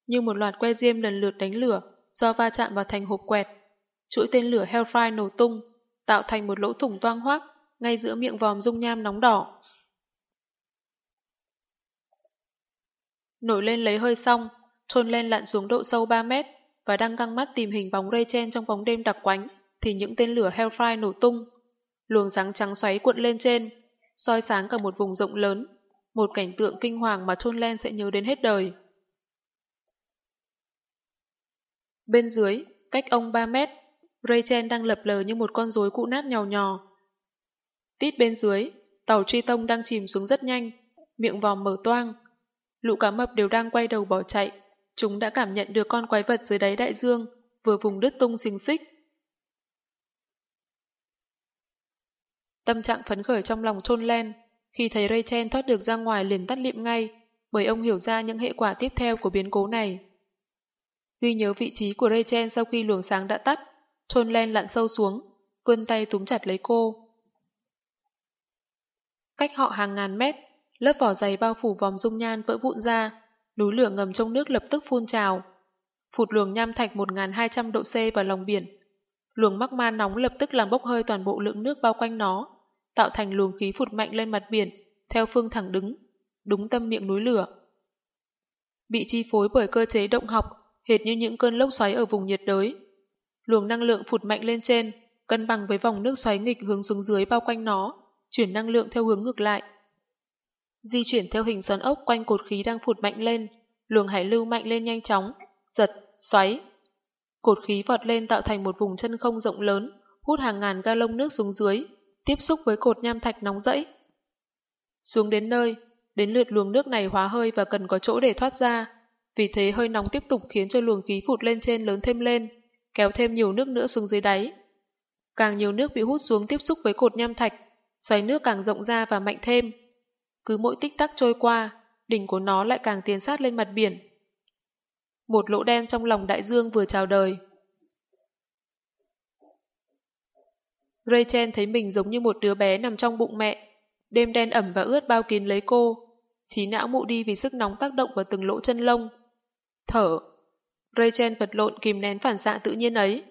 Như một loạt que diêm lần lượt đánh lửa do va chạm vào thành hộp quẹt. Chuỗi tên lửa Hellfire nổ tung, tạo thành một lỗ thủng toang hoác ngay giữa miệng vòm dung nham nóng đỏ. Nổi lên lấy hơi xong, trôn lên lặn xuống độ sâu 3 mét và đang căng mắt tìm hình bóng Rachel trong bóng đêm đặc quánh, thì những tên lửa Hellfire nổ tung. Luồng sáng trắng xoáy cuộn lên trên, soi sáng cả một vùng rộng lớn, một cảnh tượng kinh hoàng mà Trôn lên sẽ nhớ đến hết đời. Bên dưới, cách ông 3 mét, Rachel đang lập lờ như một con rối cụ nát nhào nhò. Tít bên dưới, tàu truy tông đang chìm xuống rất nhanh, miệng vòm mở toang. Lũ cá mập đều đang quay đầu bỏ chạy, chúng đã cảm nhận được con quái vật dưới đáy đại dương, vừa vùng đứt tung xình xích. Tâm trạng phấn khởi trong lòng trôn len, khi thấy Rachel thoát được ra ngoài liền tắt liệm ngay, bởi ông hiểu ra những hệ quả tiếp theo của biến cố này. Ghi nhớ vị trí của Rachel sau khi luồng sáng đã tắt, trôn len lặn sâu xuống, vươn tay túm chặt lấy cô. Cách họ hàng ngàn mét, lớp vỏ dày bao phủ vòng dung nhan vỡ vụn ra, núi lửa ngầm trong nước lập tức phun trào. Phụt luồng nham thạch 1.200 độ C vào lòng biển. Luồng mắc ma nóng lập tức làm bốc hơi toàn bộ lượng nước bao quanh nó, tạo thành luồng khí phụt mạnh lên mặt biển, theo phương thẳng đứng, đúng tâm miệng núi lửa. Bị chi phối bởi cơ chế động học, hệt như những cơn lốc xoáy ở vùng nhiệt đới. Luồng năng lượng phụt mạnh lên trên, cân bằng với vòng nước xoáy nghịch hướng xuống dưới bao quanh nó, chuyển năng lượng theo hướng ngược lại. Di chuyển theo hình xoắn ốc quanh cột khí đang phụt mạnh lên, luồng hải lưu mạnh lên nhanh chóng, giật, xoáy. Cột khí vọt lên tạo thành một vùng chân không rộng lớn, hút hàng ngàn ga lông nước xuống dưới, tiếp xúc với cột nham thạch nóng rẫy. Xuống đến nơi, đến lượt luồng nước này hóa hơi và cần có chỗ để thoát ra, vì thế hơi nóng tiếp tục khiến cho luồng khí phụt lên trên lớn thêm lên, kéo thêm nhiều nước nữa xuống dưới đáy. Càng nhiều nước bị hút xuống tiếp xúc với cột nham thạch, xoáy nước càng rộng ra và mạnh thêm. Cứ mỗi tích tắc trôi qua, đỉnh của nó lại càng tiến sát lên mặt biển. Một lỗ đen trong lòng đại dương vừa chào đời. Rachel thấy mình giống như một đứa bé nằm trong bụng mẹ. Đêm đen ẩm và ướt bao kín lấy cô. Trí não mụ đi vì sức nóng tác động vào từng lỗ chân lông. Thở. Rachel vật lộn kìm nén phản xạ tự nhiên ấy.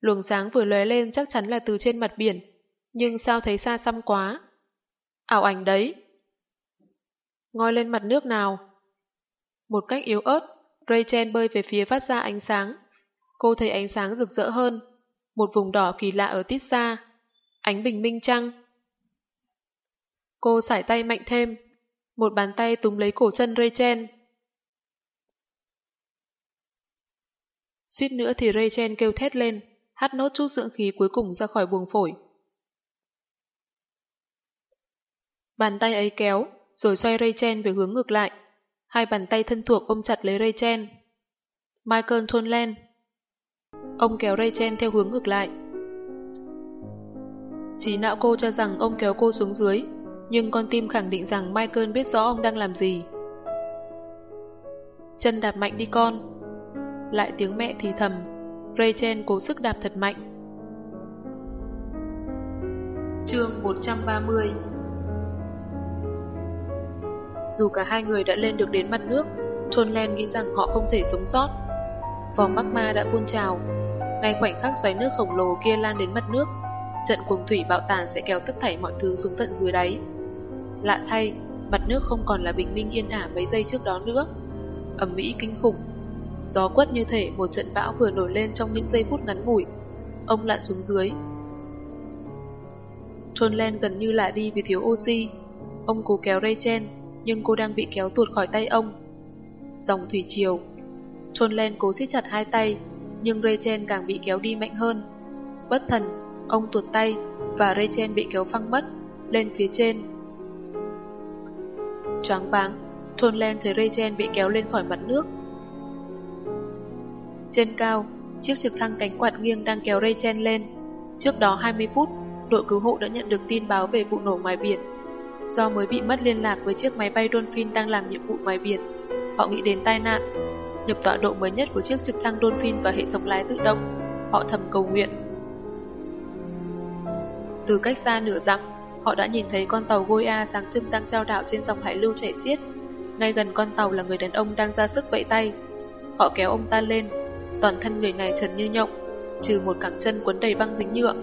Luồng sáng vừa lóe lên chắc chắn là từ trên mặt biển. Nhưng sao thấy xa xăm quá? Ảo ảnh đấy. Ngoi lên mặt nước nào. Một cách yếu ớt, Rachel bơi về phía phát ra ánh sáng. Cô thấy ánh sáng rực rỡ hơn. Một vùng đỏ kỳ lạ ở tít xa. Ánh bình minh trăng. Cô sải tay mạnh thêm. Một bàn tay túm lấy cổ chân Rachel. Suýt nữa thì Rachel kêu thét lên, hắt nốt chút dưỡng khí cuối cùng ra khỏi buồng phổi. Bàn tay ấy kéo, rồi xoay Rachel về hướng ngược lại. Hai bàn tay thân thuộc ôm chặt lấy Rachel. Michael Tonland. Ông kéo Rachel theo hướng ngược lại. Chỉ não cô cho rằng ông kéo cô xuống dưới, nhưng con tim khẳng định rằng Michael biết rõ ông đang làm gì. Chân đạp mạnh đi con. Lại tiếng mẹ thì thầm, Rachel cố sức đạp thật mạnh. Chương 130 Dù cả hai người đã lên được đến mặt nước, Trôn Len nghĩ rằng họ không thể sống sót. Vòng magma đã phun trào. Ngay khoảnh khắc xoáy nước khổng lồ kia lan đến mặt nước, trận cuồng thủy bạo tàn sẽ kéo tất thảy mọi thứ xuống tận dưới đáy. Lạ thay, mặt nước không còn là bình minh yên ả mấy giây trước đó nữa. Ẩm mỹ kinh khủng. Gió quất như thể một trận bão vừa nổi lên trong những giây phút ngắn ngủi. Ông lặn xuống dưới. Trôn Len gần như lạ đi vì thiếu oxy. Ông cố kéo Rachel, nhưng cô đang bị kéo tuột khỏi tay ông. Dòng thủy triều. Trôn Len cố siết chặt hai tay, nhưng Rachel càng bị kéo đi mạnh hơn. Bất thần, ông tuột tay và Rachel bị kéo phăng mất lên phía trên. Choáng váng, Trôn Len thấy Rachel bị kéo lên khỏi mặt nước. Trên cao, chiếc trực thăng cánh quạt nghiêng đang kéo Rachel lên. Trước đó 20 phút, đội cứu hộ đã nhận được tin báo về vụ nổ ngoài biển. Do mới bị mất liên lạc với chiếc máy bay Dolphin đang làm nhiệm vụ ngoài biển, họ nghĩ đến tai nạn. Nhập tọa độ mới nhất của chiếc trực thăng Dolphin và hệ thống lái tự động, họ thầm cầu nguyện. Từ cách xa nửa dặm, họ đã nhìn thấy con tàu Goya sáng trưng đang trao đảo trên dòng hải lưu chảy xiết. Ngay gần con tàu là người đàn ông đang ra sức vẫy tay. Họ kéo ông ta lên, toàn thân người này trần như nhộng, trừ một cẳng chân quấn đầy băng dính nhựa.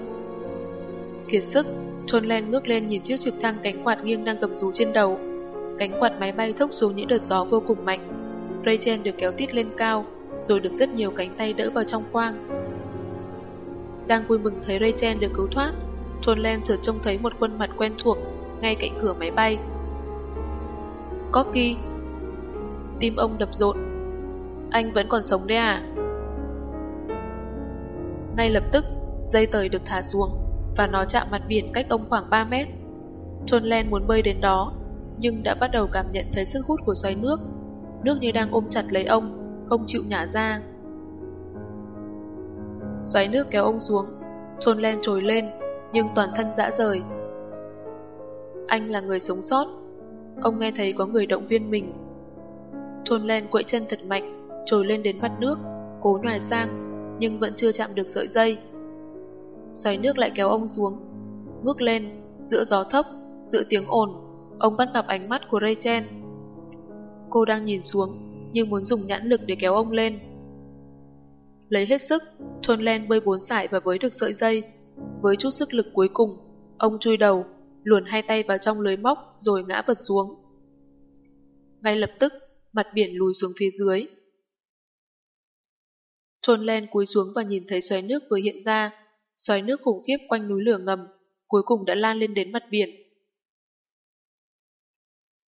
Kiệt sức, Trôn Len ngước lên nhìn chiếc trực thăng cánh quạt nghiêng đang cầm rú trên đầu. Cánh quạt máy bay thốc xuống những đợt gió vô cùng mạnh. Rachel được kéo tít lên cao, rồi được rất nhiều cánh tay đỡ vào trong khoang. Đang vui mừng thấy Rachel được cứu thoát, Trôn Len chợt trông thấy một khuôn mặt quen thuộc ngay cạnh cửa máy bay. Corky Tim ông đập rộn. Anh vẫn còn sống đấy à? Ngay lập tức, Dây tời được thả xuống, và nó chạm mặt biển cách ông khoảng 3 mét. Trôn Len muốn bơi đến đó, nhưng đã bắt đầu cảm nhận thấy sức hút của xoáy nước. Nước như đang ôm chặt lấy ông, không chịu nhả ra. Xoáy nước kéo ông xuống, Trôn Len trồi lên, nhưng toàn thân dã rời. Anh là người sống sót. Ông nghe thấy có người động viên mình. Trôn Len quậy chân thật mạnh, trồi lên đến mặt nước, cố nhòi sang, nhưng vẫn chưa chạm được sợi dây. Xoáy nước lại kéo ông xuống. Ngước lên, giữa gió thấp, giữa tiếng ồn, ông bắt gặp ánh mắt của Rachel. Cô đang nhìn xuống, nhưng muốn dùng nhãn lực để kéo ông lên. Lấy hết sức, John Len bơi bốn sải và với được sợi dây. Với chút sức lực cuối cùng, ông chui đầu, luồn hai tay vào trong lưới móc rồi ngã vật xuống. Ngay lập tức, mặt biển lùi xuống phía dưới. Trôn len cúi xuống và nhìn thấy xoáy nước vừa hiện ra, xoáy nước khủng khiếp quanh núi lửa ngầm, cuối cùng đã lan lên đến mặt biển.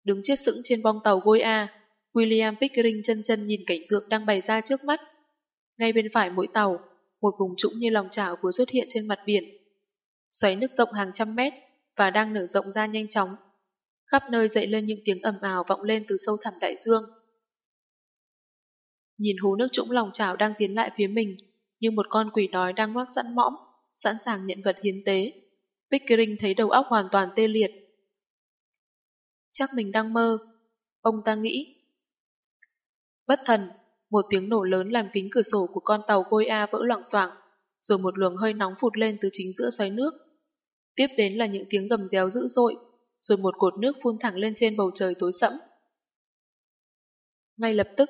Đứng chết sững trên bong tàu Goya, A, William Pickering chân chân nhìn cảnh tượng đang bày ra trước mắt. Ngay bên phải mỗi tàu, một vùng trũng như lòng chảo vừa xuất hiện trên mặt biển. Xoáy nước rộng hàng trăm mét và đang nở rộng ra nhanh chóng. Khắp nơi dậy lên những tiếng ầm ào vọng lên từ sâu thẳm đại dương. Nhìn hú nước trũng lòng chảo đang tiến lại phía mình, như một con quỷ đói đang ngoác sẵn mõm, sẵn sàng nhận vật hiến tế. Pickering thấy đầu óc hoàn toàn tê liệt. Chắc mình đang mơ, ông ta nghĩ. Bất thần, một tiếng nổ lớn làm kính cửa sổ của con tàu Gôi A vỡ loảng xoảng, rồi một luồng hơi nóng phụt lên từ chính giữa xoáy nước. Tiếp đến là những tiếng gầm réo dữ dội, rồi một cột nước phun thẳng lên trên bầu trời tối sẫm. Ngay lập tức,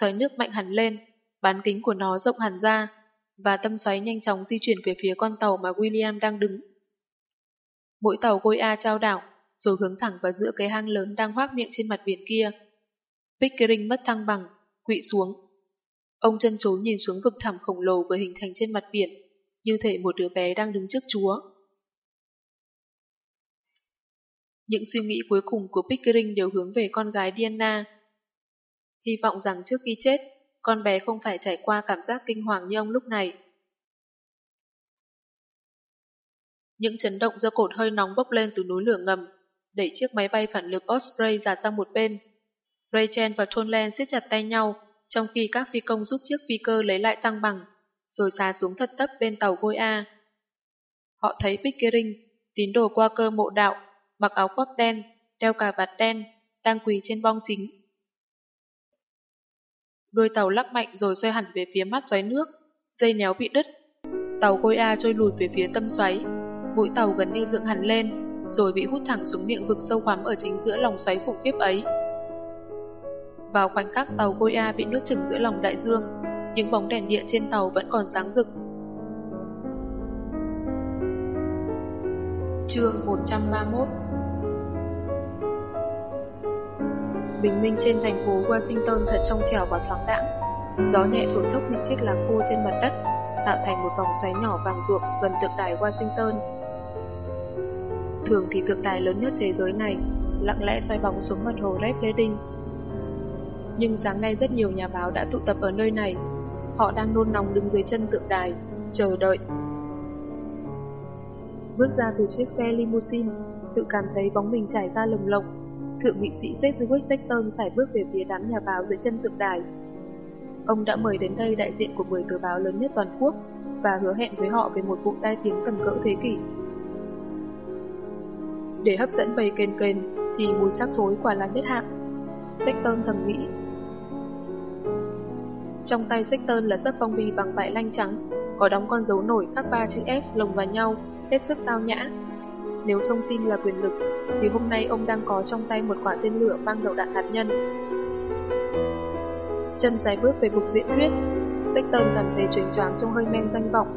xoáy nước mạnh hẳn lên, bán kính của nó rộng hẳn ra, và tâm xoáy nhanh chóng di chuyển về phía con tàu mà William đang đứng. Mỗi tàu gôi A trao đảo, rồi hướng thẳng vào giữa cái hang lớn đang hoác miệng trên mặt biển kia. Pickering mất thăng bằng, quỵ xuống. Ông chân chối nhìn xuống vực thẳm khổng lồ vừa hình thành trên mặt biển, như thể một đứa bé đang đứng trước Chúa. Những suy nghĩ cuối cùng của Pickering đều hướng về con gái Diana. Hy vọng rằng trước khi chết, con bé không phải trải qua cảm giác kinh hoàng như ông lúc này. Những chấn động do cột hơi nóng bốc lên từ núi lửa ngầm, đẩy chiếc máy bay phản lực Osprey ra sang một bên. Rachel và Tonland siết chặt tay nhau, trong khi các phi công giúp chiếc phi cơ lấy lại tăng bằng, rồi xà xuống thật tấp bên tàu Gôi A. Họ thấy Pickering, tín đồ qua cơ mộ đạo, mặc áo khoác đen, đeo cà vạt đen, đang quỳ trên bong chính. Đuôi tàu lắc mạnh rồi xoay hẳn về phía mắt xoáy nước, dây néo bị đứt. Tàu Khôi A trôi lùi về phía tâm xoáy, mũi tàu gần như dựng hẳn lên, rồi bị hút thẳng xuống miệng vực sâu khoắm ở chính giữa lòng xoáy khủng khiếp ấy. Vào khoảnh khắc tàu Khôi A bị nuốt chửng giữa lòng đại dương, những bóng đèn điện trên tàu vẫn còn sáng rực. Chương 131 Bình minh trên thành phố Washington thật trong trẻo và thoáng đãng. Gió nhẹ thổi thốc những chiếc lá khô trên mặt đất, tạo thành một vòng xoáy nhỏ vàng ruộng gần tượng đài Washington. Thường thì tượng đài lớn nhất thế giới này lặng lẽ xoay bóng xuống mặt hồ Red Redding. Nhưng sáng nay rất nhiều nhà báo đã tụ tập ở nơi này. Họ đang nôn nóng đứng dưới chân tượng đài, chờ đợi. Bước ra từ chiếc xe limousine, tự cảm thấy bóng mình trải ra lồng lộng Thượng nghị sĩ Sedgwick Sexton sải bước về phía đám nhà báo dưới chân tượng đài. Ông đã mời đến đây đại diện của 10 tờ báo lớn nhất toàn quốc và hứa hẹn với họ về một vụ tai tiếng tầm cỡ thế kỷ. Để hấp dẫn bầy kền kền thì mùi xác thối quả là nhất hạng. Sexton thầm nghĩ. Trong tay Sexton là sấp phong bì bằng vải lanh trắng, có đóng con dấu nổi khắc ba chữ S lồng vào nhau, hết sức tao nhã. Nếu thông tin là quyền lực, thì hôm nay ông đang có trong tay một quả tên lửa mang đầu đạn hạt nhân. Chân dài bước về bục diễn thuyết, Sexton cảm thấy chuyển choáng trong hơi men danh vọng.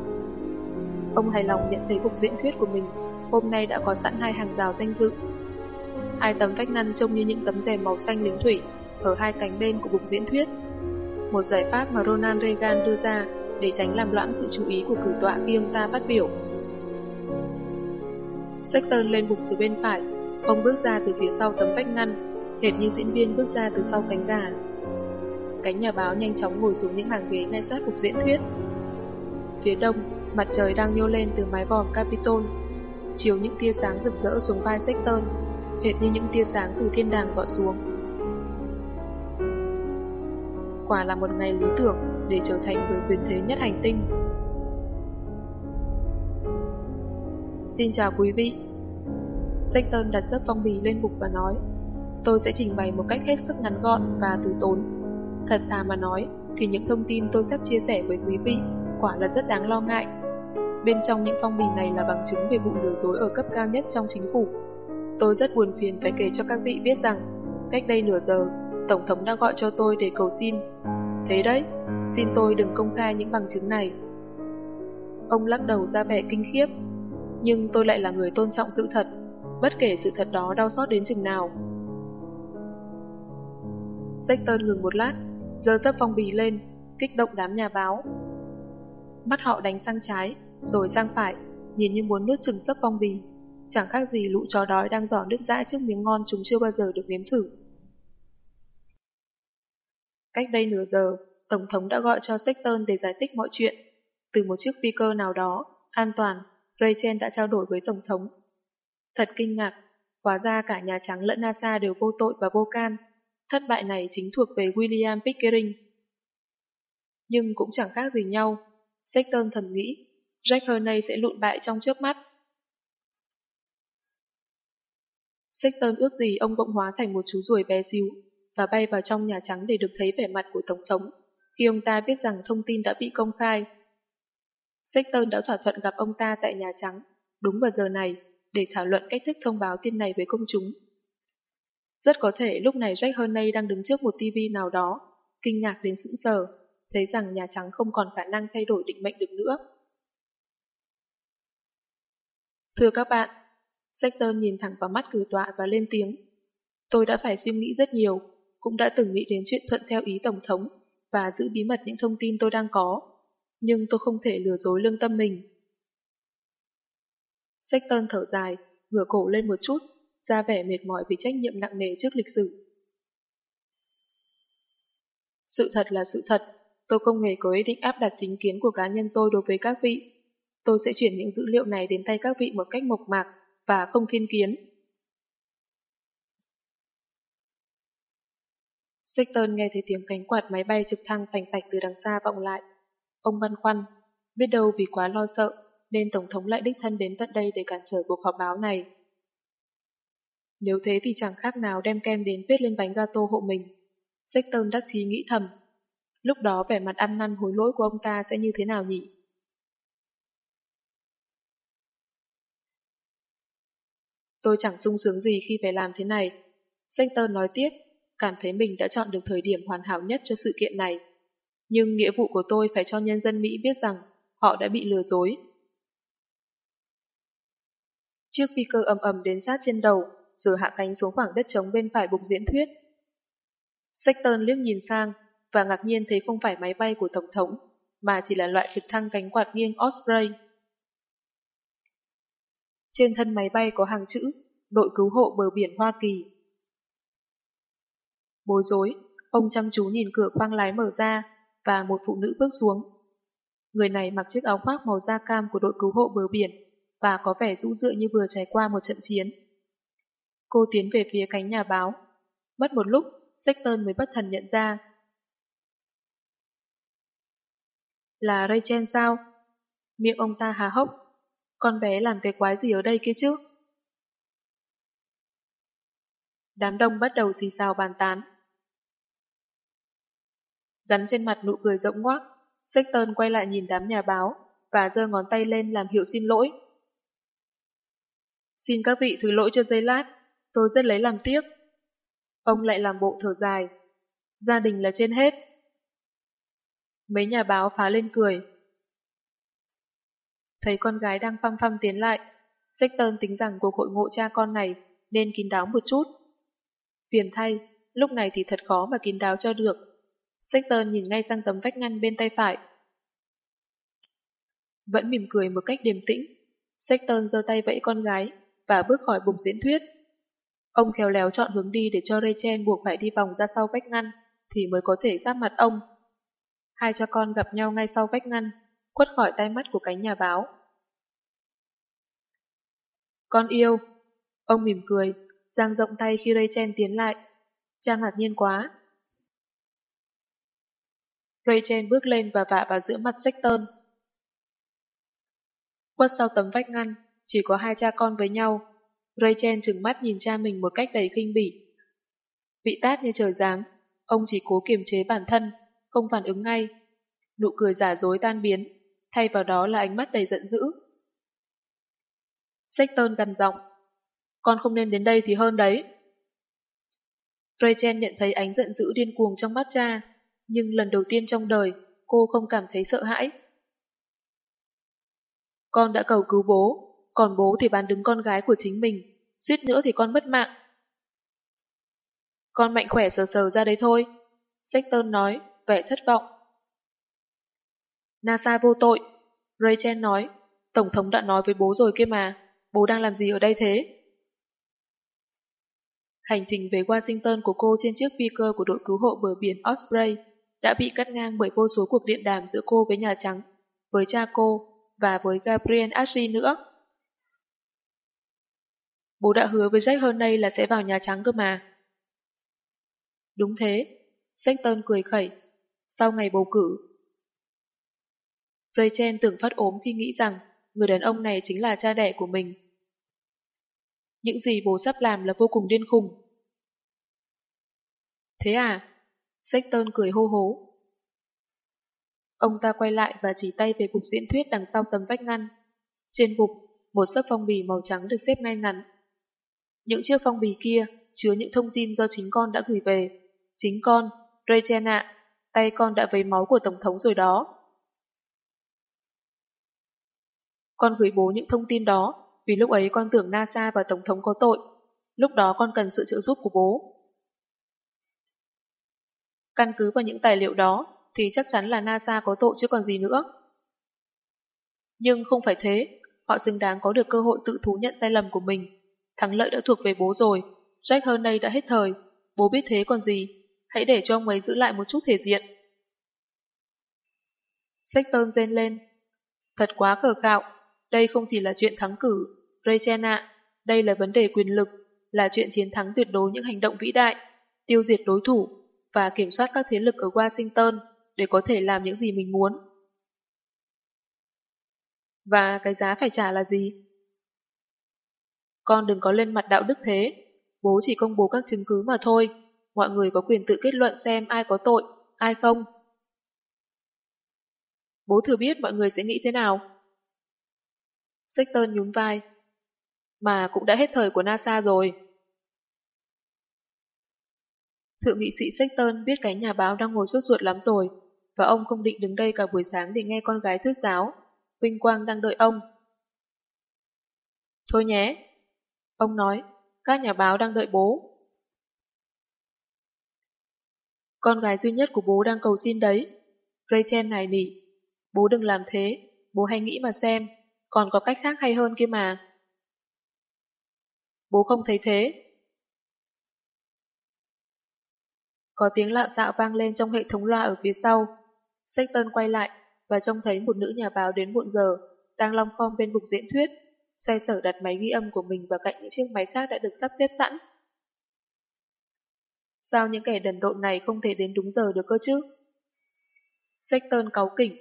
Ông hài lòng nhận thấy bục diễn thuyết của mình hôm nay đã có sẵn hai hàng rào danh dự. Hai tấm vách ngăn trông như những tấm rèm màu xanh lính thủy ở hai cánh bên của bục diễn thuyết. Một giải pháp mà Ronald Reagan đưa ra để tránh làm loãng sự chú ý của cử tọa khi ông ta phát biểu. Sexton lên bục từ bên phải, ông bước ra từ phía sau tấm vách ngăn, hệt như diễn viên bước ra từ sau cánh gà. Cánh nhà báo nhanh chóng ngồi xuống những hàng ghế ngay sát bục diễn thuyết. Phía đông, Mặt trời đang nhô lên từ mái vòm Capitol, chiếu những tia sáng rực rỡ xuống vai Sexton, hệt như những tia sáng từ thiên đàng dọi xuống. Quả là một ngày lý tưởng để trở thành người quyền thế nhất hành tinh. Xin chào quý vị. Sexton đặt sớp phong bì lên bục và nói, tôi sẽ trình bày một cách hết sức ngắn gọn và từ tốn. Thật thà mà nói, thì những thông tin tôi sắp chia sẻ với quý vị quả là rất đáng lo ngại. Bên trong những phong bì này là bằng chứng về vụ lừa dối ở cấp cao nhất trong chính phủ. Tôi rất buồn phiền phải kể cho các vị biết rằng, cách đây nửa giờ, Tổng thống đã gọi cho tôi để cầu xin. Thế đấy, xin tôi đừng công khai những bằng chứng này. Ông lắc đầu ra vẻ kinh khiếp, nhưng tôi lại là người tôn trọng sự thật, bất kể sự thật đó đau xót đến chừng nào. Sexton ngừng một lát, giơ dấp phong bì lên, kích động đám nhà báo. Mắt họ đánh sang trái, rồi sang phải, nhìn như muốn nuốt chừng sấp phong bì. Chẳng khác gì lũ chó đói đang giỏ nước dãi trước miếng ngon chúng chưa bao giờ được nếm thử. Cách đây nửa giờ, Tổng thống đã gọi cho Sexton để giải thích mọi chuyện. Từ một chiếc phi cơ nào đó, an toàn, Rachel đã trao đổi với Tổng thống. Thật kinh ngạc, hóa ra cả Nhà Trắng lẫn NASA đều vô tội và vô can. Thất bại này chính thuộc về William Pickering. Nhưng cũng chẳng khác gì nhau. Sexton thầm nghĩ, Jack Hernay sẽ lụn bại trong trước mắt. Sexton ước gì ông bỗng hóa thành một chú ruồi bé xíu và bay vào trong Nhà Trắng để được thấy vẻ mặt của Tổng thống khi ông ta biết rằng thông tin đã bị công khai. Sexton đã thỏa thuận gặp ông ta tại Nhà Trắng đúng vào giờ này để thảo luận cách thức thông báo tin này với công chúng. Rất có thể lúc này Jack Hurney đang đứng trước một TV nào đó, kinh ngạc đến sững sờ, thấy rằng Nhà Trắng không còn khả năng thay đổi định mệnh được nữa. Thưa các bạn, Sexton nhìn thẳng vào mắt cử tọa và lên tiếng. Tôi đã phải suy nghĩ rất nhiều, cũng đã từng nghĩ đến chuyện thuận theo ý Tổng thống và giữ bí mật những thông tin tôi đang có, nhưng tôi không thể lừa dối lương tâm mình. Sexton thở dài, ngửa cổ lên một chút ra vẻ mệt mỏi vì trách nhiệm nặng nề trước lịch sử. Sự thật là sự thật, tôi không hề có ý định áp đặt chính kiến của cá nhân tôi đối với các vị. Tôi sẽ chuyển những dữ liệu này đến tay các vị một cách mộc mạc và không thiên kiến. Sexton nghe thấy tiếng cánh quạt máy bay trực thăng phành phạch từ đằng xa vọng lại. Ông băn khoăn, biết đâu vì quá lo sợ, nên Tổng thống lại đích thân đến tận đây để cản trở cuộc họp báo này. Nếu thế thì chẳng khác nào đem kem đến viết lên bánh gato hộ mình. Sexton đắc chí nghĩ thầm. Lúc đó vẻ mặt ăn năn hối lỗi của ông ta sẽ như thế nào nhỉ? Tôi chẳng sung sướng gì khi phải làm thế này. Sexton nói tiếp, cảm thấy mình đã chọn được thời điểm hoàn hảo nhất cho sự kiện này. Nhưng nghĩa vụ của tôi phải cho nhân dân Mỹ biết rằng họ đã bị lừa dối. Chiếc phi cơ ầm ầm đến sát trên đầu, rồi hạ cánh xuống khoảng đất trống bên phải bục diễn thuyết. Sexton liếc nhìn sang và ngạc nhiên thấy không phải máy bay của Tổng thống, mà chỉ là loại trực thăng cánh quạt nghiêng Osprey. Trên thân máy bay có hàng chữ Đội cứu hộ bờ biển Hoa Kỳ. Bối rối, ông chăm chú nhìn cửa khoang lái mở ra và một phụ nữ bước xuống. Người này mặc chiếc áo khoác màu da cam của đội cứu hộ bờ biển và có vẻ rũ rượi như vừa trải qua một trận chiến. Cô tiến về phía cánh nhà báo. Mất một lúc, Sexton mới bất thần nhận ra. Là Rachel sao? Miệng ông ta há hốc. Con bé làm cái quái gì ở đây kia chứ? Đám đông bắt đầu xì xào bàn tán. Gắn trên mặt nụ cười rộng ngoác, Sexton quay lại nhìn đám nhà báo và giơ ngón tay lên làm hiệu xin lỗi. Xin các vị thứ lỗi cho giây lát, tôi rất lấy làm tiếc. Ông lại làm bộ thở dài. Gia đình là trên hết. Mấy nhà báo phá lên cười. Thấy con gái đang phăm phăm tiến lại, Sexton tính rằng cuộc hội ngộ cha con này nên kín đáo một chút. Phiền thay, lúc này thì thật khó mà kín đáo cho được. Sexton nhìn ngay sang tấm vách ngăn bên tay phải. Vẫn mỉm cười một cách điềm tĩnh, Sexton giơ tay vẫy con gái và bước khỏi bục diễn thuyết. Ông khéo léo chọn hướng đi để cho Rachel buộc phải đi vòng ra sau vách ngăn, thì mới có thể giáp mặt ông. Hai cha con gặp nhau ngay sau vách ngăn, khuất khỏi tay mắt của cánh nhà báo. Con yêu. Ông mỉm cười, giang rộng tay khi Rachel tiến lại. Trang ngạc nhiên quá. Rachel bước lên và vạ vào giữa mặt Sexton. Quất sau tấm vách ngăn, chỉ có hai cha con với nhau. Rachel trừng mắt nhìn cha mình một cách đầy khinh bỉ. Bị tát như trời giáng, ông chỉ cố kiềm chế bản thân, không phản ứng ngay. Nụ cười giả dối tan biến, thay vào đó là ánh mắt đầy giận dữ. Sexton gần giọng. Con không nên đến đây thì hơn đấy. Rachel nhận thấy ánh giận dữ điên cuồng trong mắt cha, nhưng lần đầu tiên trong đời, cô không cảm thấy sợ hãi. Con đã cầu cứu bố, còn bố thì bán đứng con gái của chính mình, suýt nữa thì con mất mạng. Con mạnh khỏe sờ sờ ra đấy thôi, Sexton nói, vẻ thất vọng. Nasa vô tội, Rachel nói, Tổng thống đã nói với bố rồi kia mà, bố đang làm gì ở đây thế? Hành trình về Washington của cô trên chiếc phi cơ của đội cứu hộ bờ biển Osprey đã bị cắt ngang bởi vô số cuộc điện đàm giữa cô với Nhà Trắng, với cha cô và với Gabriel Ashley nữa. Bố đã hứa với Jack Hernay là sẽ vào Nhà Trắng cơ mà. Đúng thế, Sexton cười khẩy. Sau ngày bầu cử, Rachel tưởng phát ốm khi nghĩ rằng người đàn ông này chính là cha đẻ của mình. Những gì bố sắp làm là vô cùng điên khùng. Thế à? Sexton cười hô hố. Ông ta quay lại và chỉ tay về bục diễn thuyết đằng sau tấm vách ngăn. Trên bục, một sấp phong bì màu trắng được xếp ngay ngắn. Những chiếc phong bì kia chứa những thông tin do chính con đã gửi về. Chính con, Rachel ạ, tay con đã vấy máu của Tổng thống rồi đó. Con gửi bố những thông tin đó vì lúc ấy con tưởng NASA và Tổng thống có tội. Lúc đó con cần sự trợ giúp của bố. Căn cứ vào những tài liệu đó thì chắc chắn là NASA có tội chứ còn gì nữa. Nhưng không phải thế, họ xứng đáng có được cơ hội tự thú nhận sai lầm của mình. Thắng lợi đã thuộc về bố rồi, Jack hơn đây đã hết thời, bố biết thế còn gì, hãy để cho ông ấy giữ lại một chút thể diện. Sexton rên lên. Thật quá cờ cạo. đây không chỉ là chuyện thắng cử, Rachel ạ, đây là vấn đề quyền lực, là chuyện chiến thắng tuyệt đối những hành động vĩ đại, tiêu diệt đối thủ và kiểm soát các thế lực ở Washington để có thể làm những gì mình muốn. Và cái giá phải trả là gì? Con đừng có lên mặt đạo đức thế, bố chỉ công bố các chứng cứ mà thôi, mọi người có quyền tự kết luận xem ai có tội, ai không. Bố thừa biết mọi người sẽ nghĩ thế nào. Sexton nhún vai. Mà cũng đã hết thời của NASA rồi. Thượng nghị sĩ Sexton biết cái nhà báo đang ngồi sốt ruột lắm rồi, và ông không định đứng đây cả buổi sáng để nghe con gái thuyết giáo. Vinh Quang đang đợi ông. Thôi nhé. Ông nói, các nhà báo đang đợi bố. Con gái duy nhất của bố đang cầu xin đấy. Rachel này nỉ. Bố đừng làm thế, bố hãy nghĩ mà xem, còn có cách khác hay hơn kia mà. Bố không thấy thế. Có tiếng lạo dạo vang lên trong hệ thống loa ở phía sau. Sexton quay lại và trông thấy một nữ nhà báo đến muộn giờ, đang long khom bên bục diễn thuyết, xoay sở đặt máy ghi âm của mình vào cạnh những chiếc máy khác đã được sắp xếp sẵn. Sao những kẻ đần độn này không thể đến đúng giờ được cơ chứ? Sexton cáu kỉnh.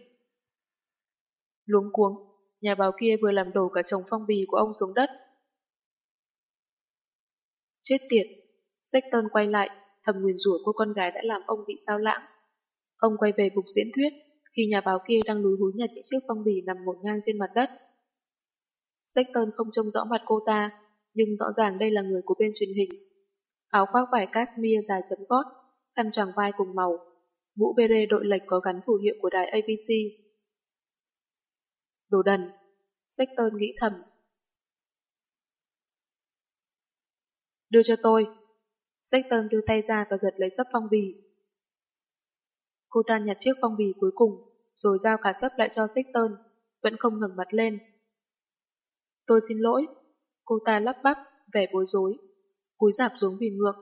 Luống cuống, nhà báo kia vừa làm đổ cả chồng phong bì của ông xuống đất. Chết tiệt, Sexton quay lại, thầm nguyền rủa cô con gái đã làm ông bị sao lãng. Ông quay về bục diễn thuyết, khi nhà báo kia đang lúi húi nhặt những chiếc phong bì nằm một ngang trên mặt đất. Sexton không trông rõ mặt cô ta, nhưng rõ ràng đây là người của bên truyền hình áo khoác vải cashmere dài chấm gót, khăn tràng vai cùng màu, mũ bere đội lệch có gắn phù hiệu của đài ABC. Đồ đần, Sexton nghĩ thầm. Đưa cho tôi. Sexton đưa tay ra và giật lấy sấp phong bì. Cô ta nhặt chiếc phong bì cuối cùng, rồi giao cả sấp lại cho Sexton, vẫn không ngừng mặt lên. Tôi xin lỗi. Cô ta lắp bắp, vẻ bối rối cúi giảm xuống vì ngược,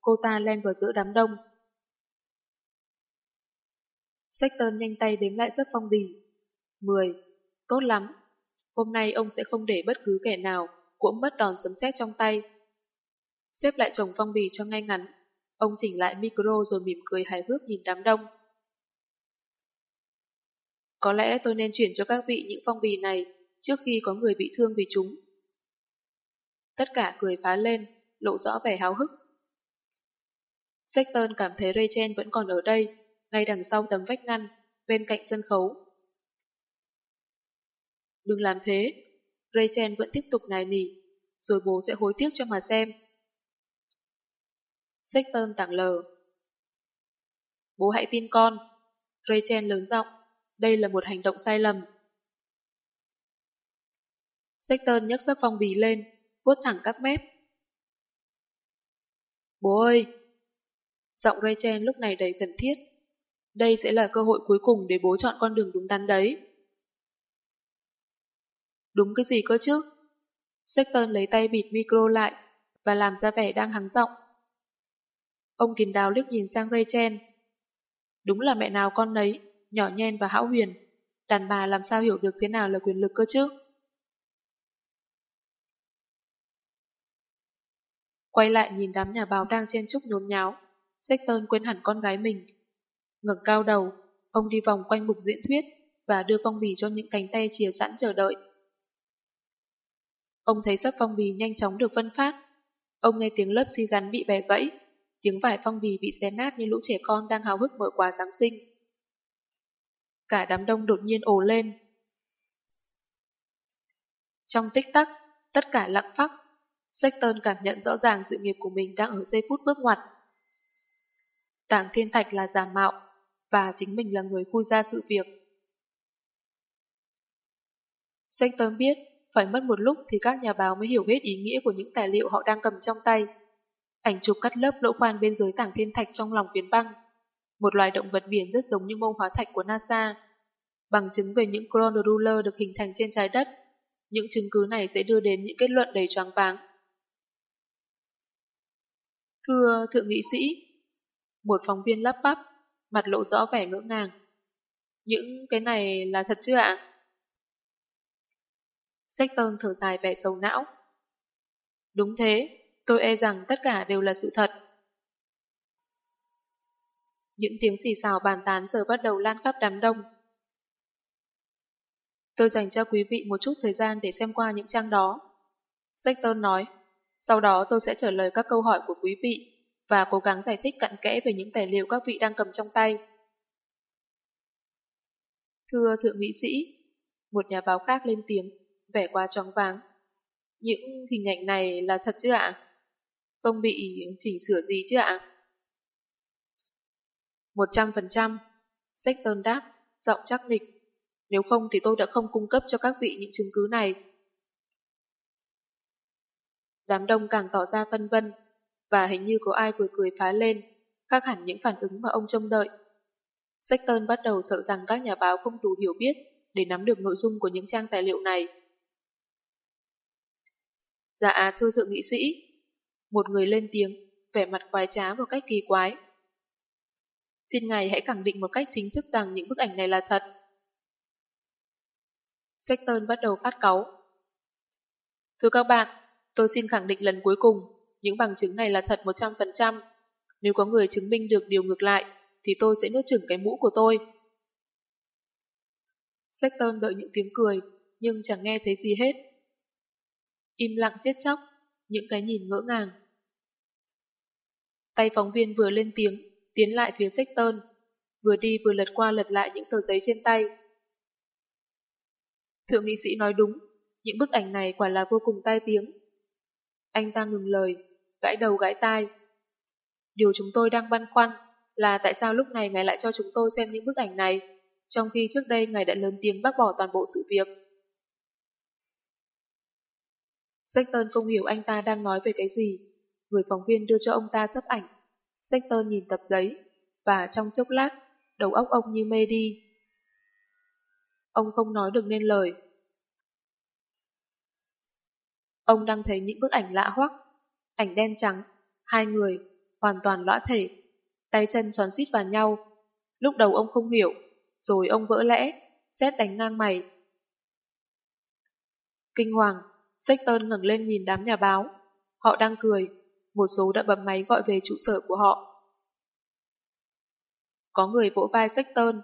cô ta len vào giữa đám đông. Sexton nhanh tay đếm lại sấp phong bì. 10. Tốt lắm. Hôm nay ông sẽ không để bất cứ kẻ nào cũng mất đòn sấm sét trong tay. Xếp lại chồng phong bì cho ngay ngắn. Ông chỉnh lại micro rồi mỉm cười hài hước nhìn đám đông. Có lẽ tôi nên chuyển cho các vị những phong bì này trước khi có người bị thương vì chúng. Tất cả cười phá lên, lộ rõ vẻ háo hức. Sexton cảm thấy Rachel vẫn còn ở đây, ngay đằng sau tấm vách ngăn, bên cạnh sân khấu. Đừng làm thế, Rachel vẫn tiếp tục nài nỉ, rồi bố sẽ hối tiếc cho mà xem. Sexton tặng lờ. Bố hãy tin con. Rachel lớn giọng, đây là một hành động sai lầm. Sexton nhấc sấp phong bì lên, vuốt thẳng các mép. Bố ơi! Giọng Rachel lúc này đầy cần thiết. Đây sẽ là cơ hội cuối cùng để bố chọn con đường đúng đắn đấy. Đúng cái gì cơ chứ? Sexton lấy tay bịt micro lại và làm ra vẻ đang hắng giọng. Ông kín đáo liếc nhìn sang Rachel. Đúng là mẹ nào con nấy, nhỏ nhen và hão huyền. Đàn bà làm sao hiểu được thế nào là quyền lực cơ chứ? Quay lại nhìn đám nhà báo đang chen chúc nhốn nháo, Sexton quên hẳn con gái mình. ngẩng cao đầu, ông đi vòng quanh mục diễn thuyết và đưa phong bì cho những cánh tay chìa sẵn chờ đợi. Ông thấy sắp phong bì nhanh chóng được phân phát. Ông nghe tiếng lớp xi gắn bị bẻ gãy, tiếng vải phong bì bị xé nát như lũ trẻ con đang hào hức mở quà Giáng sinh. Cả đám đông đột nhiên ồ lên. Trong tích tắc, tất cả lặng phắc. Sexton cảm nhận rõ ràng sự nghiệp của mình đang ở giây phút bước ngoặt. Tàng Thiên Thạch là giả mạo, và chính mình là người khui ra sự việc. Sexton biết phải mất một lúc thì các nhà báo mới hiểu hết ý nghĩa của những tài liệu họ đang cầm trong tay. Ảnh chụp cắt lớp lỗ khoan bên dưới tảng thiên thạch trong lòng phiến băng. Một loài động vật biển rất giống như mông hóa thạch của NASA. Bằng chứng về những chronoruler được hình thành trên trái đất. Những chứng cứ này sẽ đưa đến những kết luận đầy choáng váng. Thưa thượng nghị sĩ, một phóng viên lắp bắp, mặt lộ rõ vẻ ngỡ ngàng. Những cái này là thật chưa ạ? Sexton thở dài vẻ sầu não. Đúng thế, tôi e rằng tất cả đều là sự thật. Những tiếng xì xào bàn tán giờ bắt đầu lan khắp đám đông. Tôi dành cho quý vị một chút thời gian để xem qua những trang đó. Sexton nói, sau đó tôi sẽ trả lời các câu hỏi của quý vị và cố gắng giải thích cặn kẽ về những tài liệu các vị đang cầm trong tay. Thưa Thượng nghị sĩ, một nhà báo khác lên tiếng vẻ quá choáng váng. Những hình ảnh này là thật chứ ạ? Không bị chỉnh sửa gì chứ ạ? Một trăm phần trăm. Sexton đáp, giọng chắc nịch. Nếu không thì tôi đã không cung cấp cho các vị những chứng cứ này. Đám đông càng tỏ ra phân vân, và hình như có ai vừa cười phá lên, khác hẳn những phản ứng mà ông trông đợi. Sexton bắt đầu sợ rằng các nhà báo không đủ hiểu biết để nắm được nội dung của những trang tài liệu này. Dạ thưa thượng nghị sĩ. Một người lên tiếng, vẻ mặt quái trá một cách kỳ quái. Xin ngài hãy khẳng định một cách chính thức rằng những bức ảnh này là thật. Sexton bắt đầu phát cáu. Thưa các bạn, tôi xin khẳng định lần cuối cùng, những bằng chứng này là thật 100%. Nếu có người chứng minh được điều ngược lại, thì tôi sẽ nuốt chửng cái mũ của tôi. Sexton đợi những tiếng cười, nhưng chẳng nghe thấy gì hết. Im lặng chết chóc, những cái nhìn ngỡ ngàng. Tay phóng viên vừa lên tiếng, tiến lại phía Sexton, vừa đi vừa lật qua lật lại những tờ giấy trên tay. Thượng nghị sĩ nói đúng, những bức ảnh này quả là vô cùng tai tiếng. Anh ta ngừng lời, gãi đầu gãi tai. Điều chúng tôi đang băn khoăn là tại sao lúc này ngài lại cho chúng tôi xem những bức ảnh này, trong khi trước đây ngài đã lớn tiếng bác bỏ toàn bộ sự việc. Sexton không hiểu anh ta đang nói về cái gì. Người phóng viên đưa cho ông ta sắp ảnh. Sexton nhìn tập giấy, và trong chốc lát, đầu óc ông như mê đi. Ông không nói được nên lời. Ông đang thấy những bức ảnh lạ hoắc, ảnh đen trắng, hai người, hoàn toàn lõa thể, tay chân tròn suýt vào nhau. Lúc đầu ông không hiểu, rồi ông vỡ lẽ, xét đánh ngang mày. Kinh hoàng, Sexton ngẩng lên nhìn đám nhà báo. Họ đang cười, một số đã bấm máy gọi về trụ sở của họ. Có người vỗ vai Sexton.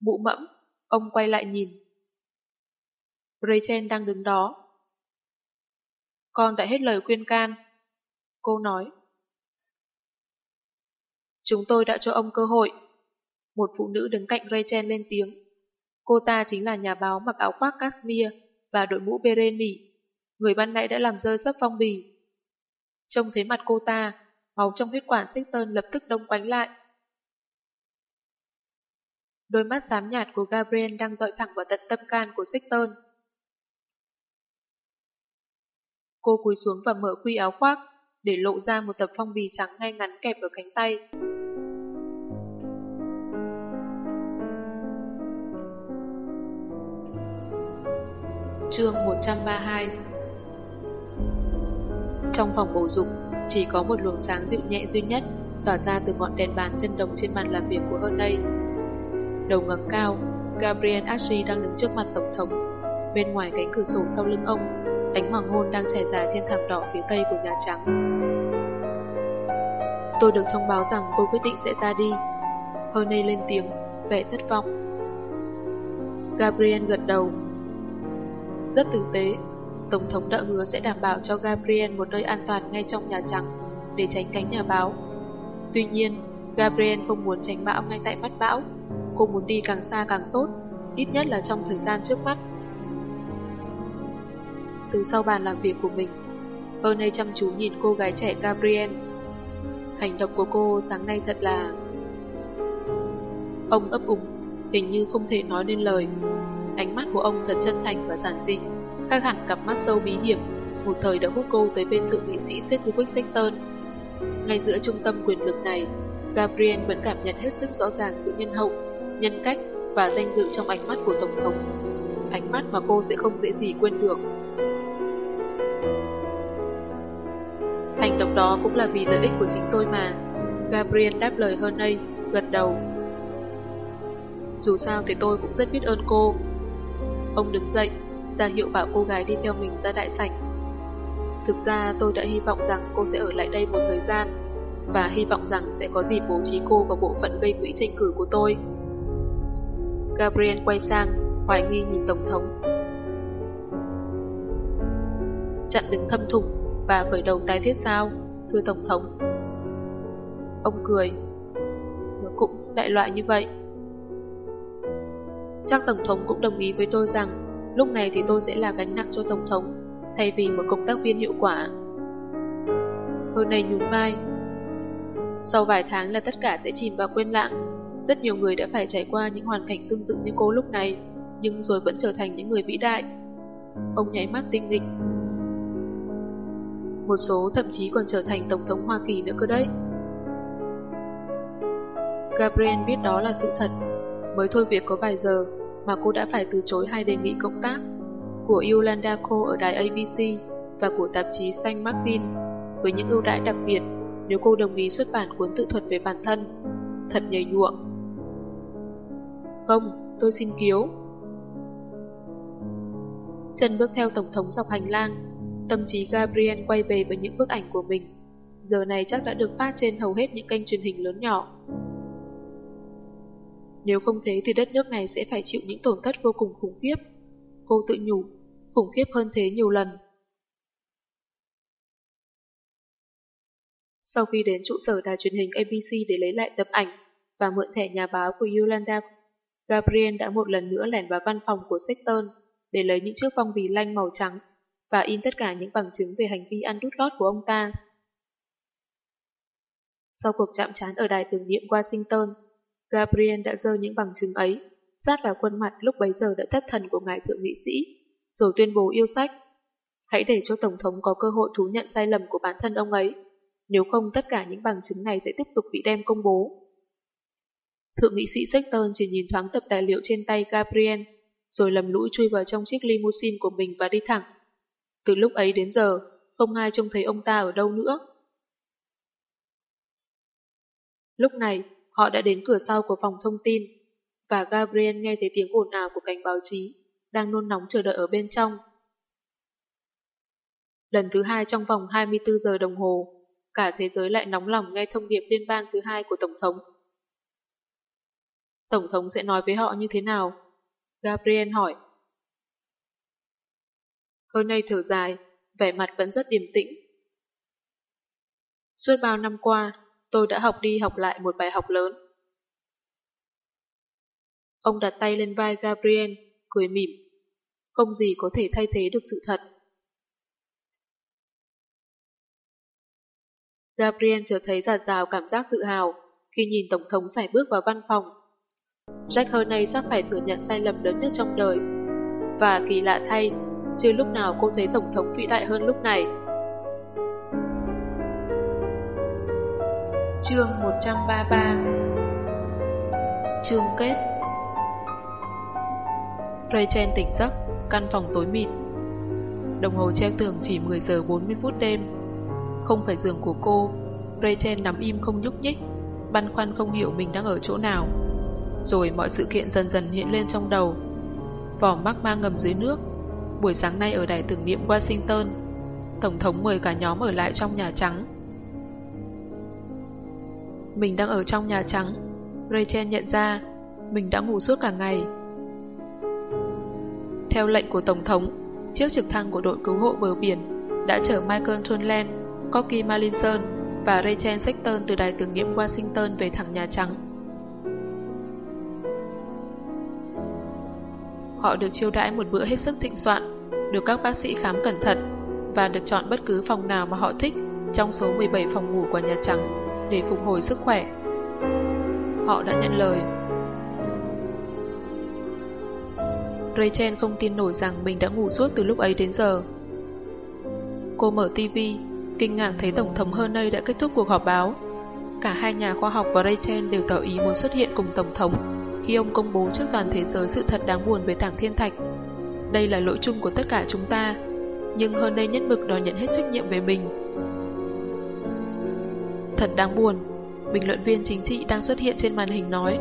Mụ mẫm, ông quay lại nhìn. Rachel đang đứng đó. Con đã hết lời khuyên can. Cô nói. Chúng tôi đã cho ông cơ hội. Một phụ nữ đứng cạnh Rachel lên tiếng. Cô ta chính là nhà báo mặc áo khoác cashmere và đội mũ beret nỉ. Người ban nãy đã làm rơi sấp phong bì. Trông thấy mặt cô ta, máu trong huyết quản Sexton lập tức đông quánh lại. Đôi mắt xám nhạt của Gabriel đang dọi thẳng vào tận tâm can của Sexton. Cô cúi xuống và mở quy áo khoác, để lộ ra một tập phong bì trắng ngay ngắn kẹp ở cánh tay. Chương 132 Trong phòng bổ dụng, chỉ có một luồng sáng dịu nhẹ duy nhất tỏa ra từ ngọn đèn bàn chân đồng trên bàn làm việc của hơn đây. Đầu ngẩng cao, Gabriel Ashley đang đứng trước mặt Tổng thống. Bên ngoài cánh cửa sổ sau lưng ông, ánh hoàng hôn đang trải dài trên thảm đỏ phía tây của Nhà Trắng. Tôi được thông báo rằng cô quyết định sẽ ra đi. Hernay lên tiếng, vẻ thất vọng. Gabriel gật đầu, rất tử tế. Tổng thống đã hứa sẽ đảm bảo cho Gabriel một nơi an toàn ngay trong Nhà Trắng để tránh cánh nhà báo. Tuy nhiên, Gabriel không muốn tránh bão ngay tại mắt bão. Cô muốn đi càng xa càng tốt, ít nhất là trong thời gian trước mắt. Từ sau bàn làm việc của mình, Ernest chăm chú nhìn cô gái trẻ Gabriel. Hành động của cô sáng nay thật là... Ông ấp úng, hình như không thể nói nên lời. Ánh mắt của ông thật chân thành và giản dị, khác hẳn cặp mắt sâu bí hiểm, một thời đã hút cô tới bên thượng nghị sĩ Sedgwick Sexton. Ngay giữa trung tâm quyền lực này, Gabriel vẫn cảm nhận hết sức rõ ràng sự nhân hậu, nhân cách và danh dự trong ánh mắt của Tổng thống. Ánh mắt mà cô sẽ không dễ gì quên được. Hành động đó cũng là vì lợi ích của chính tôi mà. Gabriel đáp lời hơn đây, gật đầu. Dù sao thì tôi cũng rất biết ơn cô, Ông đứng dậy, ra hiệu bảo cô gái đi theo mình ra đại sảnh. Thực ra tôi đã hy vọng rằng cô sẽ ở lại đây một thời gian, và hy vọng rằng sẽ có dịp bố trí cô vào bộ phận gây quỹ tranh cử của tôi. Gabriel quay sang, hoài nghi nhìn Tổng thống. Chặn đứng thâm thủng và khởi đầu tái thiết sao, thưa Tổng thống. Ông cười. Cũng đại loại như vậy. Chắc Tổng thống cũng đồng ý với tôi rằng lúc này thì tôi sẽ là gánh nặng cho Tổng thống thay vì một công tác viên hiệu quả. Hôm này nhún vai. Sau vài tháng là tất cả sẽ chìm vào quên lãng. Rất nhiều người đã phải trải qua những hoàn cảnh tương tự như cô lúc này, nhưng rồi vẫn trở thành những người vĩ đại. Ông nháy mắt tinh nghịch. Một số thậm chí còn trở thành Tổng thống Hoa Kỳ nữa cơ đấy. Gabriel biết đó là sự thật Mới thôi việc có vài giờ mà cô đã phải từ chối hai đề nghị công tác của Yolanda Cole ở đài ABC và của tạp chí Saint Martin với những ưu đãi đặc biệt nếu cô đồng ý xuất bản cuốn tự thuật về bản thân. Thật nhảy nhuộm. Không, tôi xin kiếu. Trần bước theo Tổng thống dọc hành lang, tâm trí Gabriel quay về với những bức ảnh của mình. Giờ này chắc đã được phát trên hầu hết những kênh truyền hình lớn nhỏ. Nếu không thế thì đất nước này sẽ phải chịu những tổn thất vô cùng khủng khiếp. Cô tự nhủ, khủng khiếp hơn thế nhiều lần. Sau khi đến trụ sở đài truyền hình ABC để lấy lại tập ảnh và mượn thẻ nhà báo của Yolanda, Gabriel đã một lần nữa lẻn vào văn phòng của Sexton để lấy những chiếc phong bì lanh màu trắng và in tất cả những bằng chứng về hành vi ăn đút lót của ông ta. Sau cuộc chạm trán ở đài tưởng niệm Washington, Gabriel đã dơ những bằng chứng ấy, sát vào khuôn mặt lúc bấy giờ đã thất thần của ngài thượng nghị sĩ, rồi tuyên bố yêu sách. Hãy để cho Tổng thống có cơ hội thú nhận sai lầm của bản thân ông ấy, nếu không tất cả những bằng chứng này sẽ tiếp tục bị đem công bố. Thượng nghị sĩ Sexton chỉ nhìn thoáng tập tài liệu trên tay Gabriel, rồi lầm lũi chui vào trong chiếc limousine của mình và đi thẳng. Từ lúc ấy đến giờ, không ai trông thấy ông ta ở đâu nữa. Lúc này, Họ đã đến cửa sau của phòng thông tin. và Gabriel nghe thấy tiếng ồn ào của cánh báo chí, đang nôn nóng chờ đợi ở bên trong. Lần thứ hai trong vòng 24 giờ đồng hồ, cả thế giới lại nóng lòng nghe thông điệp liên bang thứ hai của Tổng thống. Tổng thống sẽ nói với họ như thế nào? Gabriel hỏi. Hơn nay thở dài, vẻ mặt vẫn rất điềm tĩnh. Suốt bao năm qua, tôi đã học đi học lại một bài học lớn. Ông đặt tay lên vai Gabriel, cười mỉm. Không gì có thể thay thế được sự thật. Gabriel chợt thấy giạt rào cảm giác tự hào khi nhìn Tổng thống giải bước vào văn phòng. Jack Hernay sắp phải thừa nhận sai lầm lớn nhất trong đời. Và kỳ lạ thay, chưa lúc nào cô thấy Tổng thống vĩ đại hơn lúc này. Chương 133 Chương kết Rachel tỉnh giấc, căn phòng tối mịt. Đồng hồ treo tường chỉ 10 giờ 40 phút đêm. Không phải giường của cô, Rachel nằm im không nhúc nhích, băn khoăn không hiểu mình đang ở chỗ nào. Rồi mọi sự kiện dần dần hiện lên trong đầu. Vỏ mắc ma ngầm dưới nước. Buổi sáng nay ở đài tưởng niệm Washington, Tổng thống mời cả nhóm ở lại trong Nhà Trắng. Mình đang ở trong Nhà Trắng, Rachel nhận ra mình đã ngủ suốt cả ngày. Theo lệnh của Tổng thống, chiếc trực thăng của đội cứu hộ bờ biển đã chở Michael Thunland, Corky Malinson và Rachel Sexton từ đài tưởng niệm Washington về thẳng Nhà Trắng. Họ được chiêu đãi một bữa hết sức thịnh soạn, được các bác sĩ khám cẩn thận và được chọn bất cứ phòng nào mà họ thích trong số 17 phòng ngủ của Nhà Trắng để phục hồi sức khỏe. Họ đã nhận lời. Rachel không tin nổi rằng mình đã ngủ suốt từ lúc ấy đến giờ. Cô mở tivi, kinh ngạc thấy Tổng thống Hernay đã kết thúc cuộc họp báo. Cả hai nhà khoa học và Rachel đều tỏ ý muốn xuất hiện cùng Tổng thống khi ông công bố trước toàn thế giới sự thật đáng buồn về tảng thiên thạch. Đây là lỗi chung của tất cả chúng ta, nhưng Hernay nhất mực đòi nhận hết trách nhiệm về mình. Thật đáng buồn, bình luận viên chính trị đang xuất hiện trên màn hình nói.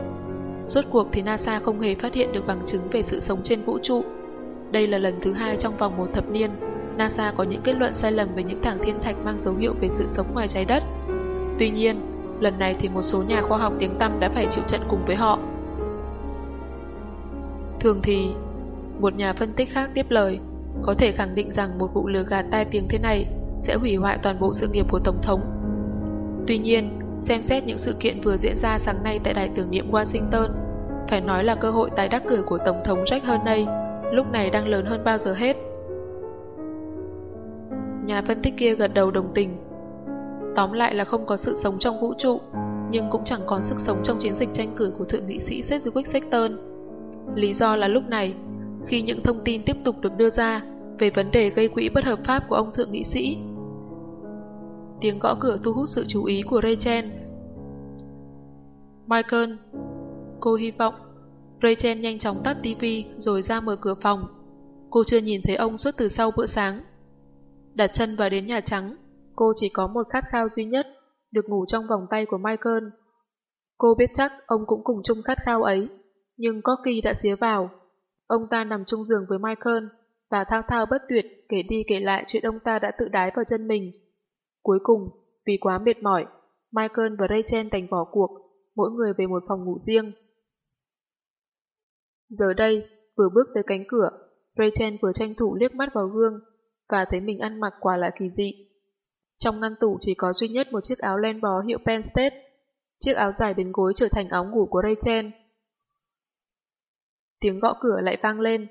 Rốt cuộc thì NASA không hề phát hiện được bằng chứng về sự sống trên vũ trụ. Đây là lần thứ hai trong vòng một thập niên, NASA có những kết luận sai lầm về những tảng thiên thạch mang dấu hiệu về sự sống ngoài trái đất. Tuy nhiên, lần này thì một số nhà khoa học tiếng tăm đã phải chịu trận cùng với họ. Thường thì, một nhà phân tích khác tiếp lời, có thể khẳng định rằng một vụ lừa gạt tai tiếng thế này sẽ hủy hoại toàn bộ sự nghiệp của Tổng thống. Tuy nhiên, xem xét những sự kiện vừa diễn ra sáng nay tại Đài tưởng niệm Washington, phải nói là cơ hội tái đắc cử của Tổng thống Jack Hernay lúc này đang lớn hơn bao giờ hết. Nhà phân tích kia gật đầu đồng tình. Tóm lại là không có sự sống trong vũ trụ, nhưng cũng chẳng còn sức sống trong chiến dịch tranh cử của thượng nghị sĩ Sedgwick Sexton. Lý do là lúc này, khi những thông tin tiếp tục được đưa ra về vấn đề gây quỹ bất hợp pháp của ông thượng nghị sĩ, tiếng gõ cửa thu hút sự chú ý của Rachel. Michael, cô hy vọng. Rachel nhanh chóng tắt tivi rồi ra mở cửa phòng. Cô chưa nhìn thấy ông suốt từ sau bữa sáng. Đặt chân vào đến Nhà Trắng, cô chỉ có một khát khao duy nhất, được ngủ trong vòng tay của Michael. Cô biết chắc ông cũng cùng chung khát khao ấy, nhưng Corky đã xía vào. Ông ta nằm chung giường với Michael và thao thao bất tuyệt kể đi kể lại chuyện ông ta đã tự đái vào chân mình. Cuối cùng, vì quá mệt mỏi, Michael và Rachel đành bỏ cuộc, mỗi người về một phòng ngủ riêng. Giờ đây, vừa bước tới cánh cửa, Rachel vừa tranh thủ liếc mắt vào gương và thấy mình ăn mặc quả là kỳ dị. Trong ngăn tủ chỉ có duy nhất một chiếc áo len bó hiệu Penn State. Chiếc áo dài đến gối trở thành áo ngủ của Rachel. Tiếng gõ cửa lại vang lên.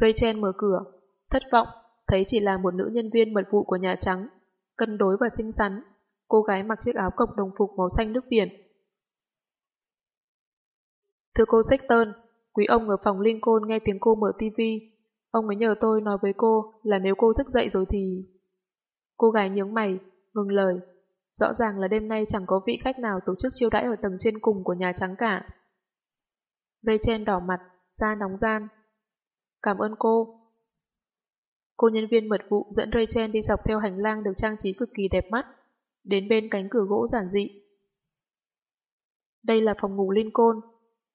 Rachel mở cửa, thất vọng, thấy chỉ là một nữ nhân viên mật vụ của Nhà Trắng, cân đối và xinh xắn. Cô gái mặc chiếc áo cộc đồng phục màu xanh nước biển. Thưa cô Sexton, quý ông ở phòng Lincoln nghe tiếng cô mở tivi. Ông ấy nhờ tôi nói với cô là nếu cô thức dậy rồi thì... Cô gái nhướng mày, ngừng lời. Rõ ràng là đêm nay chẳng có vị khách nào tổ chức chiêu đãi ở tầng trên cùng của Nhà Trắng cả. Rachel đỏ mặt, da nóng gian. Cảm ơn cô. Cô nhân viên mật vụ dẫn Rachel đi dọc theo hành lang được trang trí cực kỳ đẹp mắt, đến bên cánh cửa gỗ giản dị. Đây là phòng ngủ Lincoln.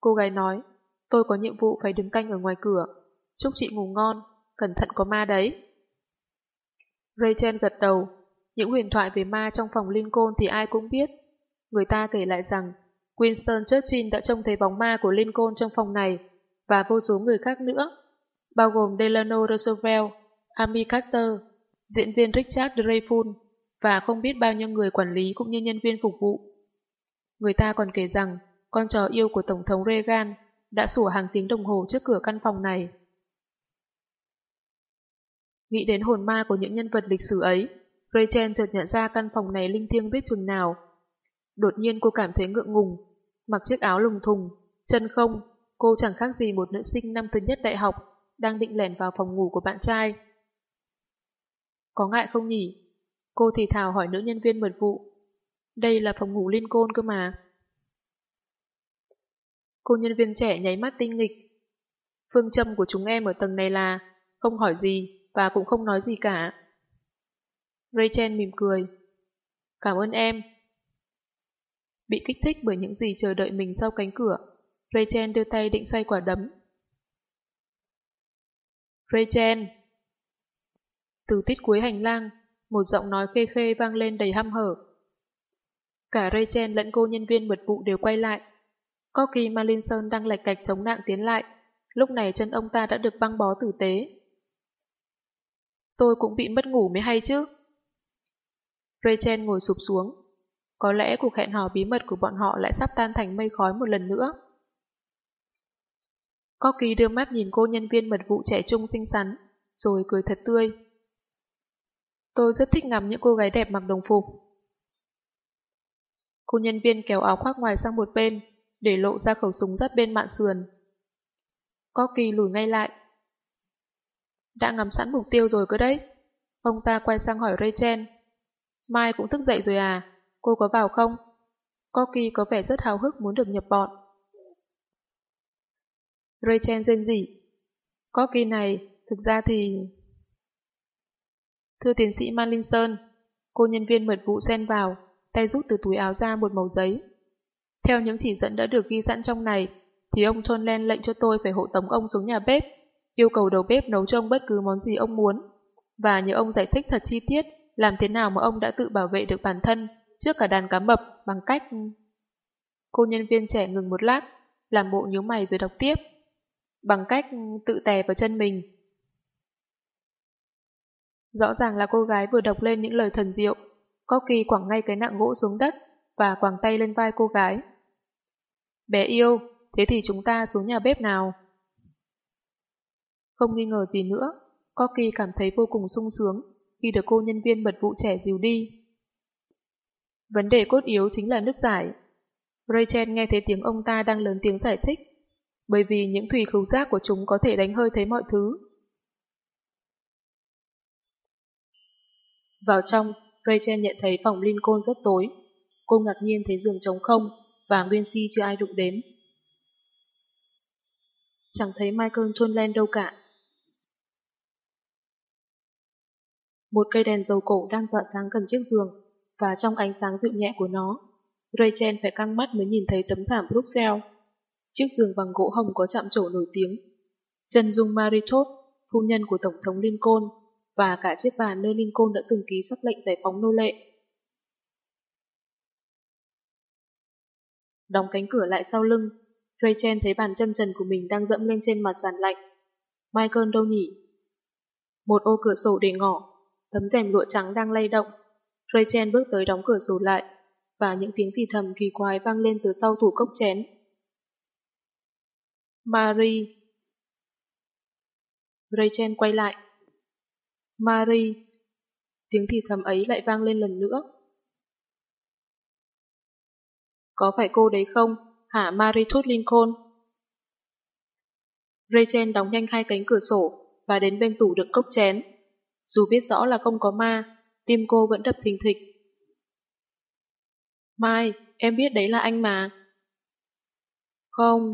Cô gái nói, tôi có nhiệm vụ phải đứng canh ở ngoài cửa. Chúc chị ngủ ngon, cẩn thận có ma đấy. Rachel gật đầu, những huyền thoại về ma trong phòng Lincoln thì ai cũng biết. Người ta kể lại rằng Winston Churchill đã trông thấy bóng ma của Lincoln trong phòng này và vô số người khác nữa, bao gồm Delano Roosevelt, Amy Carter, diễn viên Richard Dreyfuss và không biết bao nhiêu người quản lý cũng như nhân viên phục vụ. Người ta còn kể rằng con chó yêu của Tổng thống Reagan đã sủa hàng tiếng đồng hồ trước cửa căn phòng này. Nghĩ đến hồn ma của những nhân vật lịch sử ấy, Rachel chợt nhận ra căn phòng này linh thiêng biết chừng nào. Đột nhiên cô cảm thấy ngượng ngùng, mặc chiếc áo lùng thùng, chân không, cô chẳng khác gì một nữ sinh năm thứ nhất đại học, đang định lẻn vào phòng ngủ của bạn trai. Có ngại không nhỉ? Cô thì thào hỏi nữ nhân viên mật vụ. Đây là phòng ngủ liên côn cơ mà. Cô nhân viên trẻ nháy mắt tinh nghịch. Phương châm của chúng em ở tầng này là không hỏi gì và cũng không nói gì cả. Rachel mỉm cười. Cảm ơn em. Bị kích thích bởi những gì chờ đợi mình sau cánh cửa, Rachel đưa tay định xoay quả đấm. Rachel! Từ tít cuối hành lang, một giọng nói khê khê vang lên đầy hăm hở. Cả Rachel lẫn cô nhân viên mật vụ đều quay lại. Corky Malinson đang lạch cạch chống nạng tiến lại. Lúc này chân ông ta đã được băng bó tử tế. Tôi cũng bị mất ngủ mới hay chứ. Rachel ngồi sụp xuống. Có lẽ cuộc hẹn hò bí mật của bọn họ lại sắp tan thành mây khói một lần nữa. Corky đưa mắt nhìn cô nhân viên mật vụ trẻ trung xinh xắn, rồi cười thật tươi. Tôi rất thích ngắm những cô gái đẹp mặc đồng phục. Cô nhân viên kéo áo khoác ngoài sang một bên, để lộ ra khẩu súng rất bên mạn sườn. Corky lùi ngay lại. Đã ngắm sẵn mục tiêu rồi cơ đấy. Ông ta quay sang hỏi Rachel. Mai cũng thức dậy rồi à? Cô có vào không? Corky có vẻ rất hào hức muốn được nhập bọn. Rachel rên rỉ. kỳ này, thực ra thì... Thưa tiến sĩ Marlinson, cô nhân viên mật vụ xen vào, tay rút từ túi áo ra một mẩu giấy. Theo những chỉ dẫn đã được ghi sẵn trong này, thì ông John Len lệnh cho tôi phải hộ tống ông xuống nhà bếp, yêu cầu đầu bếp nấu cho ông bất cứ món gì ông muốn, và nhờ ông giải thích thật chi tiết làm thế nào mà ông đã tự bảo vệ được bản thân trước cả đàn cá mập bằng cách... Cô nhân viên trẻ ngừng một lát, làm bộ nhíu mày rồi đọc tiếp. Bằng cách tự tè vào chân mình. Rõ ràng là cô gái vừa đọc lên những lời thần diệu, có kỳ quẳng ngay cái nặng gỗ xuống đất và quàng tay lên vai cô gái. Bé yêu, thế thì chúng ta xuống nhà bếp nào? Không nghi ngờ gì nữa, có kỳ cảm thấy vô cùng sung sướng khi được cô nhân viên mật vụ trẻ dìu đi. Vấn đề cốt yếu chính là nước giải. Rachel nghe thấy tiếng ông ta đang lớn tiếng giải thích, bởi vì những thủy khứu giác của chúng có thể đánh hơi thấy mọi thứ. Vào trong, Rachel nhận thấy phòng Lincoln rất tối. Cô ngạc nhiên thấy giường trống không và nguyên si chưa ai đụng đến. Chẳng thấy Michael trôn đâu cả. Một cây đèn dầu cổ đang tỏa sáng gần chiếc giường, và trong ánh sáng dịu nhẹ của nó, Rachel phải căng mắt mới nhìn thấy tấm thảm Bruxelles. Chiếc giường bằng gỗ hồng có chạm trổ nổi tiếng. Trần Dung Maritot, phu nhân của Tổng thống Lincoln, và cả chiếc bàn nơi Lincoln đã từng ký sắc lệnh giải phóng nô lệ. Đóng cánh cửa lại sau lưng, Rachel thấy bàn chân trần của mình đang dẫm lên trên mặt sàn lạnh. Michael đâu nhỉ? Một ô cửa sổ để ngỏ, tấm rèm lụa trắng đang lay động. Rachel bước tới đóng cửa sổ lại, và những tiếng thì thầm kỳ quái vang lên từ sau tủ cốc chén. Marie Rachel quay lại. Marie Tiếng thì thầm ấy lại vang lên lần nữa. Có phải cô đấy không? Hả Marie Tooth Lincoln? Rachel đóng nhanh hai cánh cửa sổ và đến bên tủ đựng cốc chén. Dù biết rõ là không có ma, tim cô vẫn đập thình thịch. Mai, em biết đấy là anh mà. Không.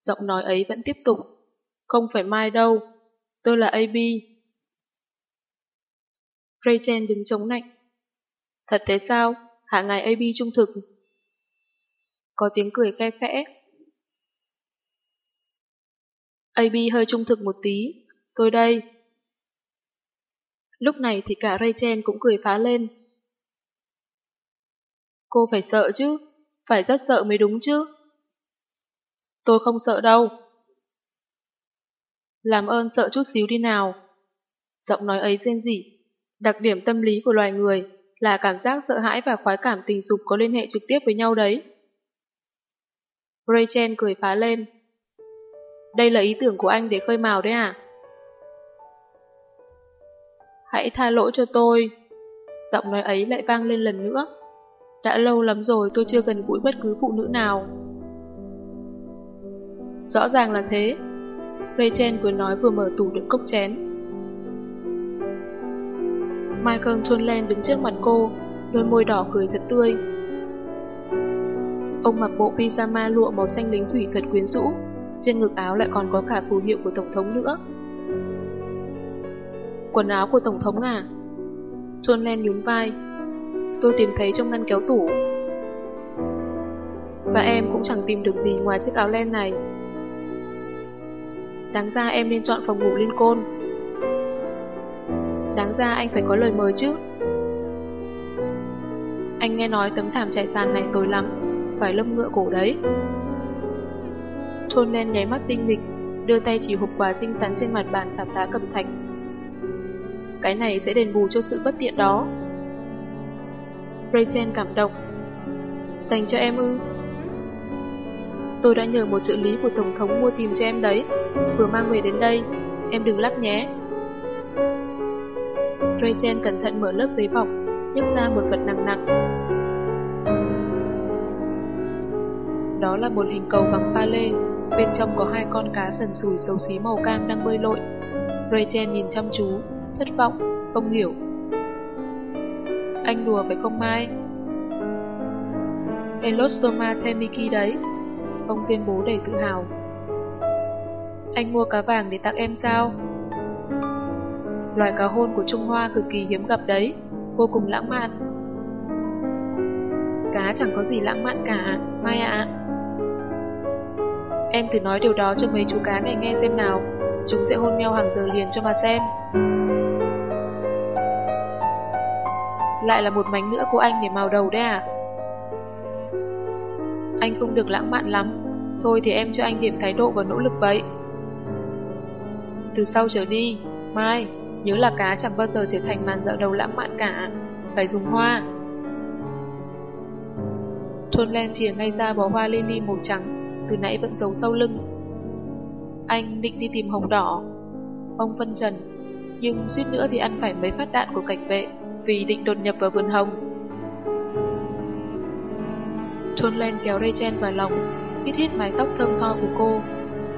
Giọng nói ấy vẫn tiếp tục. Không phải Mai đâu. Tôi là AB. Rachel đứng chống nạnh. Thật thế sao? Hạ ngài AB trung thực. Có tiếng cười khe khẽ. AB hơi trung thực một tí. Tôi đây. Lúc này thì cả Rachel cũng cười phá lên. Cô phải sợ chứ, phải rất sợ mới đúng chứ. Tôi không sợ đâu. Làm ơn sợ chút xíu đi nào. Giọng nói ấy rên rỉ. Đặc điểm tâm lý của loài người là cảm giác sợ hãi và khoái cảm tình dục có liên hệ trực tiếp với nhau đấy. Rachel cười phá lên. Đây là ý tưởng của anh để khơi mào đấy à? Hãy tha lỗi cho tôi. Giọng nói ấy lại vang lên lần nữa. Đã lâu lắm rồi tôi chưa gần gũi bất cứ phụ nữ nào. Rõ ràng là thế. Rachel vừa nói vừa mở tủ đựng cốc chén. Michael Chonlen đứng trước mặt cô, đôi môi đỏ cười thật tươi. Ông mặc bộ pyjama lụa màu xanh lính thủy thật quyến rũ, trên ngực áo lại còn có cả phù hiệu của Tổng thống nữa. Quần áo của Tổng thống à? Chonlen nhún vai. Tôi tìm thấy trong ngăn kéo tủ. Và em cũng chẳng tìm được gì ngoài chiếc áo len này. Đáng ra em nên chọn phòng ngủ liên côn. Đáng ra anh phải có lời mời chứ. Anh nghe nói tấm thảm trải sàn này tối lắm, phải lâm ngựa cổ đấy. Thôn len nháy mắt tinh nghịch, đưa tay chỉ hộp quà xinh xắn trên mặt bàn tạp đá cầm thạch. Cái này sẽ đền bù cho sự bất tiện đó. Rachel cảm động. Dành cho em ư? Tôi đã nhờ một trợ lý của Tổng thống mua tìm cho em đấy, vừa mang về đến đây, em đừng lắc nhé. Rachel cẩn thận mở lớp giấy bọc, nhấc ra một vật nặng nặng. Đó là một hình cầu bằng pha lê, bên trong có hai con cá sần sùi xấu xí màu cam đang bơi lội. Rachel nhìn chăm chú, thất vọng, không hiểu. Anh đùa phải không Mai? Elostoma Temiki đấy, ông tuyên bố đầy tự hào. Anh mua cá vàng để tặng em sao? Loài cá hôn của Trung Hoa cực kỳ hiếm gặp đấy, vô cùng lãng mạn. Cá chẳng có gì lãng mạn cả, Mai ạ. Em thử nói điều đó cho mấy chú cá này nghe xem nào, chúng sẽ hôn nhau hàng giờ liền cho mà xem. Lại là một mánh nữa của anh để màu đầu đấy à? Anh không được lãng mạn lắm, thôi thì em cho anh điểm thái độ và nỗ lực vậy. Từ sau trở đi, Mai, nhớ là cá chẳng bao giờ trở thành màn dạo đầu lãng mạn cả, phải dùng hoa. Thôn len chìa ngay ra bó hoa lily màu trắng, từ nãy vẫn giấu sau lưng. Anh định đi tìm hồng đỏ. Ông phân trần, nhưng suýt nữa thì ăn phải mấy phát đạn của cảnh vệ vì định đột nhập vào vườn hồng. Thôn len kéo Rachel vào lòng, hít hít mái tóc thơm tho của cô.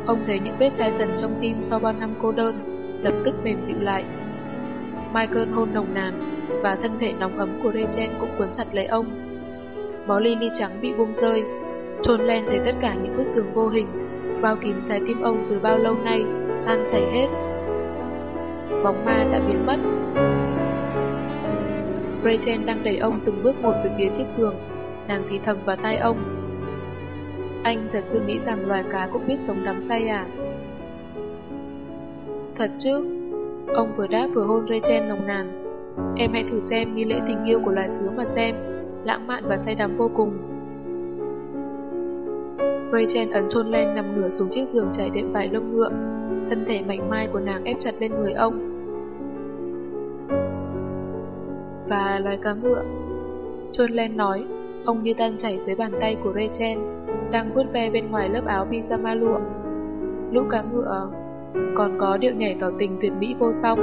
Ông thấy những vết chai dần trong tim sau bao năm cô đơn, lập tức mềm dịu lại. Michael hôn nồng nàn, và thân thể nóng ấm của Rachel cũng cuốn chặt lấy ông. Bó lily trắng bị buông rơi, Trôn len thấy tất cả những bức tường vô hình, bao kín trái tim ông từ bao lâu nay, tan chảy hết. Bóng ma đã biến mất. Rachel đang đẩy ông từng bước một về phía chiếc giường, nàng thì thầm vào tai ông. Anh thật sự nghĩ rằng loài cá cũng biết sống đắm say à? Thật chứ? Ông vừa đáp vừa hôn Rachel nồng nàn. Em hãy thử xem nghi lễ tình yêu của loài sứa mà xem, lãng mạn và say đắm vô cùng. Rachel ấn chôn len nằm ngửa xuống chiếc giường trải đệm vải lông ngựa, thân thể mảnh mai của nàng ép chặt lên người ông. Và loài cá ngựa. Chôn len nói, ông như tan chảy dưới bàn tay của Rachel, đang vuốt ve bên ngoài lớp áo pyjama lụa. Lũ cá ngựa còn có điệu nhảy tỏ tình tuyệt mỹ vô song.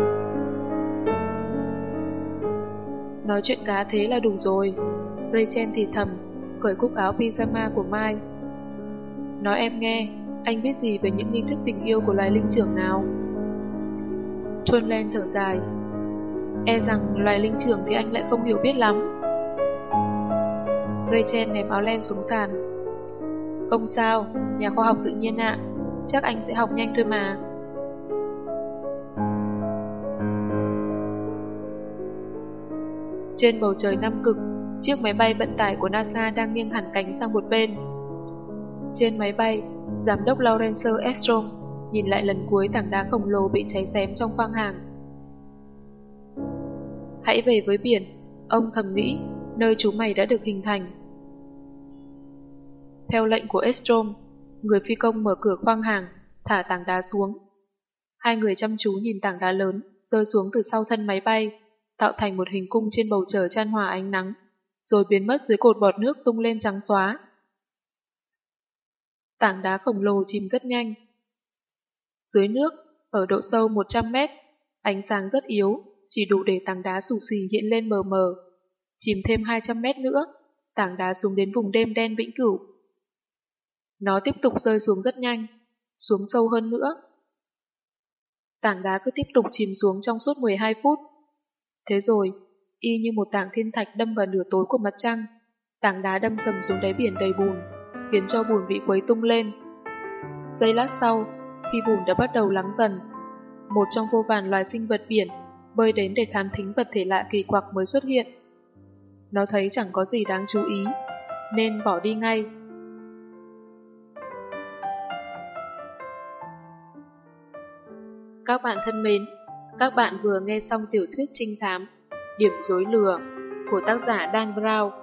Nói chuyện cá thế là đủ rồi. Rachel thì thầm, cởi cúc áo pyjama của Mai. Nói em nghe, anh biết gì về những nghi thức tình yêu của loài linh trưởng nào? Chuân len thở dài. E rằng loài linh trưởng thì anh lại không hiểu biết lắm. Rachel ném áo len xuống sàn. Không sao, nhà khoa học tự nhiên ạ. Chắc anh sẽ học nhanh thôi mà. Trên bầu trời Nam Cực, chiếc máy bay vận tải của NASA đang nghiêng hẳn cánh sang một bên. Trên máy bay, giám đốc Lawrence Estrom nhìn lại lần cuối tảng đá khổng lồ bị cháy xém trong khoang hàng. Hãy về với biển, ông thầm nghĩ, nơi chú mày đã được hình thành. Theo lệnh của Estrom, người phi công mở cửa khoang hàng, thả tảng đá xuống. Hai người chăm chú nhìn tảng đá lớn, rơi xuống từ sau thân máy bay, tạo thành một hình cung trên bầu trời chan hòa ánh nắng, rồi biến mất dưới cột bọt nước tung lên trắng xóa. Tảng đá khổng lồ chìm rất nhanh. Dưới nước, ở độ sâu 100 mét, ánh sáng rất yếu, chỉ đủ để tảng đá sù xì hiện lên mờ mờ. Chìm thêm 200 mét nữa, tảng đá xuống đến vùng đêm đen vĩnh cửu. Nó tiếp tục rơi xuống rất nhanh, xuống sâu hơn nữa. Tảng đá cứ tiếp tục chìm xuống trong suốt 12 phút. Thế rồi, y như một tảng thiên thạch đâm vào nửa tối của mặt trăng, tảng đá đâm sầm xuống đáy biển đầy bùn, khiến cho bùn bị quấy tung lên. Giây lát sau, khi bùn đã bắt đầu lắng dần, một trong vô vàn loài sinh vật biển bơi đến để thám thính vật thể lạ kỳ quặc mới xuất hiện. Nó thấy chẳng có gì đáng chú ý, nên bỏ đi ngay. Các bạn thân mến, các bạn vừa nghe xong tiểu thuyết trinh thám Điểm dối lừa của tác giả Dan Brown.